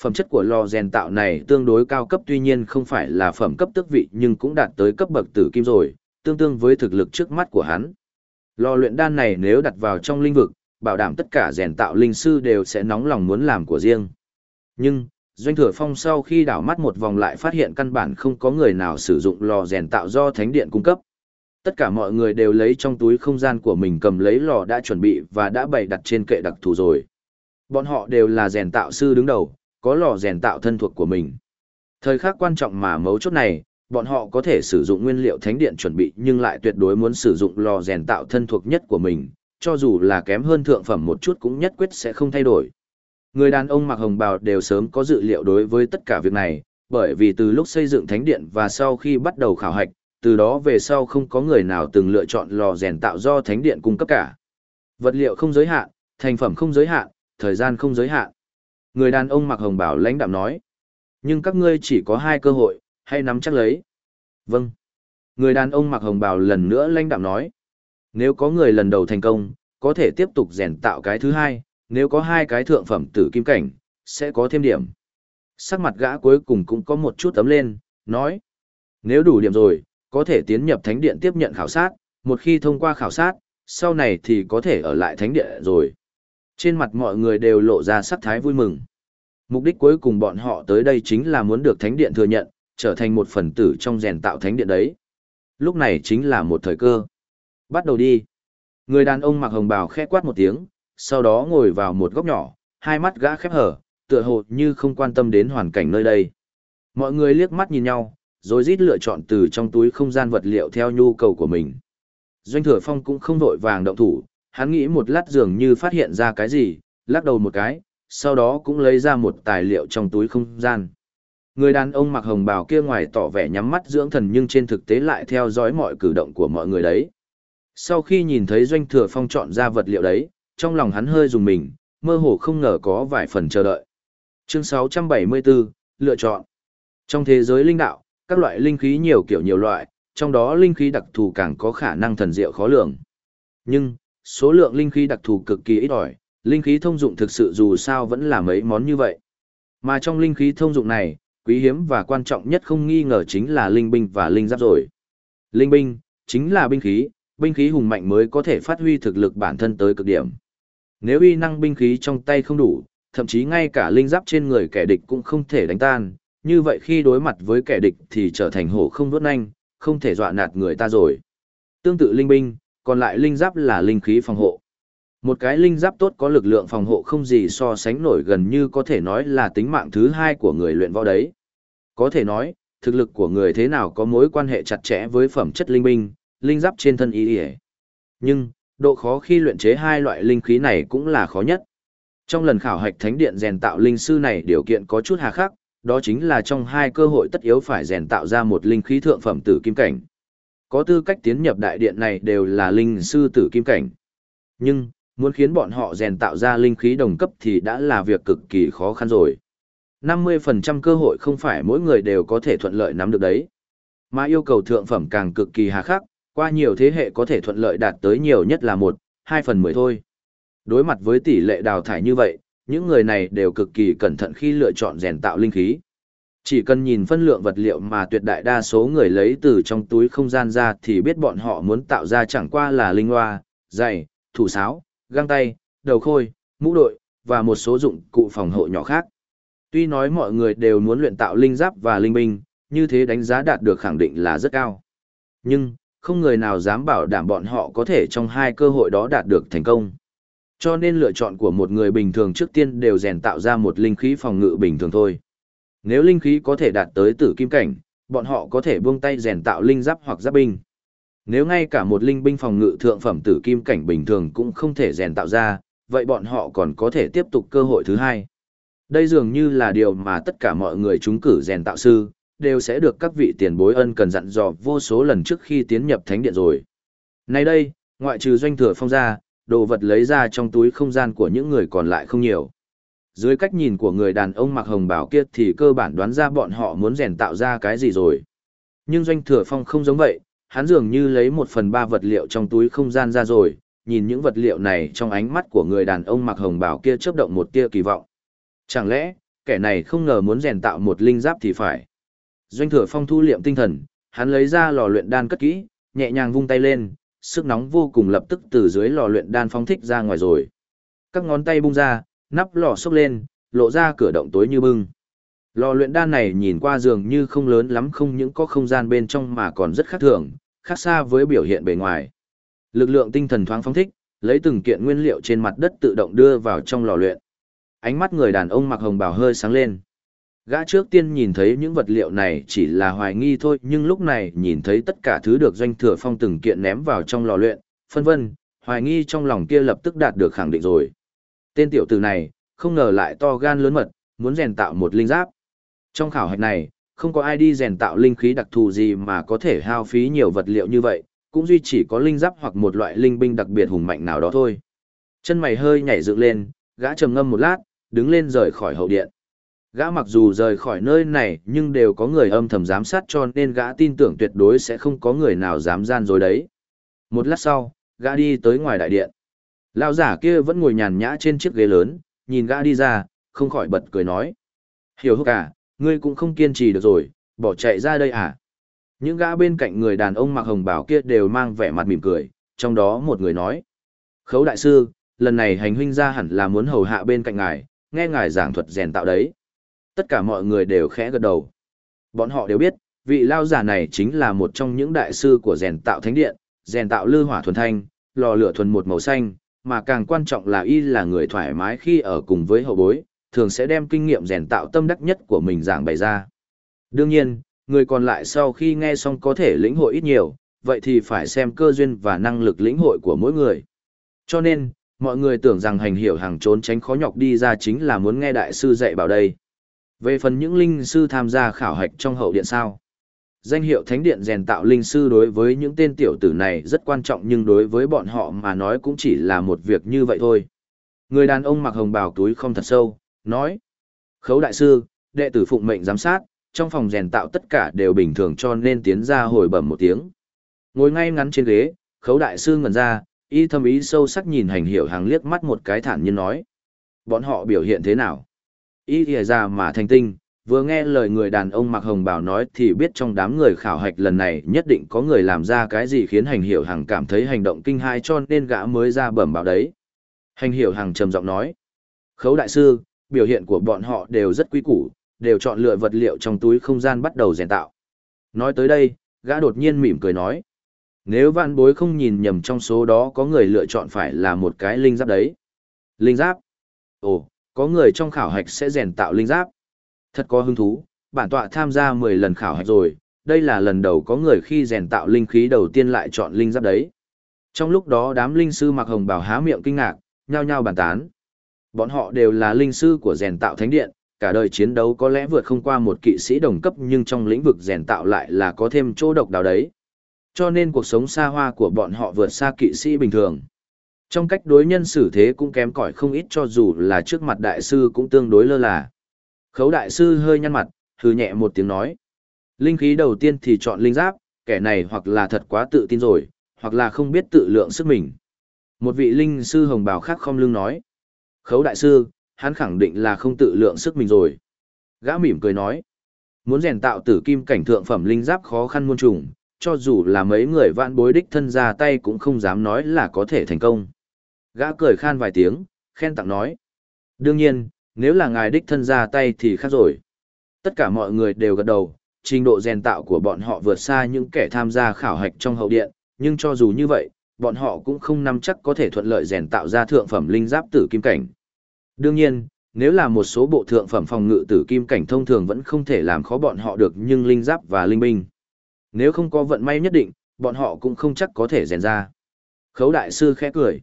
Phẩm chất của lò rèn tạo này tương đối cao cấp tuy nhiên không phải là phẩm cấp tước vị nhưng cũng đạt tới cấp bậc tử kim rồi, tương tương với thực lực trước mắt của hắn. Lò luyện đan này nếu đặt vào trong linh vực, bảo đảm tất cả rèn tạo linh sư đều sẽ nóng lòng muốn làm của riêng. Nhưng, Doanh Thừa Phong sau khi đảo mắt một vòng lại phát hiện căn bản không có người nào sử dụng lò rèn tạo do Thánh Điện cung cấp. Tất cả mọi người đều lấy trong túi không gian của mình cầm lấy lò đã chuẩn bị và đã bày đặt trên kệ đặc thù rồi. Bọn họ đều là rèn tạo sư đứng đầu, có lò rèn tạo thân thuộc của mình. Thời khắc quan trọng mà mấu chốt này, bọn họ có thể sử dụng nguyên liệu thánh điện chuẩn bị nhưng lại tuyệt đối muốn sử dụng lò rèn tạo thân thuộc nhất của mình, cho dù là kém hơn thượng phẩm một chút cũng nhất quyết sẽ không thay đổi. Người đàn ông mặc hồng bào đều sớm có dự liệu đối với tất cả việc này, bởi vì từ lúc xây dựng thánh điện và sau khi bắt đầu khảo hạch, từ đó về sau không có người nào từng lựa chọn lò rèn tạo do thánh điện cung cấp cả. Vật liệu không giới hạn, thành phẩm không giới hạn, thời gian không giới hạn. Người đàn ông mặc hồng bảo lãnh đạm nói. Nhưng các ngươi chỉ có hai cơ hội, hay nắm chắc lấy. Vâng. Người đàn ông mặc hồng bào lần nữa lãnh đạm nói. Nếu có người lần đầu thành công, có thể tiếp tục rèn tạo cái thứ hai, nếu có hai cái thượng phẩm tử kim cảnh, sẽ có thêm điểm. Sắc mặt gã cuối cùng cũng có một chút ấm lên, nói. Nếu đủ điểm rồi, có thể tiến nhập thánh điện tiếp nhận khảo sát, một khi thông qua khảo sát, sau này thì có thể ở lại thánh điện rồi. Trên mặt mọi người đều lộ ra sắc thái vui mừng. Mục đích cuối cùng bọn họ tới đây chính là muốn được thánh điện thừa nhận, trở thành một phần tử trong rèn tạo thánh điện đấy. Lúc này chính là một thời cơ. Bắt đầu đi. Người đàn ông mặc hồng bào khẽ quát một tiếng, sau đó ngồi vào một góc nhỏ, hai mắt gã khép hở, tựa hồ như không quan tâm đến hoàn cảnh nơi đây. Mọi người liếc mắt nhìn nhau, rồi rít lựa chọn từ trong túi không gian vật liệu theo nhu cầu của mình. Doanh thừa phong cũng không vội vàng động thủ, hắn nghĩ một lát dường như phát hiện ra cái gì, lắc đầu một cái, sau đó cũng lấy ra một tài liệu trong túi không gian. Người đàn ông mặc hồng bào kia ngoài tỏ vẻ nhắm mắt dưỡng thần nhưng trên thực tế lại theo dõi mọi cử động của mọi người đấy. Sau khi nhìn thấy doanh thừa phong chọn ra vật liệu đấy, trong lòng hắn hơi dùng mình, mơ hồ không ngờ có vài phần chờ đợi. Chương 674, lựa chọn. Trong thế giới linh đạo, các loại linh khí nhiều kiểu nhiều loại, trong đó linh khí đặc thù càng có khả năng thần diệu khó lường. Nhưng, số lượng linh khí đặc thù cực kỳ ít ỏi, linh khí thông dụng thực sự dù sao vẫn là mấy món như vậy. Mà trong linh khí thông dụng này, quý hiếm và quan trọng nhất không nghi ngờ chính là linh binh và linh giáp rồi. Linh binh, chính là binh khí, binh khí hùng mạnh mới có thể phát huy thực lực bản thân tới cực điểm. Nếu uy năng binh khí trong tay không đủ, thậm chí ngay cả linh giáp trên người kẻ địch cũng không thể đánh tan, như vậy khi đối mặt với kẻ địch thì trở thành hổ không đốt nanh, không thể dọa nạt người ta rồi. Tương tự linh binh, còn lại linh giáp là linh khí phòng hộ. Một cái linh giáp tốt có lực lượng phòng hộ không gì so sánh nổi gần như có thể nói là tính mạng thứ hai của người luyện võ đấy. Có thể nói, thực lực của người thế nào có mối quan hệ chặt chẽ với phẩm chất linh binh, linh giáp trên thân ý. Nhưng, độ khó khi luyện chế hai loại linh khí này cũng là khó nhất. Trong lần khảo hạch thánh điện rèn tạo linh sư này điều kiện có chút hà khắc, đó chính là trong hai cơ hội tất yếu phải rèn tạo ra một linh khí thượng phẩm tử kim cảnh. Có tư cách tiến nhập đại điện này đều là linh sư tử kim cảnh. Nhưng, muốn khiến bọn họ rèn tạo ra linh khí đồng cấp thì đã là việc cực kỳ khó khăn rồi. 50% cơ hội không phải mỗi người đều có thể thuận lợi nắm được đấy. Mà yêu cầu thượng phẩm càng cực kỳ hà khắc, qua nhiều thế hệ có thể thuận lợi đạt tới nhiều nhất là 1, 2 phần 10 thôi. Đối mặt với tỷ lệ đào thải như vậy, những người này đều cực kỳ cẩn thận khi lựa chọn rèn tạo linh khí. Chỉ cần nhìn phân lượng vật liệu mà tuyệt đại đa số người lấy từ trong túi không gian ra thì biết bọn họ muốn tạo ra chẳng qua là linh hoa, giày, thủ sáo, găng tay, đầu khôi, mũ đội, và một số dụng cụ phòng hộ nhỏ khác. Tuy nói mọi người đều muốn luyện tạo linh giáp và linh binh, như thế đánh giá đạt được khẳng định là rất cao. Nhưng, không người nào dám bảo đảm bọn họ có thể trong hai cơ hội đó đạt được thành công. Cho nên lựa chọn của một người bình thường trước tiên đều rèn tạo ra một linh khí phòng ngự bình thường thôi. Nếu linh khí có thể đạt tới tử kim cảnh, bọn họ có thể buông tay rèn tạo linh giáp hoặc giáp binh. Nếu ngay cả một linh binh phòng ngự thượng phẩm tử kim cảnh bình thường cũng không thể rèn tạo ra, vậy bọn họ còn có thể tiếp tục cơ hội thứ hai. Đây dường như là điều mà tất cả mọi người chúng cử rèn tạo sư, đều sẽ được các vị tiền bối ân cần dặn dò vô số lần trước khi tiến nhập thánh điện rồi. Nay đây, ngoại trừ doanh thừa phong ra, đồ vật lấy ra trong túi không gian của những người còn lại không nhiều. Dưới cách nhìn của người đàn ông mặc hồng bào kia thì cơ bản đoán ra bọn họ muốn rèn tạo ra cái gì rồi. Nhưng doanh thừa phong không giống vậy, hắn dường như lấy một phần ba vật liệu trong túi không gian ra rồi, nhìn những vật liệu này trong ánh mắt của người đàn ông mặc hồng bào kia chớp động một tia kỳ vọng. Chẳng lẽ, kẻ này không ngờ muốn rèn tạo một linh giáp thì phải. Doanh thừa phong thu liệm tinh thần, hắn lấy ra lò luyện đan cất kỹ, nhẹ nhàng vung tay lên, sức nóng vô cùng lập tức từ dưới lò luyện đan phóng thích ra ngoài rồi. Các ngón tay bung ra, nắp lò xốc lên, lộ ra cửa động tối như bưng. Lò luyện đan này nhìn qua dường như không lớn lắm không những có không gian bên trong mà còn rất khác thường, khác xa với biểu hiện bề ngoài. Lực lượng tinh thần thoáng phóng thích, lấy từng kiện nguyên liệu trên mặt đất tự động đưa vào trong lò luyện. Ánh mắt người đàn ông mặc hồng bào hơi sáng lên. Gã trước tiên nhìn thấy những vật liệu này chỉ là hoài nghi thôi, nhưng lúc này nhìn thấy tất cả thứ được doanh thừa phong từng kiện ném vào trong lò luyện, phân vân, hoài nghi trong lòng kia lập tức đạt được khẳng định rồi. Tên tiểu tử này, không ngờ lại to gan lớn mật, muốn rèn tạo một linh giáp. Trong khảo hạch này, không có ai đi rèn tạo linh khí đặc thù gì mà có thể hao phí nhiều vật liệu như vậy, cũng duy chỉ có linh giáp hoặc một loại linh binh đặc biệt hùng mạnh nào đó thôi. Chân mày hơi nhảy dựng lên, gã trầm ngâm một lát, đứng lên rời khỏi hậu điện. Gã mặc dù rời khỏi nơi này nhưng đều có người âm thầm giám sát cho nên gã tin tưởng tuyệt đối sẽ không có người nào dám gian dối đấy. Một lát sau, gã đi tới ngoài đại điện. Lão giả kia vẫn ngồi nhàn nhã trên chiếc ghế lớn, nhìn gã đi ra, không khỏi bật cười nói. Hiểu húc à, ngươi cũng không kiên trì được rồi, bỏ chạy ra đây à? Những gã bên cạnh người đàn ông mặc hồng bảo kia đều mang vẻ mặt mỉm cười, trong đó một người nói. Khấu đại sư, lần này hành huynh ra hẳn là muốn hầu hạ bên cạnh ngài, nghe ngài giảng thuật rèn tạo đấy. Tất cả mọi người đều khẽ gật đầu. Bọn họ đều biết, vị lao giả này chính là một trong những đại sư của rèn tạo thánh điện, rèn tạo lư hỏa thuần thanh, lò lửa thuần một màu xanh, mà càng quan trọng là y là người thoải mái khi ở cùng với hậu bối, thường sẽ đem kinh nghiệm rèn tạo tâm đắc nhất của mình giảng bày ra. Đương nhiên, người còn lại sau khi nghe xong có thể lĩnh hội ít nhiều, vậy thì phải xem cơ duyên và năng lực lĩnh hội của mỗi người. Cho nên, mọi người tưởng rằng hành hiểu hàng trốn tránh khó nhọc đi ra chính là muốn nghe đại sư dạy bảo đây. Về phần những linh sư tham gia khảo hạch trong hậu điện sao? Danh hiệu thánh điện rèn tạo linh sư đối với những tên tiểu tử này rất quan trọng nhưng đối với bọn họ mà nói cũng chỉ là một việc như vậy thôi. Người đàn ông mặc hồng bào túi không thật sâu, nói. Khấu đại sư, đệ tử phụng mệnh giám sát, trong phòng rèn tạo tất cả đều bình thường cho nên tiến ra hồi bẩm một tiếng. Ngồi ngay ngắn trên ghế, khấu đại sư ngẩn ra, y thâm ý sâu sắc nhìn hành hiểu hàng liếc mắt một cái thản nhiên nói. Bọn họ biểu hiện thế nào? Y thìa ra mà thành tinh, vừa nghe lời người đàn ông mặc hồng bảo nói thì biết trong đám người khảo hạch lần này nhất định có người làm ra cái gì khiến hành hiểu hàng cảm thấy hành động kinh hai cho nên gã mới ra bẩm bảo đấy. Hành hiểu hàng trầm giọng nói. Khấu đại sư, biểu hiện của bọn họ đều rất quý củ, đều chọn lựa vật liệu trong túi không gian bắt đầu rèn tạo. Nói tới đây, gã đột nhiên mỉm cười nói. Nếu vạn bối không nhìn nhầm trong số đó có người lựa chọn phải là một cái linh giáp đấy. Linh giáp? Ồ, có người trong khảo hạch sẽ rèn tạo linh giáp. Thật có hứng thú, bản tọa tham gia 10 lần khảo hạch rồi, đây là lần đầu có người khi rèn tạo linh khí đầu tiên lại chọn linh giáp đấy. Trong lúc đó đám linh sư mặc hồng bảo há miệng kinh ngạc, nhao nhao bàn tán. Bọn họ đều là linh sư của rèn tạo thánh điện, cả đời chiến đấu có lẽ vượt không qua một kỵ sĩ đồng cấp nhưng trong lĩnh vực rèn tạo lại là có thêm chỗ độc đáo đấy. Cho nên cuộc sống xa hoa của bọn họ vượt xa kỵ sĩ bình thường. Trong cách đối nhân xử thế cũng kém cỏi không ít cho dù là trước mặt đại sư cũng tương đối lơ là. Khấu đại sư hơi nhăn mặt, hừ nhẹ một tiếng nói. Linh khí đầu tiên thì chọn linh giáp, kẻ này hoặc là thật quá tự tin rồi, hoặc là không biết tự lượng sức mình. Một vị linh sư hồng bào khác không lưng nói. Khấu đại sư, hắn khẳng định là không tự lượng sức mình rồi. Gã mỉm cười nói. Muốn rèn tạo tử kim cảnh thượng phẩm linh giáp khó khăn muôn trùng, cho dù là mấy người vạn bối đích thân ra tay cũng không dám nói là có thể thành công. Gã cười khan vài tiếng, khen tặng nói. Đương nhiên, nếu là ngài đích thân ra tay thì khác rồi. Tất cả mọi người đều gật đầu, trình độ rèn tạo của bọn họ vượt xa những kẻ tham gia khảo hạch trong hậu điện, nhưng cho dù như vậy, bọn họ cũng không nắm chắc có thể thuận lợi rèn tạo ra thượng phẩm linh giáp tử kim cảnh. Đương nhiên, nếu là một số bộ thượng phẩm phòng ngự tử kim cảnh thông thường vẫn không thể làm khó bọn họ được nhưng linh giáp và linh binh. Nếu không có vận may nhất định, bọn họ cũng không chắc có thể rèn ra. Khấu đại sư khẽ cười.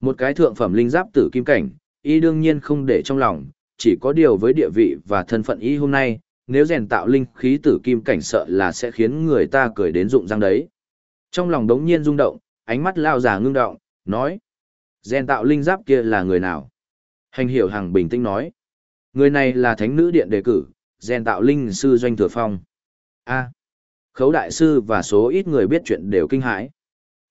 Một cái thượng phẩm linh giáp tử kim cảnh, y đương nhiên không để trong lòng, chỉ có điều với địa vị và thân phận y hôm nay, nếu rèn tạo linh khí tử kim cảnh sợ là sẽ khiến người ta cười đến rụng răng đấy. Trong lòng đống nhiên rung động, ánh mắt lao già ngưng động, nói. Rèn tạo linh giáp kia là người nào? Hành hiểu hàng bình tĩnh nói. Người này là thánh nữ điện đề cử, rèn tạo linh sư doanh thừa phong. A. khấu đại sư và số ít người biết chuyện đều kinh hãi.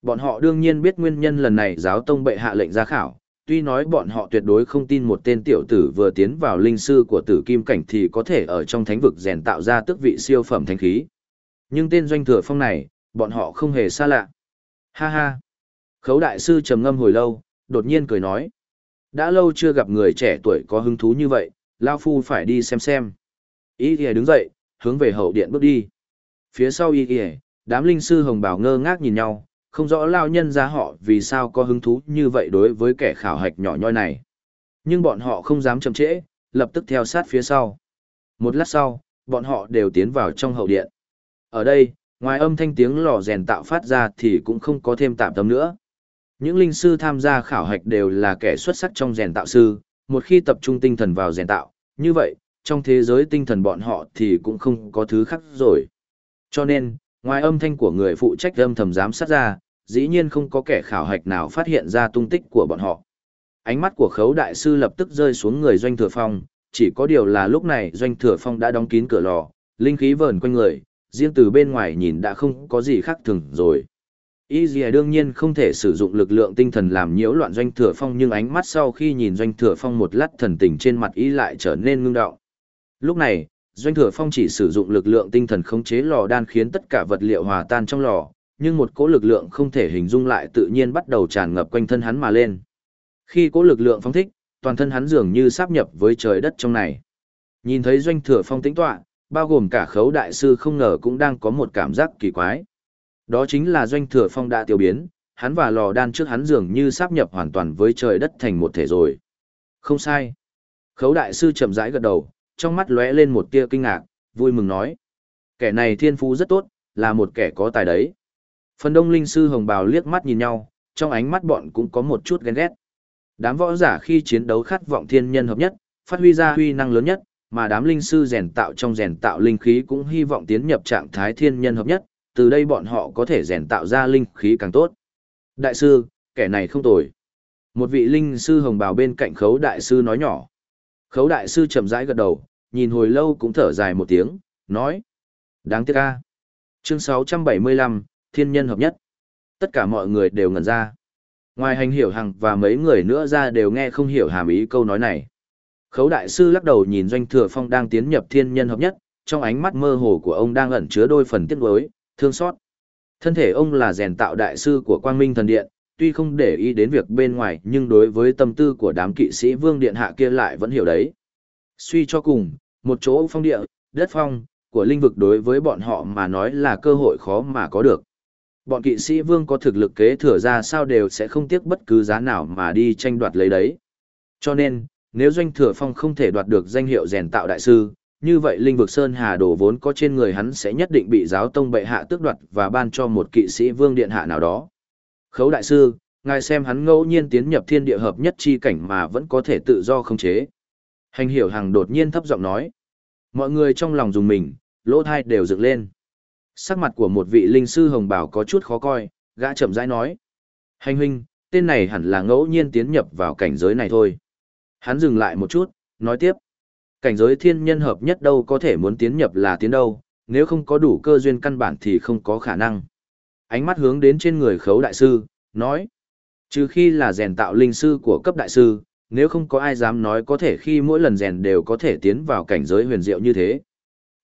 Bọn họ đương nhiên biết nguyên nhân lần này giáo tông bệ hạ lệnh ra khảo, tuy nói bọn họ tuyệt đối không tin một tên tiểu tử vừa tiến vào linh sư của tử kim cảnh thì có thể ở trong thánh vực rèn tạo ra tước vị siêu phẩm thánh khí. Nhưng tên doanh thừa phong này, bọn họ không hề xa lạ. Ha ha. Khấu đại sư trầm ngâm hồi lâu, đột nhiên cười nói. Đã lâu chưa gặp người trẻ tuổi có hứng thú như vậy, Lao Phu phải đi xem xem. Ý kìa đứng dậy, hướng về hậu điện bước đi. Phía sau ý kìa, đám linh sư hồng bảo ngơ ngác nhìn nhau, không rõ Lao nhân ra họ vì sao có hứng thú như vậy đối với kẻ khảo hạch nhỏ nhoi này. Nhưng bọn họ không dám chậm trễ, lập tức theo sát phía sau. Một lát sau, bọn họ đều tiến vào trong hậu điện. Ở đây, ngoài âm thanh tiếng lò rèn tạo phát ra thì cũng không có thêm tạm tâm nữa. Những linh sư tham gia khảo hạch đều là kẻ xuất sắc trong rèn tạo sư, một khi tập trung tinh thần vào rèn tạo, như vậy, trong thế giới tinh thần bọn họ thì cũng không có thứ khác rồi. Cho nên, ngoài âm thanh của người phụ trách âm thầm giám sát ra, dĩ nhiên không có kẻ khảo hạch nào phát hiện ra tung tích của bọn họ. Ánh mắt của khấu đại sư lập tức rơi xuống người doanh thừa phong, chỉ có điều là lúc này doanh thừa phong đã đóng kín cửa lò, linh khí vờn quanh người, riêng từ bên ngoài nhìn đã không có gì khác thường rồi. Y dìa đương nhiên không thể sử dụng lực lượng tinh thần làm nhiễu loạn doanh thừa phong nhưng ánh mắt sau khi nhìn doanh thừa phong một lát thần tình trên mặt y lại trở nên ngưng đạo. Lúc này, doanh thừa phong chỉ sử dụng lực lượng tinh thần khống chế lò đan khiến tất cả vật liệu hòa tan trong lò, nhưng một cỗ lực lượng không thể hình dung lại tự nhiên bắt đầu tràn ngập quanh thân hắn mà lên. Khi cỗ lực lượng phóng thích, toàn thân hắn dường như sáp nhập với trời đất trong này. Nhìn thấy doanh thừa phong tĩnh tọa, bao gồm cả khấu đại sư không ngờ cũng đang có một cảm giác kỳ quái. Đó chính là doanh thừa phong đã tiêu biến, hắn và lò đan trước hắn dường như sáp nhập hoàn toàn với trời đất thành một thể rồi. Không sai. Khấu đại sư chậm rãi gật đầu, trong mắt lóe lên một tia kinh ngạc, vui mừng nói. Kẻ này thiên phú rất tốt, là một kẻ có tài đấy. Phần đông linh sư hồng bào liếc mắt nhìn nhau, trong ánh mắt bọn cũng có một chút ghen ghét. Đám võ giả khi chiến đấu khát vọng thiên nhân hợp nhất, phát huy ra huy năng lớn nhất, mà đám linh sư rèn tạo trong rèn tạo linh khí cũng hy vọng tiến nhập trạng thái thiên nhân hợp nhất, từ đây bọn họ có thể rèn tạo ra linh khí càng tốt. Đại sư, kẻ này không tồi. Một vị linh sư hồng bào bên cạnh khấu đại sư nói nhỏ. Khấu đại sư chậm rãi gật đầu, nhìn hồi lâu cũng thở dài một tiếng, nói. Đáng tiếc ca. Chương 675, Thiên nhân hợp nhất. Tất cả mọi người đều ngẩn ra. Ngoài hành hiểu hằng và mấy người nữa ra đều nghe không hiểu hàm ý câu nói này. Khấu đại sư lắc đầu nhìn doanh thừa phong đang tiến nhập thiên nhân hợp nhất, trong ánh mắt mơ hồ của ông đang ẩn chứa đôi phần tiếc nuối, thương xót. Thân thể ông là rèn tạo đại sư của Quang Minh Thần Điện, tuy không để ý đến việc bên ngoài nhưng đối với tâm tư của đám kỵ sĩ vương điện hạ kia lại vẫn hiểu đấy. Suy cho cùng, một chỗ phong địa, đất phong, của linh vực đối với bọn họ mà nói là cơ hội khó mà có được. Bọn kỵ sĩ vương có thực lực kế thừa ra sao đều sẽ không tiếc bất cứ giá nào mà đi tranh đoạt lấy đấy. Cho nên, nếu doanh thừa phong không thể đoạt được danh hiệu rèn tạo đại sư, như vậy linh vực Sơn Hà đồ vốn có trên người hắn sẽ nhất định bị giáo tông bệ hạ tước đoạt và ban cho một kỵ sĩ vương điện hạ nào đó. Khấu đại sư, ngài xem hắn ngẫu nhiên tiến nhập thiên địa hợp nhất chi cảnh mà vẫn có thể tự do không chế. Hành hiểu hàng đột nhiên thấp giọng nói. Mọi người trong lòng dùng mình, lỗ thai đều dựng lên. Sắc mặt của một vị linh sư hồng bảo có chút khó coi, gã chậm rãi nói. Hành huynh, tên này hẳn là ngẫu nhiên tiến nhập vào cảnh giới này thôi. Hắn dừng lại một chút, nói tiếp. Cảnh giới thiên nhân hợp nhất đâu có thể muốn tiến nhập là tiến đâu, nếu không có đủ cơ duyên căn bản thì không có khả năng. Ánh mắt hướng đến trên người khấu đại sư, nói. Trừ khi là rèn tạo linh sư của cấp đại sư, nếu không có ai dám nói có thể khi mỗi lần rèn đều có thể tiến vào cảnh giới huyền diệu như thế.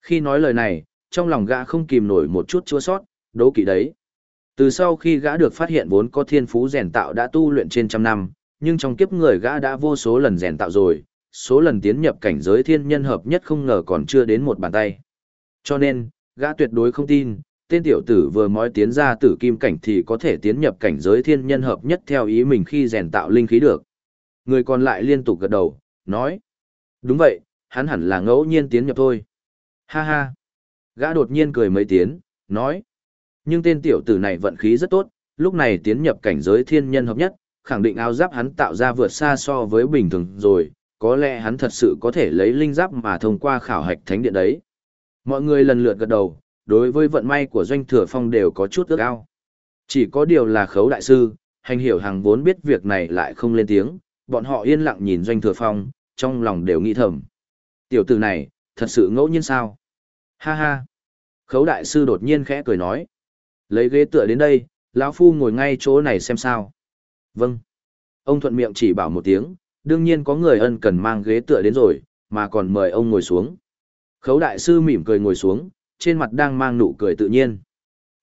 Khi nói lời này, trong lòng gã không kìm nổi một chút chua sót, đố kỵ đấy. Từ sau khi gã được phát hiện vốn có thiên phú rèn tạo đã tu luyện trên trăm năm, nhưng trong kiếp người gã đã vô số lần rèn tạo rồi, số lần tiến nhập cảnh giới thiên nhân hợp nhất không ngờ còn chưa đến một bàn tay. Cho nên, gã tuyệt đối không tin, tên tiểu tử vừa mới tiến ra tử kim cảnh thì có thể tiến nhập cảnh giới thiên nhân hợp nhất theo ý mình khi rèn tạo linh khí được. Người còn lại liên tục gật đầu, nói. Đúng vậy, hắn hẳn là ngẫu nhiên tiến nhập thôi. Ha ha. Gã đột nhiên cười mấy tiếng, nói. Nhưng tên tiểu tử này vận khí rất tốt, lúc này tiến nhập cảnh giới thiên nhân hợp nhất, khẳng định áo giáp hắn tạo ra vượt xa so với bình thường rồi, có lẽ hắn thật sự có thể lấy linh giáp mà thông qua khảo hạch thánh điện đấy. Mọi người lần lượt gật đầu, đối với vận may của doanh thừa phong đều có chút ước ao. Chỉ có điều là khấu đại sư, hành hiểu hàng vốn biết việc này lại không lên tiếng, bọn họ yên lặng nhìn doanh thừa phong, trong lòng đều nghĩ thầm. Tiểu tử này, thật sự ngẫu nhiên sao? Ha ha! Khấu đại sư đột nhiên khẽ cười nói. Lấy ghế tựa đến đây, lão phu ngồi ngay chỗ này xem sao. Vâng. Ông thuận miệng chỉ bảo một tiếng, đương nhiên có người ân cần mang ghế tựa đến rồi, mà còn mời ông ngồi xuống. Khấu đại sư mỉm cười ngồi xuống, trên mặt đang mang nụ cười tự nhiên.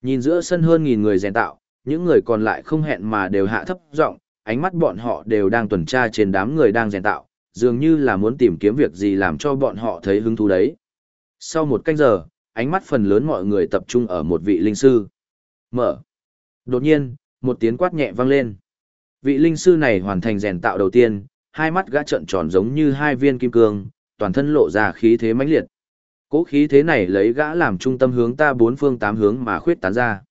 Nhìn giữa sân hơn nghìn người rèn tạo, những người còn lại không hẹn mà đều hạ thấp giọng, ánh mắt bọn họ đều đang tuần tra trên đám người đang rèn tạo, dường như là muốn tìm kiếm việc gì làm cho bọn họ thấy hứng thú đấy. Sau một canh giờ, ánh mắt phần lớn mọi người tập trung ở một vị linh sư. Mở. Đột nhiên, một tiếng quát nhẹ vang lên. Vị linh sư này hoàn thành rèn tạo đầu tiên, hai mắt gã trợn tròn giống như hai viên kim cương, toàn thân lộ ra khí thế mãnh liệt. Cố khí thế này lấy gã làm trung tâm hướng ta bốn phương tám hướng mà khuyết tán ra.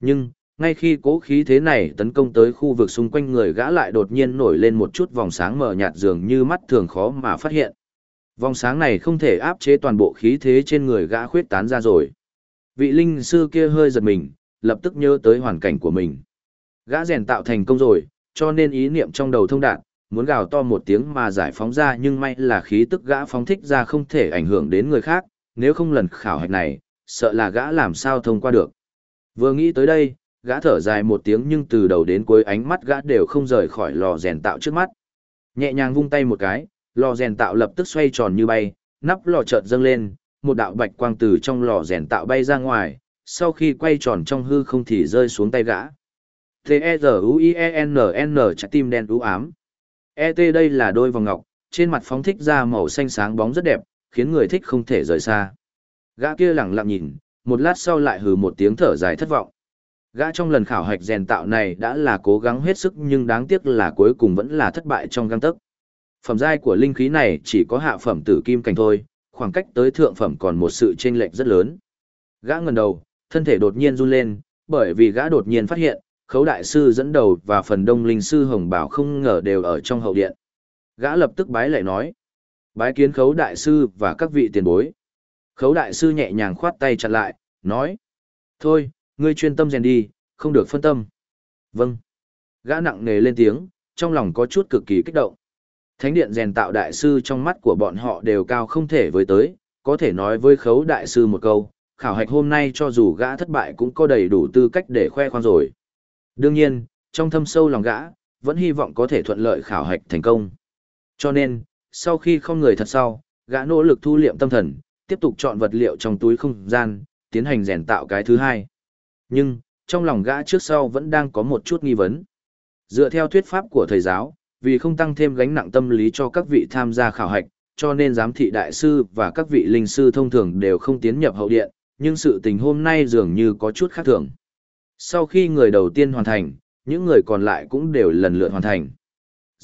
Nhưng, ngay khi cố khí thế này tấn công tới khu vực xung quanh người gã lại đột nhiên nổi lên một chút vòng sáng mờ nhạt dường như mắt thường khó mà phát hiện. Vòng sáng này không thể áp chế toàn bộ khí thế trên người gã khuyết tán ra rồi. Vị linh sư kia hơi giật mình, lập tức nhớ tới hoàn cảnh của mình. Gã rèn tạo thành công rồi, cho nên ý niệm trong đầu thông đạt, muốn gào to một tiếng mà giải phóng ra nhưng may là khí tức gã phóng thích ra không thể ảnh hưởng đến người khác, nếu không lần khảo hạch này, sợ là gã làm sao thông qua được. Vừa nghĩ tới đây, gã thở dài một tiếng nhưng từ đầu đến cuối ánh mắt gã đều không rời khỏi lò rèn tạo trước mắt. Nhẹ nhàng vung tay một cái, lò rèn tạo lập tức xoay tròn như bay, nắp lò chợt dâng lên, một đạo bạch quang từ trong lò rèn tạo bay ra ngoài, sau khi quay tròn trong hư không thì rơi xuống tay gã. T-E-Z-U-I-E-N-N trái tim đen u ám. E.T. đây là đôi vòng ngọc, trên mặt phóng thích ra màu xanh sáng bóng rất đẹp, khiến người thích không thể rời xa. Gã kia lẳng lặng nhìn, một lát sau lại hừ một tiếng thở dài thất vọng. Gã trong lần khảo hạch rèn tạo này đã là cố gắng hết sức nhưng đáng tiếc là cuối cùng vẫn là thất bại trong găng tấc. Phẩm giai của linh khí này chỉ có hạ phẩm tử kim cảnh thôi, khoảng cách tới thượng phẩm còn một sự chênh lệch rất lớn. Gã ngần đầu, thân thể đột nhiên run lên, bởi vì gã đột nhiên phát hiện, khấu đại sư dẫn đầu và phần đông linh sư hồng bảo không ngờ đều ở trong hậu điện. Gã lập tức bái lại nói, bái kiến khấu đại sư và các vị tiền bối. Khấu đại sư nhẹ nhàng khoát tay chặt lại, nói, thôi, ngươi chuyên tâm rèn đi, không được phân tâm. Vâng. Gã nặng nề lên tiếng, trong lòng có chút cực kỳ kích động. Thánh điện rèn tạo đại sư trong mắt của bọn họ đều cao không thể với tới, có thể nói với khấu đại sư một câu, khảo hạch hôm nay cho dù gã thất bại cũng có đầy đủ tư cách để khoe khoang rồi. Đương nhiên, trong thâm sâu lòng gã, vẫn hy vọng có thể thuận lợi khảo hạch thành công. Cho nên, sau khi không người thật sau, gã nỗ lực thu liệm tâm thần, tiếp tục chọn vật liệu trong túi không gian, tiến hành rèn tạo cái thứ hai. Nhưng, trong lòng gã trước sau vẫn đang có một chút nghi vấn. Dựa theo thuyết pháp của thầy giáo, vì không tăng thêm gánh nặng tâm lý cho các vị tham gia khảo hạch, cho nên giám thị đại sư và các vị linh sư thông thường đều không tiến nhập hậu điện, nhưng sự tình hôm nay dường như có chút khác thường. Sau khi người đầu tiên hoàn thành, những người còn lại cũng đều lần lượt hoàn thành.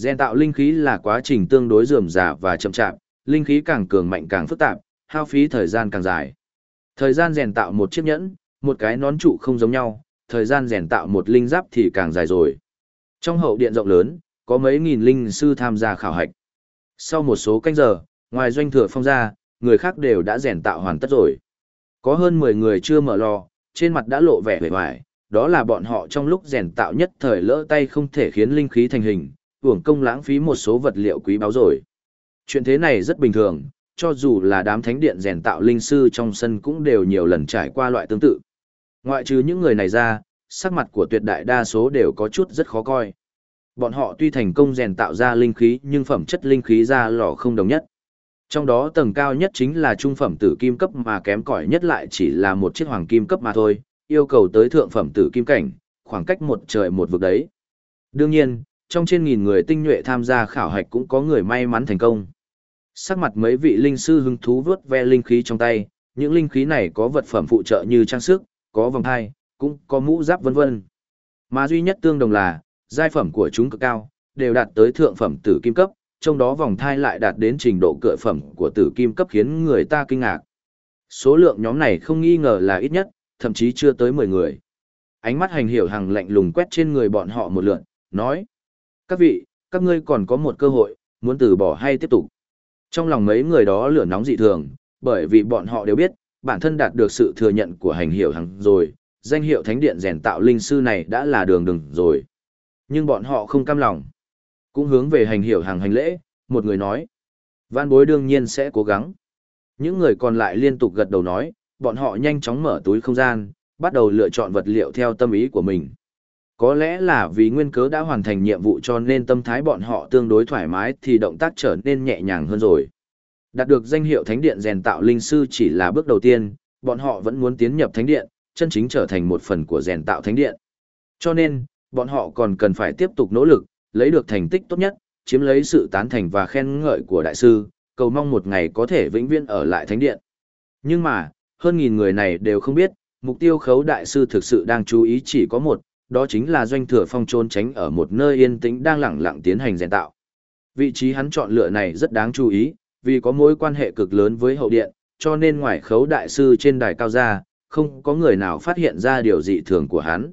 Gen tạo linh khí là quá trình tương đối rườm rà và chậm chạp, linh khí càng cường mạnh càng phức tạp, hao phí thời gian càng dài. Thời gian rèn tạo một chiếc nhẫn, một cái nón trụ không giống nhau, thời gian rèn tạo một linh giáp thì càng dài rồi. Trong hậu điện rộng lớn, có mấy nghìn linh sư tham gia khảo hạch. Sau một số canh giờ, ngoài doanh thừa phong ra, người khác đều đã rèn tạo hoàn tất rồi. Có hơn 10 người chưa mở lò, trên mặt đã lộ vẻ vẻ vải, đó là bọn họ trong lúc rèn tạo nhất thời lỡ tay không thể khiến linh khí thành hình, uổng công lãng phí một số vật liệu quý báu rồi. Chuyện thế này rất bình thường, cho dù là đám thánh điện rèn tạo linh sư trong sân cũng đều nhiều lần trải qua loại tương tự. Ngoại trừ những người này ra, sắc mặt của tuyệt đại đa số đều có chút rất khó coi. Bọn họ tuy thành công rèn tạo ra linh khí nhưng phẩm chất linh khí ra lò không đồng nhất. Trong đó tầng cao nhất chính là trung phẩm tử kim cấp mà kém cỏi nhất lại chỉ là một chiếc hoàng kim cấp mà thôi, yêu cầu tới thượng phẩm tử kim cảnh, khoảng cách một trời một vực đấy. Đương nhiên, trong trên nghìn người tinh nhuệ tham gia khảo hạch cũng có người may mắn thành công. Sắc mặt mấy vị linh sư hứng thú vớt ve linh khí trong tay, những linh khí này có vật phẩm phụ trợ như trang sức, có vòng thai, cũng có mũ giáp vân vân. Mà duy nhất tương đồng là, giai phẩm của chúng cực cao, đều đạt tới thượng phẩm tử kim cấp, trong đó vòng thai lại đạt đến trình độ cửa phẩm của tử kim cấp khiến người ta kinh ngạc. Số lượng nhóm này không nghi ngờ là ít nhất, thậm chí chưa tới 10 người. Ánh mắt hành hiểu hàng lạnh lùng quét trên người bọn họ một lượt, nói. Các vị, các ngươi còn có một cơ hội, muốn từ bỏ hay tiếp tục. Trong lòng mấy người đó lửa nóng dị thường, bởi vì bọn họ đều biết, bản thân đạt được sự thừa nhận của hành hiểu hàng rồi, danh hiệu thánh điện rèn tạo linh sư này đã là đường đừng rồi. Nhưng bọn họ không cam lòng. Cũng hướng về hành hiểu hàng hành lễ, một người nói. Văn bối đương nhiên sẽ cố gắng. Những người còn lại liên tục gật đầu nói, bọn họ nhanh chóng mở túi không gian, bắt đầu lựa chọn vật liệu theo tâm ý của mình. Có lẽ là vì nguyên cớ đã hoàn thành nhiệm vụ cho nên tâm thái bọn họ tương đối thoải mái thì động tác trở nên nhẹ nhàng hơn rồi. Đạt được danh hiệu Thánh Điện rèn tạo linh sư chỉ là bước đầu tiên, bọn họ vẫn muốn tiến nhập Thánh Điện, chân chính trở thành một phần của rèn tạo Thánh Điện. Cho nên, bọn họ còn cần phải tiếp tục nỗ lực, lấy được thành tích tốt nhất, chiếm lấy sự tán thành và khen ngợi của đại sư, cầu mong một ngày có thể vĩnh viễn ở lại Thánh Điện. Nhưng mà, hơn nghìn người này đều không biết, mục tiêu khấu đại sư thực sự đang chú ý chỉ có một, đó chính là doanh thừa phong trốn tránh ở một nơi yên tĩnh đang lẳng lặng tiến hành rèn tạo. Vị trí hắn chọn lựa này rất đáng chú ý, vì có mối quan hệ cực lớn với hậu điện, cho nên ngoài khấu đại sư trên đài cao ra, không có người nào phát hiện ra điều dị thường của hắn.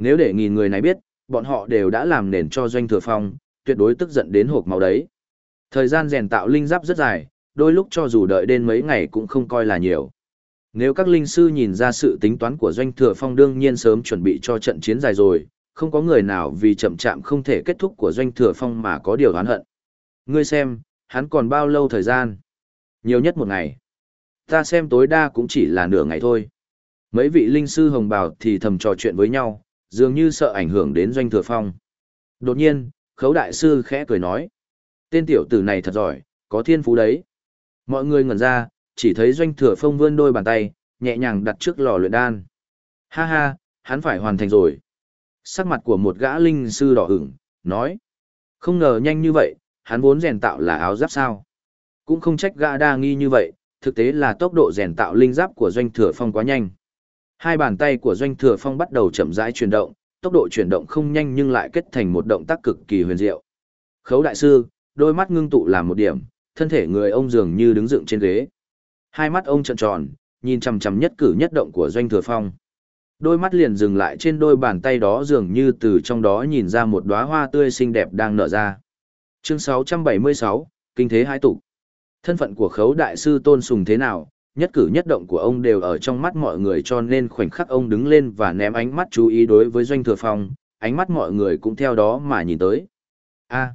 Nếu để nghìn người này biết, bọn họ đều đã làm nền cho doanh thừa phong, tuyệt đối tức giận đến hộp máu đấy. Thời gian rèn tạo linh giáp rất dài, đôi lúc cho dù đợi đến mấy ngày cũng không coi là nhiều. Nếu các linh sư nhìn ra sự tính toán của doanh thừa phong đương nhiên sớm chuẩn bị cho trận chiến dài rồi, không có người nào vì chậm chạm không thể kết thúc của doanh thừa phong mà có điều oán hận. Ngươi xem, hắn còn bao lâu thời gian? Nhiều nhất một ngày. Ta xem tối đa cũng chỉ là nửa ngày thôi. Mấy vị linh sư hồng bào thì thầm trò chuyện với nhau, dường như sợ ảnh hưởng đến doanh thừa phong. Đột nhiên, khấu đại sư khẽ cười nói. Tên tiểu tử này thật giỏi, có thiên phú đấy. Mọi người ngẩn ra, chỉ thấy doanh thừa phong vươn đôi bàn tay, nhẹ nhàng đặt trước lò luyện đan. Ha ha, hắn phải hoàn thành rồi. Sắc mặt của một gã linh sư đỏ ửng, nói. Không ngờ nhanh như vậy, hắn vốn rèn tạo là áo giáp sao. Cũng không trách gã đa nghi như vậy, thực tế là tốc độ rèn tạo linh giáp của doanh thừa phong quá nhanh. Hai bàn tay của doanh thừa phong bắt đầu chậm rãi chuyển động, tốc độ chuyển động không nhanh nhưng lại kết thành một động tác cực kỳ huyền diệu. Khấu đại sư, đôi mắt ngưng tụ làm một điểm, thân thể người ông dường như đứng dựng trên ghế. Hai mắt ông trợn tròn, nhìn chằm chằm nhất cử nhất động của doanh thừa phong. Đôi mắt liền dừng lại trên đôi bàn tay đó dường như từ trong đó nhìn ra một đóa hoa tươi xinh đẹp đang nở ra. Chương 676, Kinh thế hai tục. Thân phận của khấu đại sư tôn sùng thế nào, nhất cử nhất động của ông đều ở trong mắt mọi người cho nên khoảnh khắc ông đứng lên và ném ánh mắt chú ý đối với doanh thừa phong, ánh mắt mọi người cũng theo đó mà nhìn tới. A. À,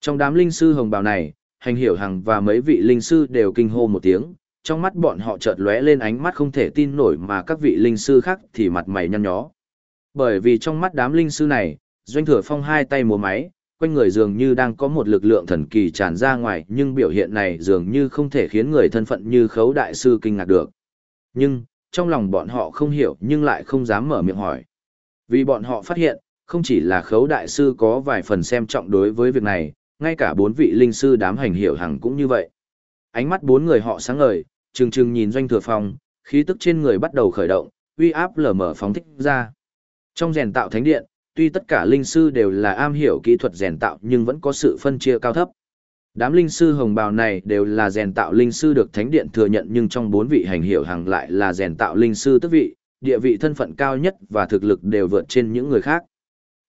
trong đám linh sư hồng bào này, hành hiểu hằng và mấy vị linh sư đều kinh hô một tiếng, trong mắt bọn họ chợt lóe lên ánh mắt không thể tin nổi mà các vị linh sư khác thì mặt mày nhăn nhó. Bởi vì trong mắt đám linh sư này, doanh thừa phong hai tay múa máy, quanh người dường như đang có một lực lượng thần kỳ tràn ra ngoài nhưng biểu hiện này dường như không thể khiến người thân phận như khấu đại sư kinh ngạc được. Nhưng, trong lòng bọn họ không hiểu nhưng lại không dám mở miệng hỏi. Vì bọn họ phát hiện, không chỉ là khấu đại sư có vài phần xem trọng đối với việc này, ngay cả bốn vị linh sư đám hành hiểu hằng cũng như vậy. Ánh mắt bốn người họ sáng ngời, trừng trừng nhìn doanh thừa phong, khí tức trên người bắt đầu khởi động, uy áp lở mở phóng thích ra. Trong rèn tạo thánh điện, tuy tất cả linh sư đều là am hiểu kỹ thuật rèn tạo nhưng vẫn có sự phân chia cao thấp. Đám linh sư hồng bào này đều là rèn tạo linh sư được thánh điện thừa nhận nhưng trong bốn vị hành hiểu hàng lại là rèn tạo linh sư tức vị, địa vị thân phận cao nhất và thực lực đều vượt trên những người khác.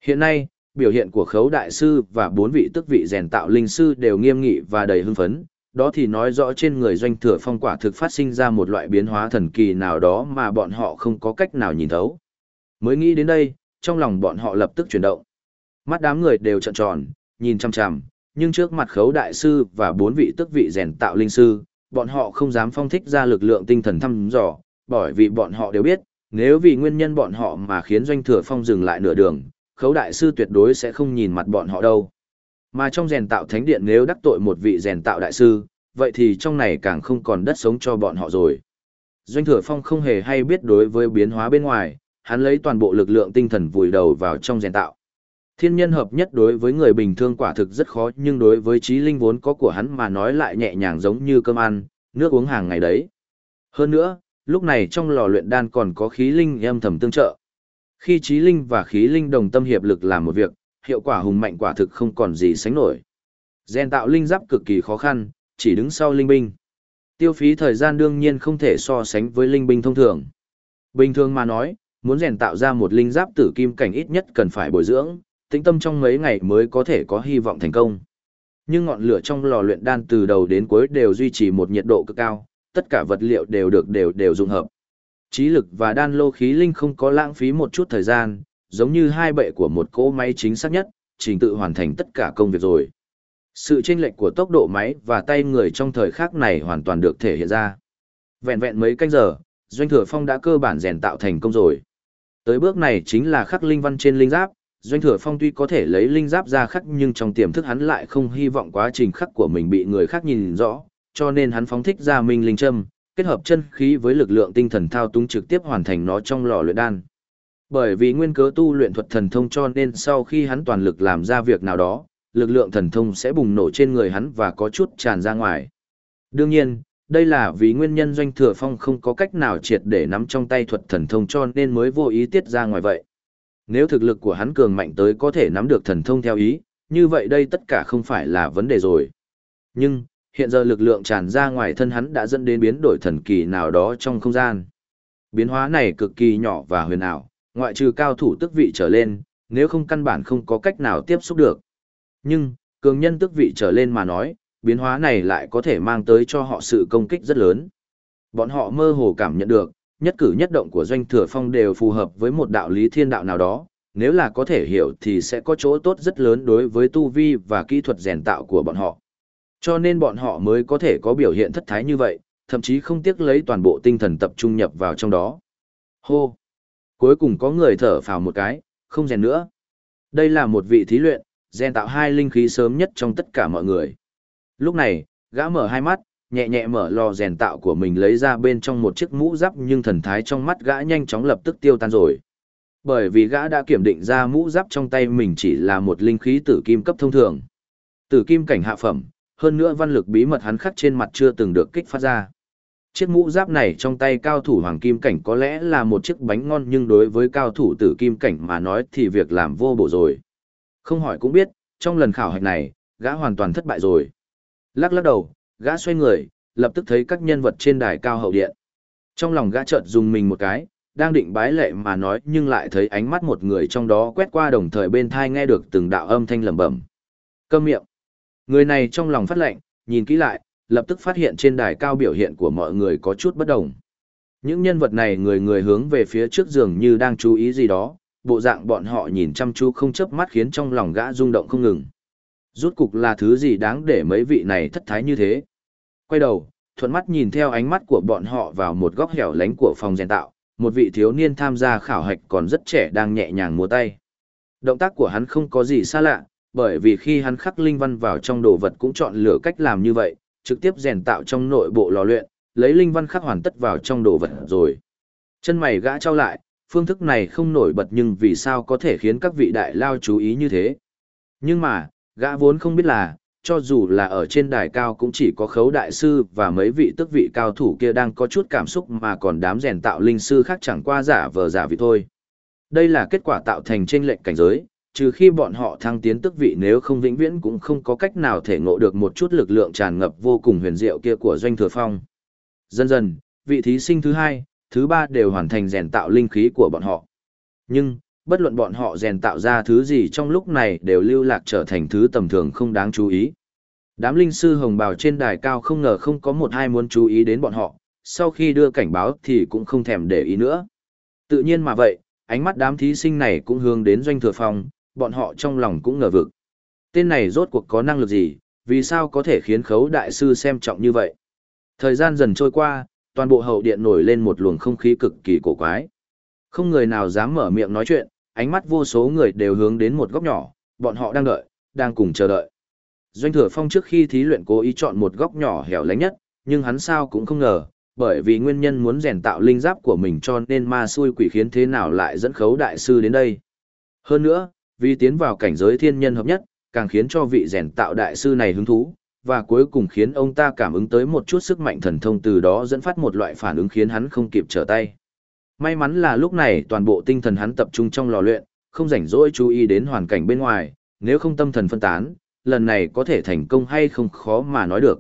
Hiện nay, biểu hiện của khấu đại sư và bốn vị tức vị rèn tạo linh sư đều nghiêm nghị và đầy hưng phấn, đó thì nói rõ trên người doanh thừa phong quả thực phát sinh ra một loại biến hóa thần kỳ nào đó mà bọn họ không có cách nào nhìn thấu. Mới nghĩ đến đây, trong lòng bọn họ lập tức chuyển động. Mắt đám người đều trợn tròn, nhìn chăm chăm, nhưng trước mặt khấu đại sư và bốn vị tức vị rèn tạo linh sư, bọn họ không dám phong thích ra lực lượng tinh thần thăm dò, bởi vì bọn họ đều biết, nếu vì nguyên nhân bọn họ mà khiến doanh thừa phong dừng lại nửa đường, khấu đại sư tuyệt đối sẽ không nhìn mặt bọn họ đâu. Mà trong rèn tạo thánh điện nếu đắc tội một vị rèn tạo đại sư, vậy thì trong này càng không còn đất sống cho bọn họ rồi. Doanh thừa phong không hề hay biết đối với biến hóa bên ngoài, hắn lấy toàn bộ lực lượng tinh thần vùi đầu vào trong rèn tạo. Thiên nhân hợp nhất đối với người bình thường quả thực rất khó nhưng đối với trí linh vốn có của hắn mà nói lại nhẹ nhàng giống như cơm ăn, nước uống hàng ngày đấy. Hơn nữa, lúc này trong lò luyện đan còn có khí linh âm thầm tương trợ. Khi trí linh và khí linh đồng tâm hiệp lực làm một việc, hiệu quả hùng mạnh quả thực không còn gì sánh nổi. Gen tạo linh giáp cực kỳ khó khăn, chỉ đứng sau linh binh. Tiêu phí thời gian đương nhiên không thể so sánh với linh binh thông thường. Bình thường mà nói, muốn rèn tạo ra một linh giáp tử kim cảnh ít nhất cần phải bồi dưỡng, tĩnh tâm trong mấy ngày mới có thể có hy vọng thành công. Nhưng ngọn lửa trong lò luyện đan từ đầu đến cuối đều duy trì một nhiệt độ cực cao, tất cả vật liệu đều được đều đều dung hợp. Trí lực và đan lô khí linh không có lãng phí một chút thời gian, giống như hai bệ của một cỗ máy chính xác nhất, trình tự hoàn thành tất cả công việc rồi. Sự chênh lệch của tốc độ máy và tay người trong thời khắc này hoàn toàn được thể hiện ra. Vẹn vẹn mấy canh giờ, Doanh Thừa Phong đã cơ bản rèn tạo thành công rồi. Tới bước này chính là khắc linh văn trên linh giáp, Doanh Thừa Phong tuy có thể lấy linh giáp ra khắc nhưng trong tiềm thức hắn lại không hy vọng quá trình khắc của mình bị người khác nhìn rõ, cho nên hắn phóng thích ra minh linh châm, kết hợp chân khí với lực lượng tinh thần thao túng trực tiếp hoàn thành nó trong lò luyện đan. Bởi vì nguyên cớ tu luyện thuật thần thông cho nên sau khi hắn toàn lực làm ra việc nào đó, lực lượng thần thông sẽ bùng nổ trên người hắn và có chút tràn ra ngoài. Đương nhiên, đây là vì nguyên nhân doanh thừa phong không có cách nào triệt để nắm trong tay thuật thần thông cho nên mới vô ý tiết ra ngoài vậy. Nếu thực lực của hắn cường mạnh tới có thể nắm được thần thông theo ý, như vậy đây tất cả không phải là vấn đề rồi. Nhưng, hiện giờ lực lượng tràn ra ngoài thân hắn đã dẫn đến biến đổi thần kỳ nào đó trong không gian. Biến hóa này cực kỳ nhỏ và huyền ảo, ngoại trừ cao thủ tức vị trở lên, nếu không căn bản không có cách nào tiếp xúc được. Nhưng, cường nhân tức vị trở lên mà nói, biến hóa này lại có thể mang tới cho họ sự công kích rất lớn. Bọn họ mơ hồ cảm nhận được, nhất cử nhất động của doanh thừa phong đều phù hợp với một đạo lý thiên đạo nào đó, nếu là có thể hiểu thì sẽ có chỗ tốt rất lớn đối với tu vi và kỹ thuật rèn tạo của bọn họ. Cho nên bọn họ mới có thể có biểu hiện thất thái như vậy, thậm chí không tiếc lấy toàn bộ tinh thần tập trung nhập vào trong đó. Hô! Cuối cùng có người thở phào một cái, không rèn nữa. Đây là một vị thí luyện, rèn tạo hai linh khí sớm nhất trong tất cả mọi người. Lúc này, gã mở hai mắt, nhẹ nhẹ mở lò rèn tạo của mình lấy ra bên trong một chiếc mũ giáp nhưng thần thái trong mắt gã nhanh chóng lập tức tiêu tan rồi. Bởi vì gã đã kiểm định ra mũ giáp trong tay mình chỉ là một linh khí tử kim cấp thông thường. Tử kim cảnh hạ phẩm, hơn nữa văn lực bí mật hắn khắc trên mặt chưa từng được kích phát ra. Chiếc mũ giáp này trong tay cao thủ hoàng kim cảnh có lẽ là một chiếc bánh ngon nhưng đối với cao thủ tử kim cảnh mà nói thì việc làm vô bổ rồi. Không hỏi cũng biết, trong lần khảo hạch này, gã hoàn toàn thất bại rồi. Lắc lắc đầu, gã xoay người, lập tức thấy các nhân vật trên đài cao hậu điện. Trong lòng gã chợt dùng mình một cái, đang định bái lệ mà nói nhưng lại thấy ánh mắt một người trong đó quét qua đồng thời bên thai nghe được từng đạo âm thanh lẩm bẩm. Câm miệng. Người này trong lòng phát lệnh, nhìn kỹ lại, lập tức phát hiện trên đài cao biểu hiện của mọi người có chút bất đồng. Những nhân vật này người người hướng về phía trước giường như đang chú ý gì đó, bộ dạng bọn họ nhìn chăm chú không chớp mắt khiến trong lòng gã rung động không ngừng. Rút cục là thứ gì đáng để mấy vị này thất thái như thế. Quay đầu, thuận mắt nhìn theo ánh mắt của bọn họ vào một góc hẻo lánh của phòng rèn tạo, một vị thiếu niên tham gia khảo hạch còn rất trẻ đang nhẹ nhàng múa tay. Động tác của hắn không có gì xa lạ, bởi vì khi hắn khắc linh văn vào trong đồ vật cũng chọn lựa cách làm như vậy, trực tiếp rèn tạo trong nội bộ lò luyện, lấy linh văn khắc hoàn tất vào trong đồ vật rồi. Chân mày gã trao lại, phương thức này không nổi bật nhưng vì sao có thể khiến các vị đại lao chú ý như thế. Nhưng mà, gã vốn không biết là, cho dù là ở trên đài cao cũng chỉ có khấu đại sư và mấy vị tức vị cao thủ kia đang có chút cảm xúc mà còn đám rèn tạo linh sư khác chẳng qua giả vờ giả vị thôi. Đây là kết quả tạo thành trên lệnh cảnh giới, trừ khi bọn họ thăng tiến tức vị nếu không vĩnh viễn cũng không có cách nào thể ngộ được một chút lực lượng tràn ngập vô cùng huyền diệu kia của doanh thừa phong. Dần dần, vị thí sinh thứ hai, thứ ba đều hoàn thành rèn tạo linh khí của bọn họ. Nhưng, bất luận bọn họ rèn tạo ra thứ gì trong lúc này đều lưu lạc trở thành thứ tầm thường không đáng chú ý. Đám linh sư hồng bào trên đài cao không ngờ không có một ai muốn chú ý đến bọn họ, sau khi đưa cảnh báo thì cũng không thèm để ý nữa. Tự nhiên mà vậy, ánh mắt đám thí sinh này cũng hướng đến doanh thừa phong, bọn họ trong lòng cũng ngờ vực. Tên này rốt cuộc có năng lực gì, vì sao có thể khiến khấu đại sư xem trọng như vậy. Thời gian dần trôi qua, toàn bộ hậu điện nổi lên một luồng không khí cực kỳ cổ quái. Không người nào dám mở miệng nói chuyện, ánh mắt vô số người đều hướng đến một góc nhỏ, bọn họ đang đợi, đang cùng chờ đợi. Doanh thừa phong trước khi thí luyện cố ý chọn một góc nhỏ hẻo lánh nhất, nhưng hắn sao cũng không ngờ, bởi vì nguyên nhân muốn rèn tạo linh giáp của mình cho nên ma xui quỷ khiến thế nào lại dẫn khấu đại sư đến đây. Hơn nữa, vì tiến vào cảnh giới thiên nhân hợp nhất, càng khiến cho vị rèn tạo đại sư này hứng thú, và cuối cùng khiến ông ta cảm ứng tới một chút sức mạnh thần thông từ đó dẫn phát một loại phản ứng khiến hắn không kịp trở tay. May mắn là lúc này toàn bộ tinh thần hắn tập trung trong lò luyện, không rảnh rỗi chú ý đến hoàn cảnh bên ngoài, nếu không tâm thần phân tán, lần này có thể thành công hay không khó mà nói được.